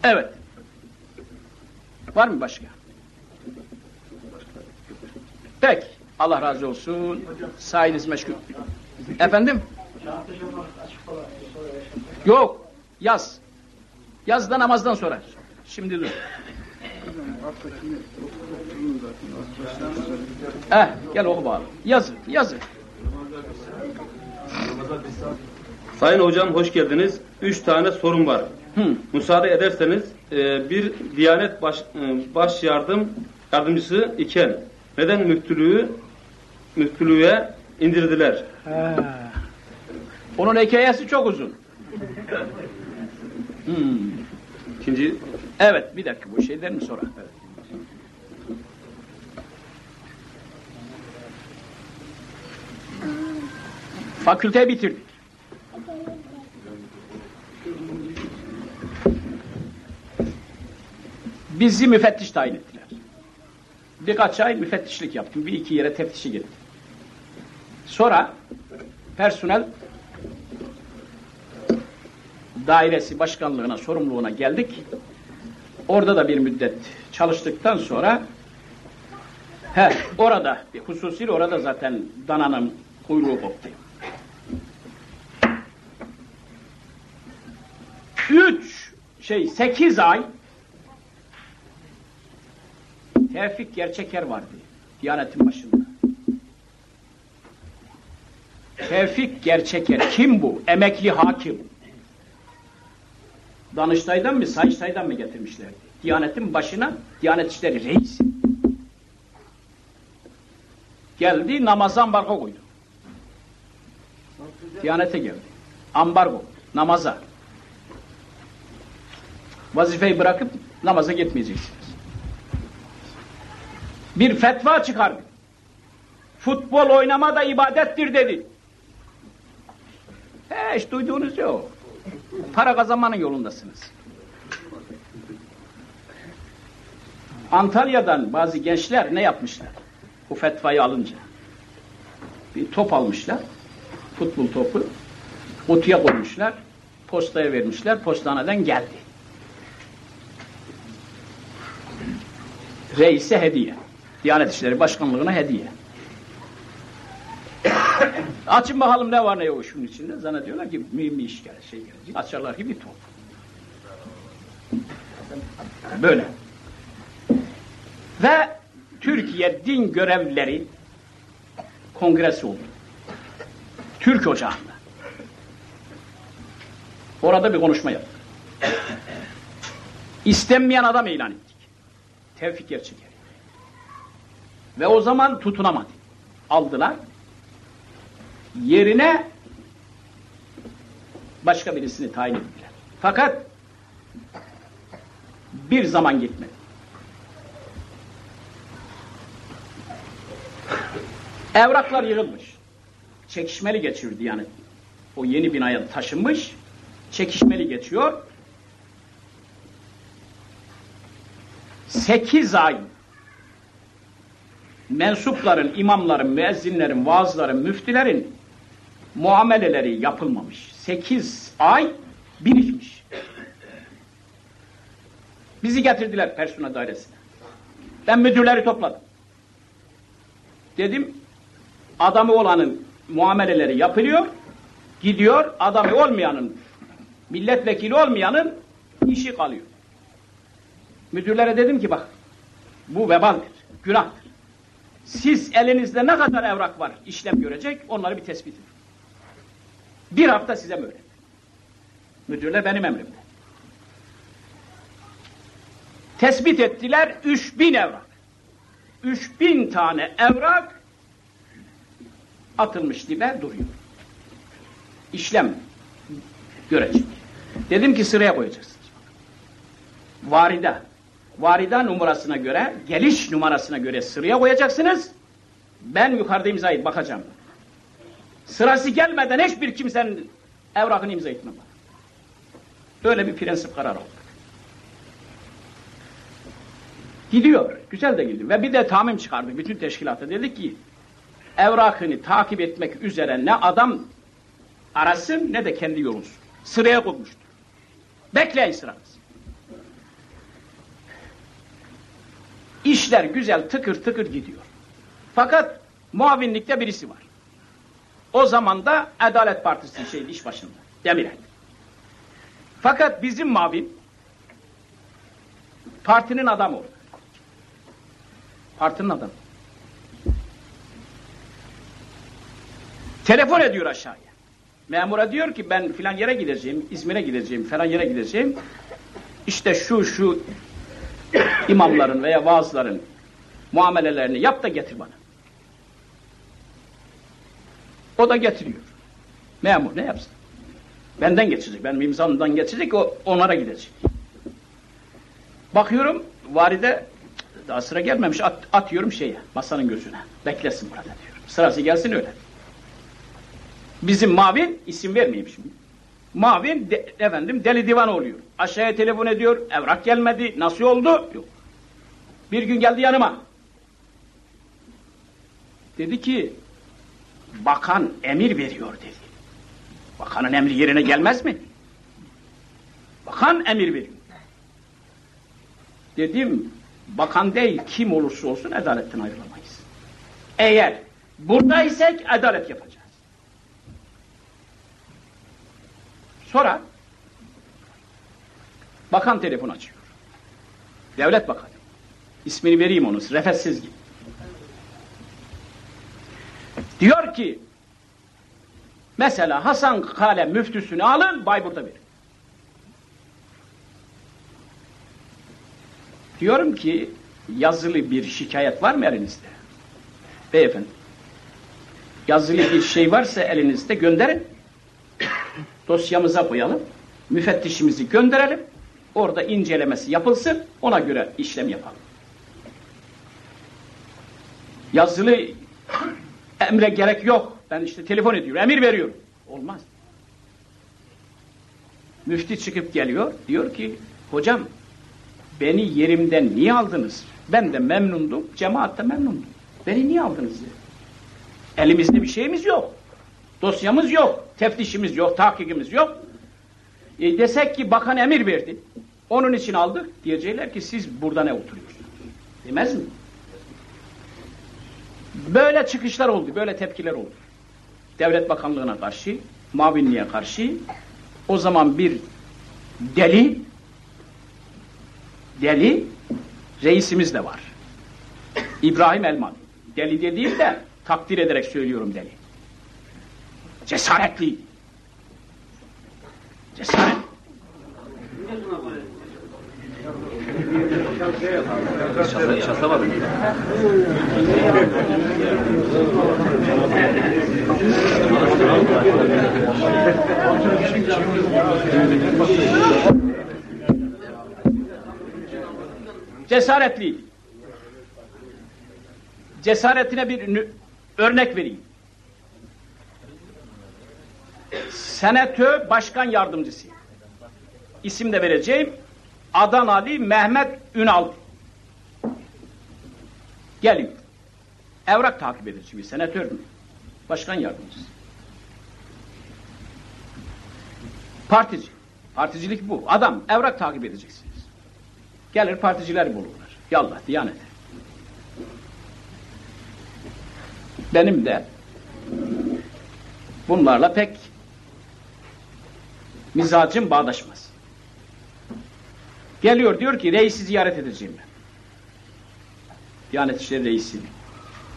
Evet. Var mı başka? Peki. Allah razı olsun. Sayınız meşgul. Efendim? Yok. Yaz. Yaz da namazdan sonra. Şimdi dur. Eh, gel oku bakalım. Yazı, yazı. Sayın hocam hoş geldiniz. Üç tane sorum var. Hı. Müsaade ederseniz e, bir Diyanet baş, e, baş yardım yardımcısı iken neden müftülüğü müftülüğe indirdiler? Onun hikayesi çok uzun. Hmm. İkinci Evet, bir dakika bu şeyden mi sonra? Evet. Fakülte bitirdik. Bizi müfettiş tayin ettiler. Birkaç ay müfettişlik yaptım. Bir iki yere teftişe gittim. Sonra personel dairesi başkanlığına, sorumluluğuna geldik. Orada da bir müddet çalıştıktan sonra he, orada, hususiyle orada zaten dananın kuyruğu koptu. Üç, şey, sekiz ay Tevfik Gerçeker vardı. Diyanetin başında. Tevfik Gerçeker kim bu? Emekli hakim. Danıştay'dan mı, Sayıştay'dan mı getirmişlerdi? Diyanetin başına, Diyanet İşleri reisi. Geldi, namaza ambargo koydu. Diyanete geldi. Ambargo, namaza. Vazifeyi bırakıp namaza gitmeyeceksiniz. Bir fetva çıkardı. Futbol oynama da ibadettir dedi. Hiç duyduğunuz yok. Para kazanmanın yolundasınız. Antalya'dan bazı gençler ne yapmışlar? Bu fetvayı alınca. Bir top almışlar. Futbol topu. Kutuya koymuşlar. Postaya vermişler. Postaneden geldi. Reise hediye. Diyanet İşleri Başkanlığı'na hediye. Açın bakalım ne var ne yok şunun içinde. Zannediyorlar ki mühim bir iş gelecek, şey gelecek. Açarlar ki bir top. Böyle. Ve Türkiye Din Görevlileri Kongresi oldu. Türk Ocağı'nda. Orada bir konuşma yaptık. İstenmeyen adam ilan ettik. Tevfik Gerçeker. Ve o zaman tutunamadı. Aldılar. Yerine başka birisini tayin ettiler. Fakat bir zaman gitmedi. Evraklar yığılmış. Çekişmeli geçiyordu yani. O yeni binaya taşınmış. Çekişmeli geçiyor. Sekiz ay mensupların, imamların, müezzinlerin, vaazların, müftilerin muameleleri yapılmamış. Sekiz ay birikmiş. Bizi getirdiler personel dairesine. Ben müdürleri topladım. Dedim, adamı olanın muameleleri yapılıyor, gidiyor, adamı olmayanın, milletvekili olmayanın işi kalıyor. Müdürlere dedim ki bak, bu vebaldir, günahtır. Siz elinizde ne kadar evrak var işlem görecek, onları bir tespit edin. Bir hafta size mi öğretti? Müdürler benim emrimde. Tespit ettiler 3000 evrak. 3000 tane evrak atılmış dibe duruyor. İşlem görecek. Dedim ki sıraya koyacaksınız. Varida. Varida numarasına göre, geliş numarasına göre sıraya koyacaksınız. Ben yukarıda imzayı bakacağım. Sırası gelmeden hiçbir kimsenin evrakını imza etmem. Böyle bir prensip karar aldık. Gidiyor. Güzel de gidiyor. Ve bir de tamim çıkardık bütün teşkilata. Dedik ki evrakını takip etmek üzere ne adam arasın ne de kendi yorulsun. Sıraya koymuştur. Bekleyin sıranız. İşler güzel tıkır tıkır gidiyor. Fakat muavinlikte birisi var. O zaman da Adalet Partisi şeydi iş başında. Demirel. Fakat bizim mavin partinin adamı oldu. Partinin adamı. Telefon ediyor aşağıya. Memura diyor ki ben filan yere gideceğim, İzmir'e gideceğim, falan yere gideceğim. İşte şu şu imamların veya vaazların muamelelerini yap da getir bana. O da getiriyor. Memur ne yapsın? Benden geçecek, benim imzamdan geçecek, o onlara gidecek. Bakıyorum, valide daha sıra gelmemiş, at, atıyorum şeye, masanın gözüne. Beklesin burada diyor. Sırası gelsin öyle. Bizim Mavin, isim vermeyeyim şimdi. Mavin, de, efendim, deli divan oluyor. Aşağıya telefon ediyor, evrak gelmedi, nasıl oldu? Yok. Bir gün geldi yanıma. Dedi ki, bakan emir veriyor dedi. Bakanın emri yerine gelmez mi? Bakan emir veriyor. Dedim, bakan değil kim olursa olsun adaletten ayrılamayız. Eğer buradaysek adalet yapacağız. Sonra bakan telefon açıyor. Devlet bakanı. İsmini vereyim onu, refessiz gibi. Diyor ki mesela Hasan Kale müftüsünü alın Bayburt'a verin. Diyorum ki yazılı bir şikayet var mı elinizde? Beyefendi. Yazılı bir şey varsa elinizde gönderin. Dosyamıza koyalım. Müfettişimizi gönderelim. Orada incelemesi yapılsın. Ona göre işlem yapalım. Yazılı emre gerek yok. Ben işte telefon ediyorum. Emir veriyorum. Olmaz. Müfti çıkıp geliyor. Diyor ki hocam beni yerimden niye aldınız? Ben de memnundum. Cemaat de memnundu. Beni niye aldınız? Elimizde bir şeyimiz yok. Dosyamız yok. Teftişimiz yok. Tahkikimiz yok. E desek ki bakan emir verdi. Onun için aldık. Diyecekler ki siz burada ne oturuyorsunuz? Demez mi? Böyle çıkışlar oldu. Böyle tepkiler oldu. Devlet Bakanlığı'na karşı, Mavinliğe karşı o zaman bir deli deli reisimiz de var. İbrahim Elman. Deli dediğim de takdir ederek söylüyorum deli. Cesaretli. Cesaret. Çatamadım. Cesaretli. Cesaretine bir örnek vereyim. Senatör başkan yardımcısı. İsim de vereceğim. Adanalı Mehmet Ünal. Geliyor. Evrak takip edici bir senatör mü? Başkan yardımcısı. Partici. Particilik bu. Adam evrak takip edeceksiniz. Gelir particiler bulurlar. Yallah diyanet. Benim de bunlarla pek mizacım bağdaşmaz. Geliyor diyor ki reisi ziyaret edeceğim ben. Diyanet İşleri Reisi.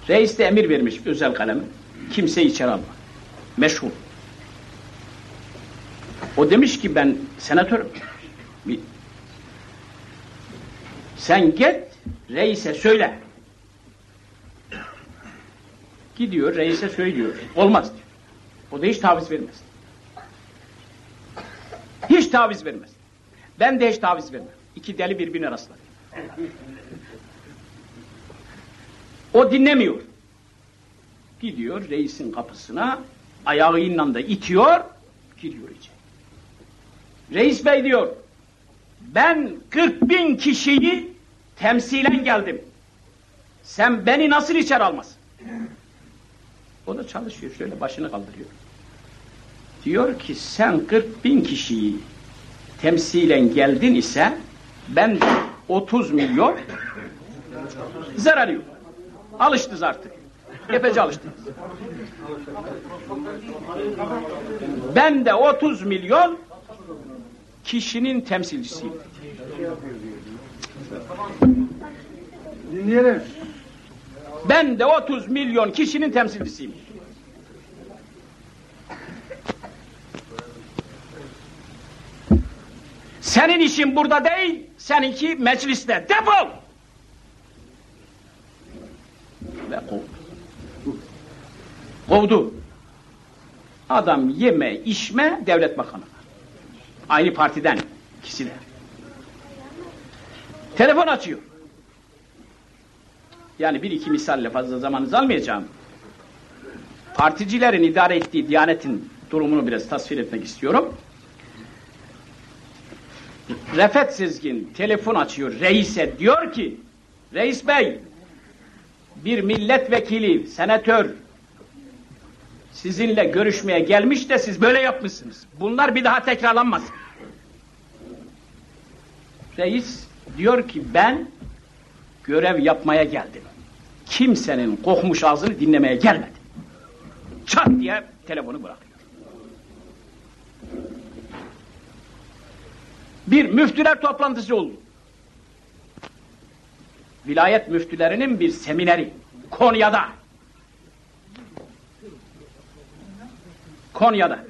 Reis de emir vermiş özel kalemi. Kimse içeri alma. Meşhur. O demiş ki ben senatörüm. Sen git reise söyle. Gidiyor reise söylüyor. Olmaz diyor. O da hiç taviz vermez. Hiç taviz vermez. Ben de hiç taviz vermem. İki deli birbirine rastladı. O dinlemiyor. Gidiyor reisin kapısına, ayağıyla da itiyor, giriyor içeri. Reis bey diyor, ben 40 bin kişiyi temsilen geldim. Sen beni nasıl içeri almasın? O da çalışıyor, şöyle başını kaldırıyor. Diyor ki sen 40 bin kişiyi temsilen geldin ise ben 30 milyon zarar yok. Alıştınız artık. Epeyce alıştınız. Ben de 30 milyon kişinin temsilcisiyim. Dinleyelim. Ben de 30 milyon kişinin temsilcisiyim. Senin işin burada değil, seninki mecliste. Defol! Ve kovdu. Kovdu. Adam yeme, içme devlet bakanı. Aynı partiden ikisi de. Telefon açıyor. Yani bir iki misalle fazla zamanınızı almayacağım. Particilerin idare ettiği Diyanet'in durumunu biraz tasvir etmek istiyorum. Refet Sezgin telefon açıyor reise diyor ki reis bey bir milletvekili, senatör sizinle görüşmeye gelmiş de siz böyle yapmışsınız. Bunlar bir daha tekrarlanmasın. Reis diyor ki ben görev yapmaya geldim. Kimsenin kokmuş ağzını dinlemeye gelmedim. Çat diye telefonu bırakıyor. Bir müftüler toplantısı oldu. Vilayet müftülerinin bir semineri. Konya'da. Konya'da.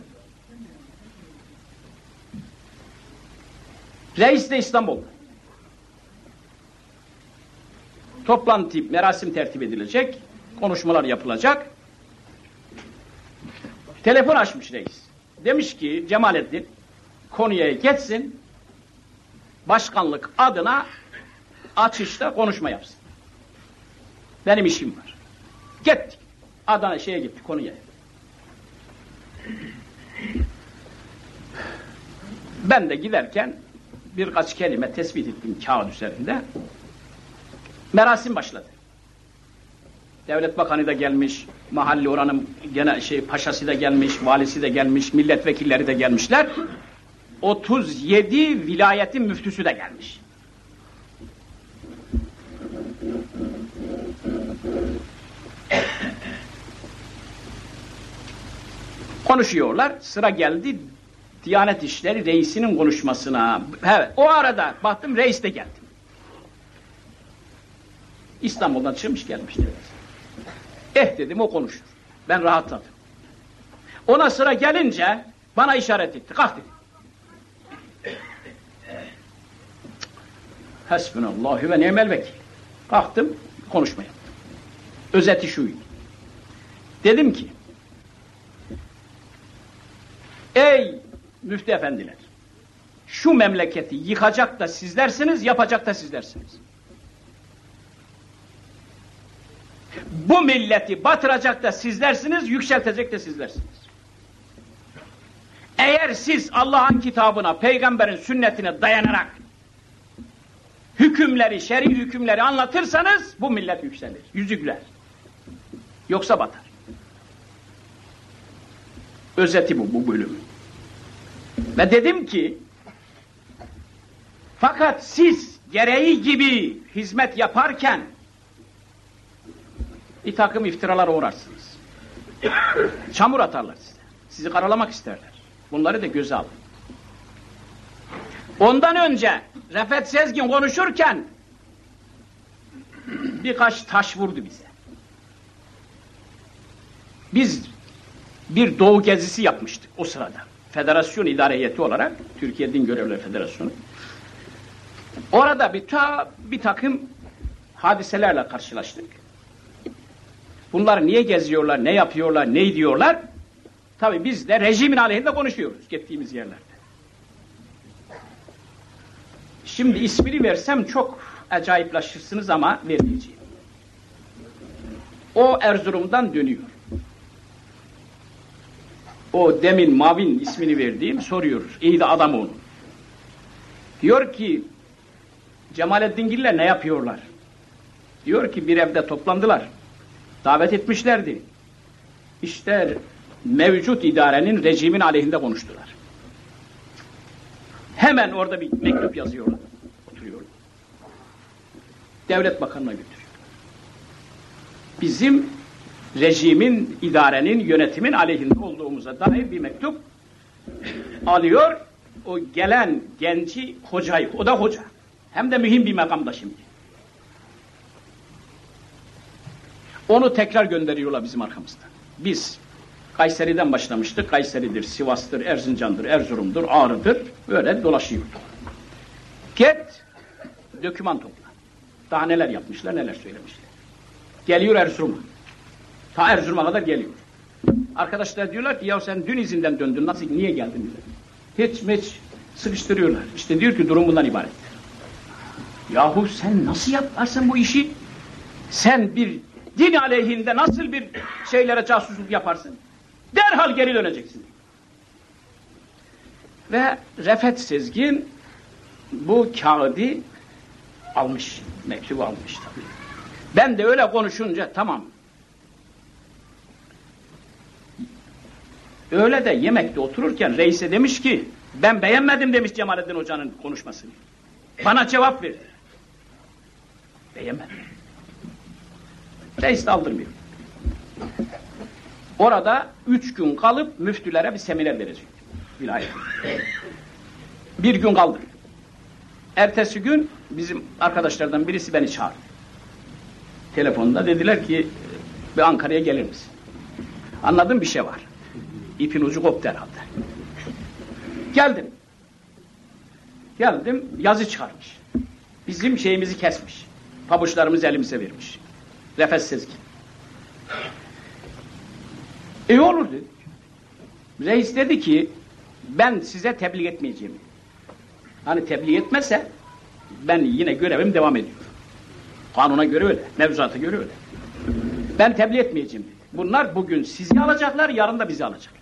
Reis de İstanbul. Toplantı, merasim tertip edilecek. Konuşmalar yapılacak. Telefon açmış reis. Demiş ki Cemalettin Konya'ya geçsin. Başkanlık adına açışta konuşma yapsın. Benim işim var. Gittik. Adana şeye gitti konuya. Ben de giderken birkaç kelime tespit ettim kağıt üzerinde. Merasim başladı. Devlet Bakanı da gelmiş, mahalle oranın gene şey paşası da gelmiş, valisi de gelmiş, milletvekilleri de gelmişler. 37 vilayetin müftüsü de gelmiş. Konuşuyorlar. Sıra geldi Diyanet İşleri reisinin konuşmasına. Evet, o arada baktım reis de geldi. İstanbul'dan çıkmış gelmiş dedi. Eh dedim o konuşur. Ben rahatladım. Ona sıra gelince bana işaret etti. Kalk dedi. Hasbunallahu ve ni'mel vekil. Kalktım, konuşma yaptım. Özeti şuydu. Dedim ki, ey müftü efendiler, şu memleketi yıkacak da sizlersiniz, yapacak da sizlersiniz. Bu milleti batıracak da sizlersiniz, yükseltecek de sizlersiniz. Eğer siz Allah'ın kitabına, peygamberin sünnetine dayanarak hükümleri, şer'i hükümleri anlatırsanız bu millet yükselir, yüzü. Yoksa batar. Özeti bu, bu bölümün. Ve dedim ki fakat siz gereği gibi hizmet yaparken bir takım iftiralar uğrarsınız. Çamur atarlar size. Sizi karalamak isterler. Bunları da göze alın. Ondan önce Refet Sezgin konuşurken birkaç taş vurdu bize. Biz bir doğu gezisi yapmıştık o sırada. Federasyon idare heyeti olarak Türkiye Din Görevlileri Federasyonu. Orada bir, ta, bir takım hadiselerle karşılaştık. Bunlar niye geziyorlar, ne yapıyorlar, ne diyorlar? Tabi biz de rejimin aleyhinde konuşuyoruz gittiğimiz yerlerde. Şimdi ismini versem çok acayiplaşırsınız ama vermeyeceğim. O Erzurum'dan dönüyor. O demin Mavin ismini verdiğim soruyoruz. İyi de adam onu. Diyor ki Cemalettin Giller ne yapıyorlar? Diyor ki bir evde toplandılar. Davet etmişlerdi. İşte mevcut idarenin, rejimin aleyhinde konuştular. Hemen orada bir mektup yazıyorlar. Oturuyorlar. Devlet Bakanı'na götürüyor. Bizim rejimin, idarenin, yönetimin aleyhinde olduğumuza dair bir mektup alıyor. O gelen genci hocayı, o da hoca. Hem de mühim bir makamda şimdi. Onu tekrar gönderiyorlar bizim arkamızdan. Biz Kayseri'den başlamıştık. Kayseri'dir, Sivas'tır, Erzincan'dır, Erzurum'dur, Ağrı'dır. Böyle dolaşıyorduk. Git, döküman topla. Daha neler yapmışlar, neler söylemişler. Geliyor Erzurum'a. Ta Erzurum'a kadar geliyor. Arkadaşlar diyorlar ki ya sen dün izinden döndün, nasıl, niye geldin diyor. Hiç meç sıkıştırıyorlar. İşte diyor ki durum bundan ibaret. Yahu sen nasıl yaparsın bu işi? Sen bir din aleyhinde nasıl bir şeylere casusluk yaparsın? Derhal geri döneceksin. Ve Refet Sezgin bu kağıdı almış, mektubu almış tabii. Ben de öyle konuşunca tamam. Öyle de yemekte otururken reise demiş ki ben beğenmedim demiş Cemalettin Hoca'nın konuşmasını. Bana cevap verdi. Beğenmedim. Reis de aldırmıyor. Orada üç gün kalıp müftülere bir seminer verecek. Vilayet. Bir gün kaldı. Ertesi gün bizim arkadaşlardan birisi beni çağırdı. Telefonda dediler ki bir Ankara'ya gelir misin? Anladım bir şey var. İpin ucu koptu herhalde. Geldim. Geldim yazı çıkarmış. Bizim şeyimizi kesmiş. Pabuçlarımızı elimize vermiş. Nefes sezgin. İyi olur dedi. Reis dedi ki ben size tebliğ etmeyeceğim. Hani tebliğ etmezse ben yine görevim devam ediyor. Kanuna göre öyle, mevzuata göre öyle. Ben tebliğ etmeyeceğim. Bunlar bugün sizi alacaklar, yarın da bizi alacaklar.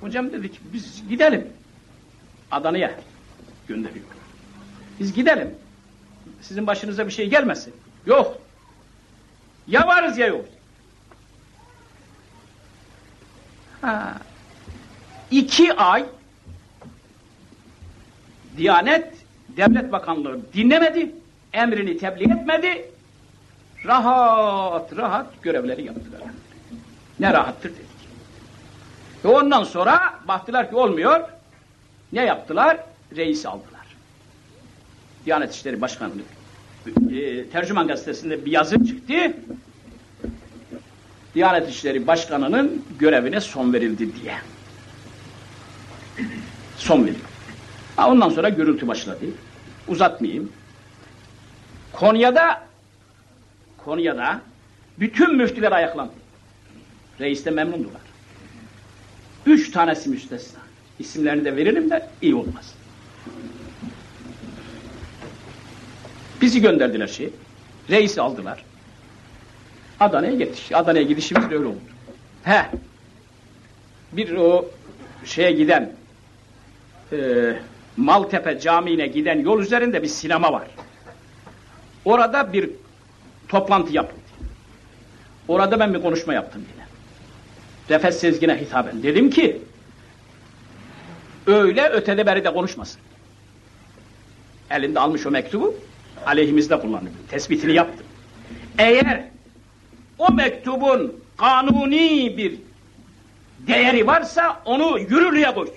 Hocam dedi ki biz gidelim. Adana'ya gönderiyor. Biz gidelim. Sizin başınıza bir şey gelmesin. Yok. Ya varız ya yok. Ha. İki ay Diyanet Devlet Bakanlığı dinlemedi, emrini tebliğ etmedi, rahat rahat görevleri yaptılar. Ne rahattır dedik. Ve ondan sonra baktılar ki olmuyor, ne yaptılar? Reisi aldılar. Diyanet İşleri Başkanı'nı e, Tercüman Gazetesi'nde bir yazı çıktı. Diyanet İşleri Başkanı'nın görevine son verildi diye. Son verildi. Ha, ondan sonra gürültü başladı. Uzatmayayım. Konya'da Konya'da bütün müftüler ayaklandı. Reis de memnundular. Üç tanesi müstesna. İsimlerini de veririm de iyi olmaz. Bizi gönderdiler şey. Reisi aldılar. Adana'ya gitti. Adana'ya gidişimiz de öyle oldu. He. Bir o şeye giden e, Maltepe Camii'ne giden yol üzerinde bir sinema var. Orada bir toplantı yapıldı. Orada ben bir konuşma yaptım yine. Refet Sezgin'e hitaben. Dedim ki öyle ötede beri de konuşmasın. Elinde almış o mektubu aleyhimizde kullanıyor. Tespitini yaptım. Eğer o mektubun kanuni bir değeri varsa onu yürürlüğe koysun.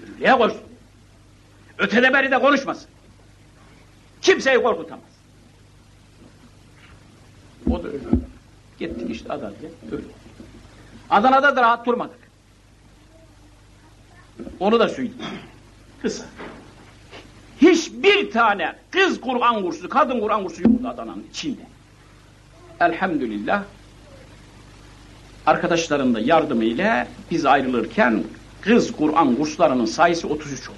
Yürürlüğe koysun. Ötede beri de konuşmasın. Kimseyi korkutamaz. O da öyle. Gittik işte Adana'ya. Öyle. Adana'da da rahat durmadık. Onu da söyleyeyim. Kısa. Hiçbir tane kız Kur'an kursu, kadın Kur'an kursu yoktu Adana'nın içinde. Elhamdülillah arkadaşların da yardımıyla biz ayrılırken kız Kur'an kurslarının sayısı 33 oldu.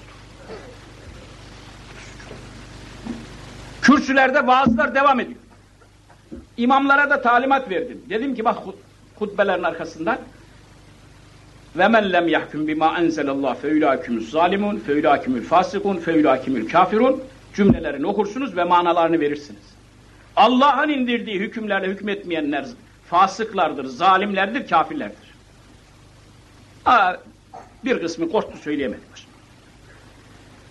Kürsülerde vaazlar devam ediyor. İmamlara da talimat verdim. Dedim ki bak hutbelerin arkasından ve men lem yahkum bima enzelallah fe ulaikümüz zalimun fe ulaikümül fasikun fe ulaikümül kafirun cümlelerini okursunuz ve manalarını verirsiniz. Allah'ın indirdiği hükümlerle hükmetmeyenler fasıklardır, zalimlerdir, kafirlerdir. Aa, bir kısmı korktu söyleyemedi başım.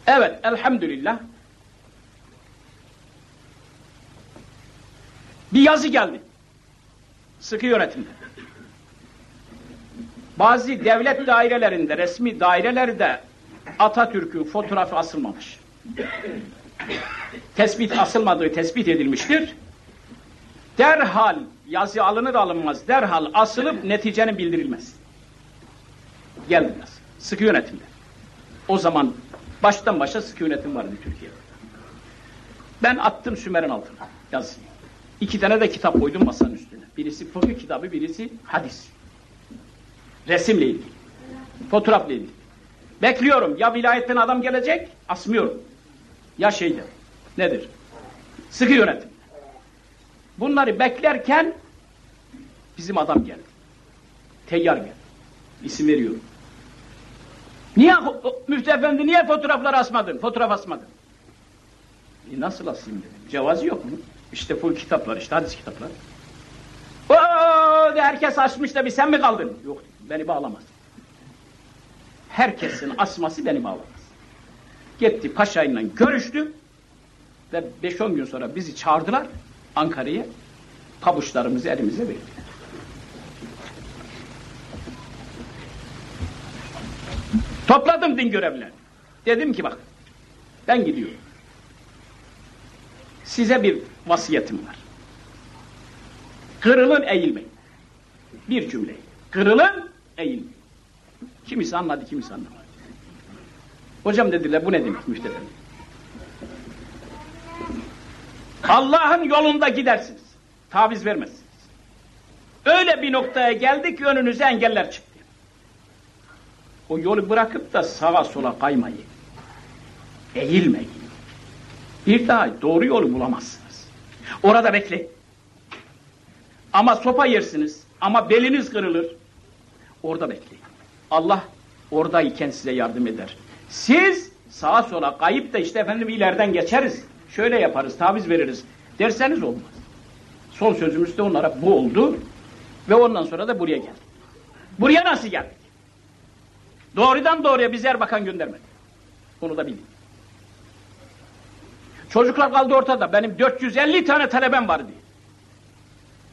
Evet, elhamdülillah. Bir yazı geldi. Sıkı yönetimde. Bazı devlet dairelerinde, resmi dairelerde Atatürk'ün fotoğrafı asılmamış. Tespit asılmadığı tespit edilmiştir. Derhal yazı alınır alınmaz derhal asılıp neticenin bildirilmez. Geldiler. Sıkı yönetimde. O zaman baştan başa sıkı yönetim vardı Türkiye'de. Ben attım Sümer'in altına yazıyı. İki tane de kitap koydum masanın üstüne. Birisi fıkıh kitabı, birisi hadis. Resimle ilgili. Fotoğrafla ilgili. Bekliyorum. Ya vilayetten adam gelecek, asmıyorum. Ya şeyde. Nedir? Sıkı yönetim. Bunları beklerken bizim adam geldi. Teyyar geldi. İsim veriyorum. Niye müftü efendi niye fotoğrafları asmadın? Fotoğraf asmadın. E nasıl asayım dedim. Cevazı yok mu? İşte full kitaplar, işte hadis kitaplar. De herkes açmış da bir sen mi kaldın? Yok, beni bağlamaz. Herkesin asması beni bağlamaz. Gitti paşayla görüştü ve 5-10 gün sonra bizi çağırdılar Ankara'ya. Pabuçlarımızı elimize verdiler. Topladım din görevlilerini. Dedim ki bak, ben gidiyorum. Size bir vasiyetim var. Kırılın eğilmeyin. Bir cümle. Kırılın eğilmeyin. Kimisi anladı, kimisi anlamadı. Hocam dediler bu ne demek müftefendi? Allah'ın yolunda gidersiniz. Taviz vermezsiniz. Öyle bir noktaya geldik ki önünüze engeller çıktı. O yolu bırakıp da sağa sola kaymayın. Eğilmeyin. Bir daha doğru yolu bulamazsınız. Orada bekleyin. Ama sopa yersiniz. Ama beliniz kırılır. Orada bekleyin. Allah oradayken size yardım eder. Siz sağa sola kayıp da işte efendim ileriden geçeriz. Şöyle yaparız, taviz veririz derseniz olmaz. Son sözümüz de onlara bu oldu. Ve ondan sonra da buraya geldik. Buraya nasıl geldik? Doğrudan doğruya biz Erbakan göndermedi. Bunu da bilin. Çocuklar kaldı ortada. Benim 450 tane talebem vardı.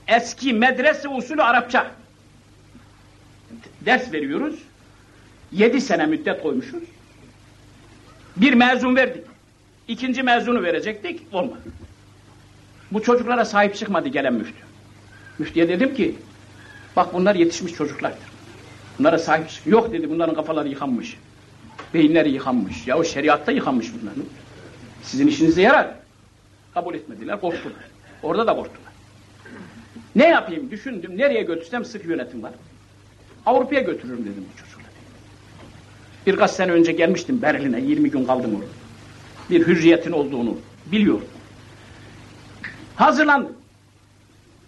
Eski medrese usulü Arapça. Ders veriyoruz. 7 sene müddet koymuşuz. Bir mezun verdik. İkinci mezunu verecektik. Olmadı. Bu çocuklara sahip çıkmadı gelen müftü. Müftüye dedim ki bak bunlar yetişmiş çocuklardır. Bunlara sahip çık. Yok dedi bunların kafaları yıkanmış. Beyinleri yıkanmış. Ya o şeriatta yıkanmış bunların. Sizin işinize yarar. Kabul etmediler, korktular. Orada da korktular. Ne yapayım düşündüm, nereye götürsem sık yönetim var. Avrupa'ya götürürüm dedim bu çocukları. Birkaç sene önce gelmiştim Berlin'e, 20 gün kaldım orada. Bir hürriyetin olduğunu biliyorum. Hazırlandım.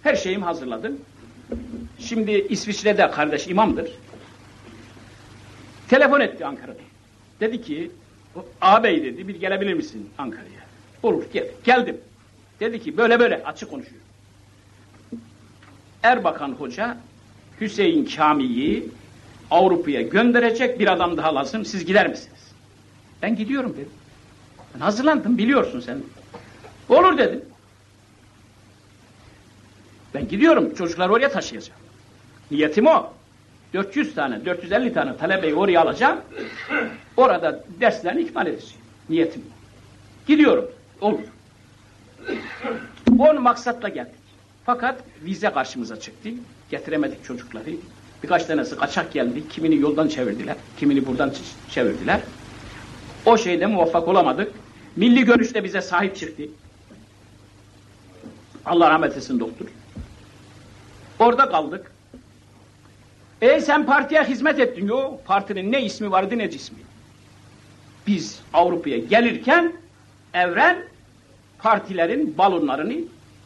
Her şeyim hazırladım. Şimdi İsviçre'de kardeş imamdır. Telefon etti Ankara'da. Dedi ki, ağabey dedi, bir gelebilir misin Ankara'ya? Olur, gel. Geldim. Dedi ki, böyle böyle, açık konuşuyor. Erbakan Hoca, Hüseyin Kami'yi Avrupa'ya gönderecek bir adam daha lazım, siz gider misiniz? Ben gidiyorum dedim. Ben hazırlandım, biliyorsun sen. Olur dedim. Ben gidiyorum, çocukları oraya taşıyacağım. Niyetim o. 400 tane, 450 tane talebeyi oraya alacağım. Orada derslerini ikmal edeceğim. Niyetim. Gidiyorum. Olur. On maksatla geldik. Fakat vize karşımıza çıktı. Getiremedik çocukları. Birkaç tanesi kaçak geldi. Kimini yoldan çevirdiler. Kimini buradan çevirdiler. O şeyde muvaffak olamadık. Milli görüşte bize sahip çıktı. Allah rahmet etsin doktor. Orada kaldık. E sen partiye hizmet ettin. Yok partinin ne ismi vardı ne cismi. Biz Avrupa'ya gelirken evren partilerin balonlarını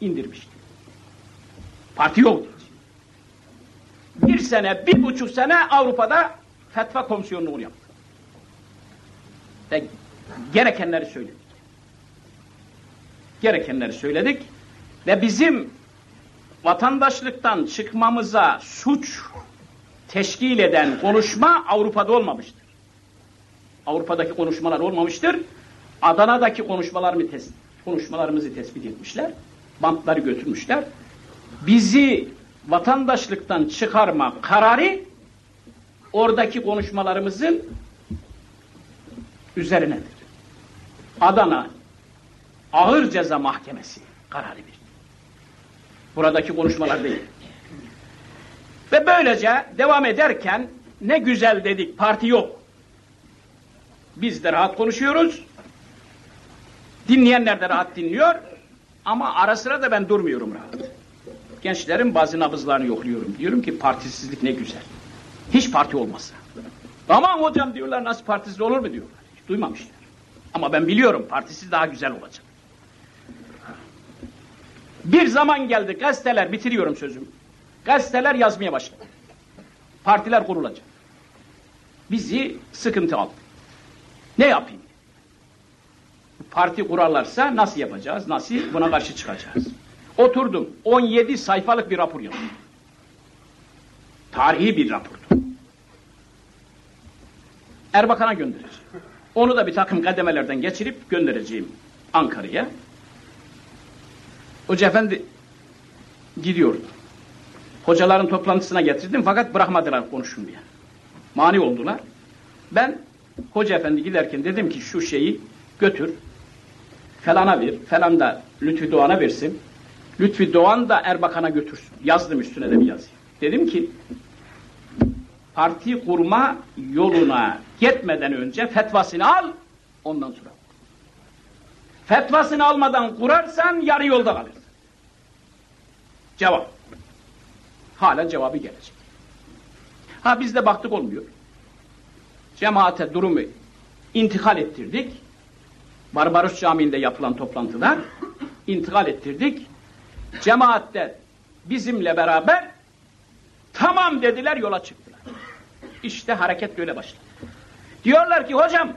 indirmişti. Parti yoktu. Bir sene, bir buçuk sene Avrupa'da fetva komisyonluğunu yaptı. Ve gerekenleri söyledik. Gerekenleri söyledik ve bizim vatandaşlıktan çıkmamıza suç teşkil eden konuşma Avrupa'da olmamıştır. Avrupa'daki konuşmalar olmamıştır. Adana'daki konuşmalarımı tes konuşmalarımızı tespit etmişler. Bantları götürmüşler. Bizi vatandaşlıktan çıkarma kararı oradaki konuşmalarımızın üzerinedir. Adana Ağır Ceza Mahkemesi kararı bir. Buradaki konuşmalar değil. Ve böylece devam ederken ne güzel dedik parti yok. Biz de rahat konuşuyoruz. Dinleyenler de rahat dinliyor. Ama ara sıra da ben durmuyorum rahat. Gençlerin bazı nabızlarını yokluyorum. Diyorum ki partisizlik ne güzel. Hiç parti olmasa. Aman hocam diyorlar nasıl partisiz olur mu diyorlar. Hiç duymamışlar. Ama ben biliyorum partisiz daha güzel olacak. Bir zaman geldi gazeteler bitiriyorum sözümü. Gazeteler yazmaya başladı. Partiler kurulacak. Bizi sıkıntı aldı. Ne yapayım? Parti kurarlarsa nasıl yapacağız? Nasıl buna karşı çıkacağız? Oturdum. 17 sayfalık bir rapor yazdım. Tarihi bir rapordu. Erbakan'a göndereceğim. Onu da bir takım kademelerden geçirip göndereceğim Ankara'ya. Hoca efendi gidiyordu. Hocaların toplantısına getirdim fakat bırakmadılar konuşun diye. Mani oldular. Ben hoca efendi giderken dedim ki şu şeyi götür felana ver, falan da Lütfi Doğan'a versin. Lütfi Doğan da Erbakan'a götürsün. Yazdım üstüne de bir yazı. Dedim ki parti kurma yoluna gitmeden önce fetvasını al, ondan sonra Fetvasını almadan kurarsan yarı yolda kalırsın. Cevap. Hala cevabı gelecek. Ha biz de baktık olmuyor. Cemaate durumu intikal ettirdik. Barbaros Camii'nde yapılan toplantıda intikal ettirdik. Cemaatte bizimle beraber tamam dediler yola çıktılar. İşte hareket böyle başladı. Diyorlar ki hocam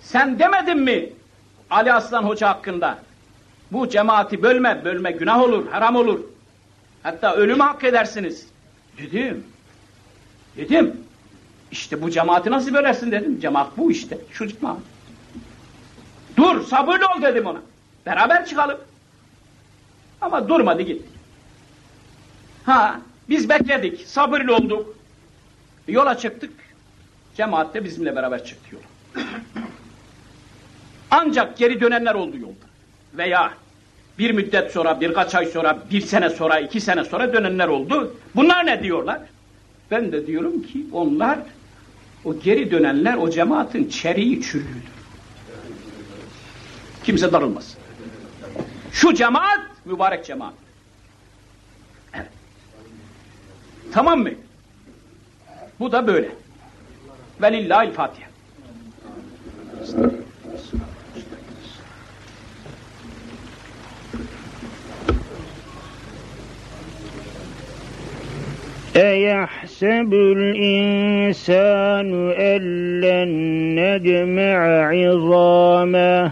sen demedin mi Ali Aslan Hoca hakkında bu cemaati bölme, bölme günah olur, haram olur. Hatta ölümü hak edersiniz. Dedim. Dedim. İşte bu cemaati nasıl bölersin dedim. Cemaat bu işte. Şu cemaat. Dur sabırlı ol dedim ona. Beraber çıkalım. Ama durmadı gitti. Ha biz bekledik. Sabırlı olduk. Yola çıktık. Cemaat de bizimle beraber çıktı yola. Ancak geri dönenler oldu yolda. Veya bir müddet sonra, birkaç ay sonra, bir sene sonra, iki sene sonra dönenler oldu. Bunlar ne diyorlar? Ben de diyorum ki onlar, o geri dönenler o cemaatin çeriği çürüğüdür. Kimse darılmasın. Şu cemaat, mübarek cemaat. Evet. Tamam mı? Bu da böyle. Velillahil Fatiha. أيحسب الإنسان أن لن نجمع عظامه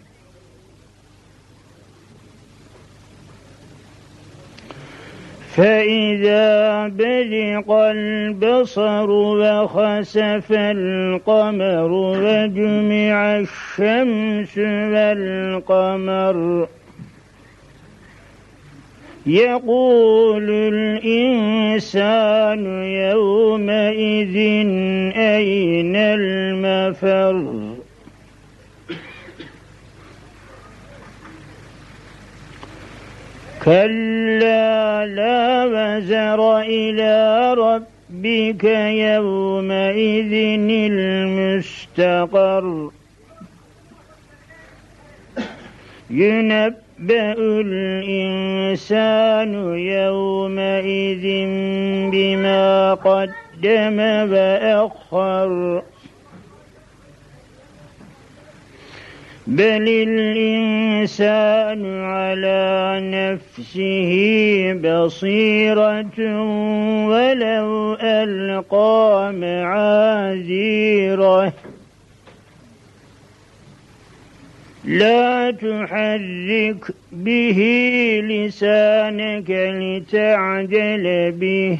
فإذا برق البصر وخسف القمر وجمع الشمس والقمر يقول الإنسان يومئذ أين المفر؟ كلا لا وزر إلى ربك يومئذ المستقر. ينبأ الإنسان يومئذ بما قدم وأخر. بل الإنسان على نفسه بصيرة ولو ألقى معاذيره لا تحرك به لسانك لتعجل به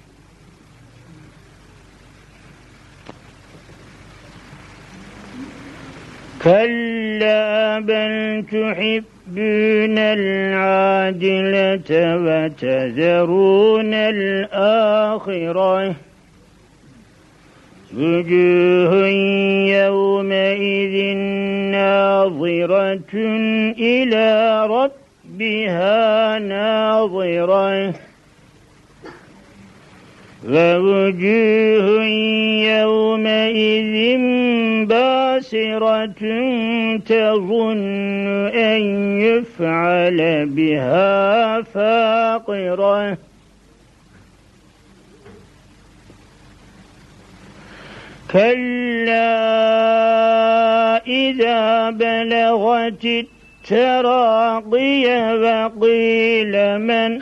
كلا بل تحبون العاجلة وتذرون الآخرة. وجوه يومئذ ناظرة إلى ربها ناظرة. ووجوه يومئذ باسرة تظن أن يفعل بها فاقرة. كلا إذا بلغت التراقي وقيل من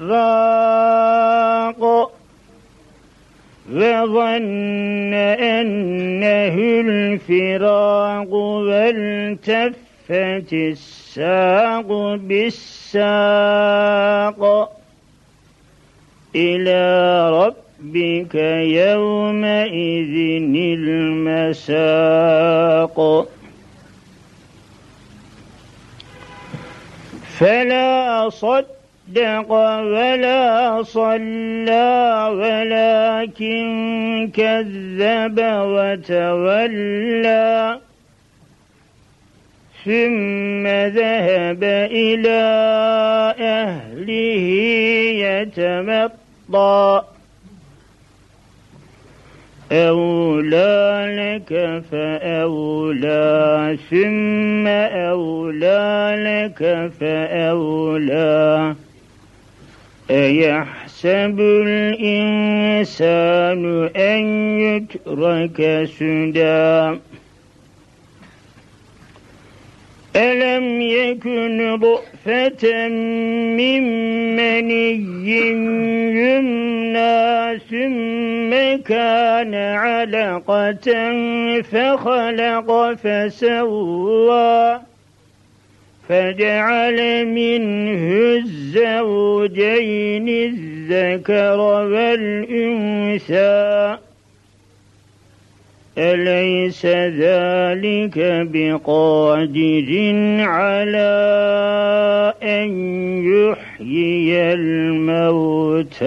راق. وظن أنه الفراق والتفت الساق بالساق إلى ربك يومئذ المساق. فلا صد صدق ولا صلى ولكن كذب وتولى. ثم ذهب إلى أهله يتمطى. أولى لك فأولى ثم أولى لك فأولى. أيحسب الإنسان أن يترك سدى؟ ألم يكن ضعفة من مني يمنى ثم كان علقة فخلق فسوى؟ فجعل منه الزوجين الذكر والأنثى. أليس ذلك بقادر على أن يحيي الموتى؟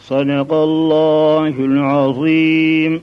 صدق الله العظيم.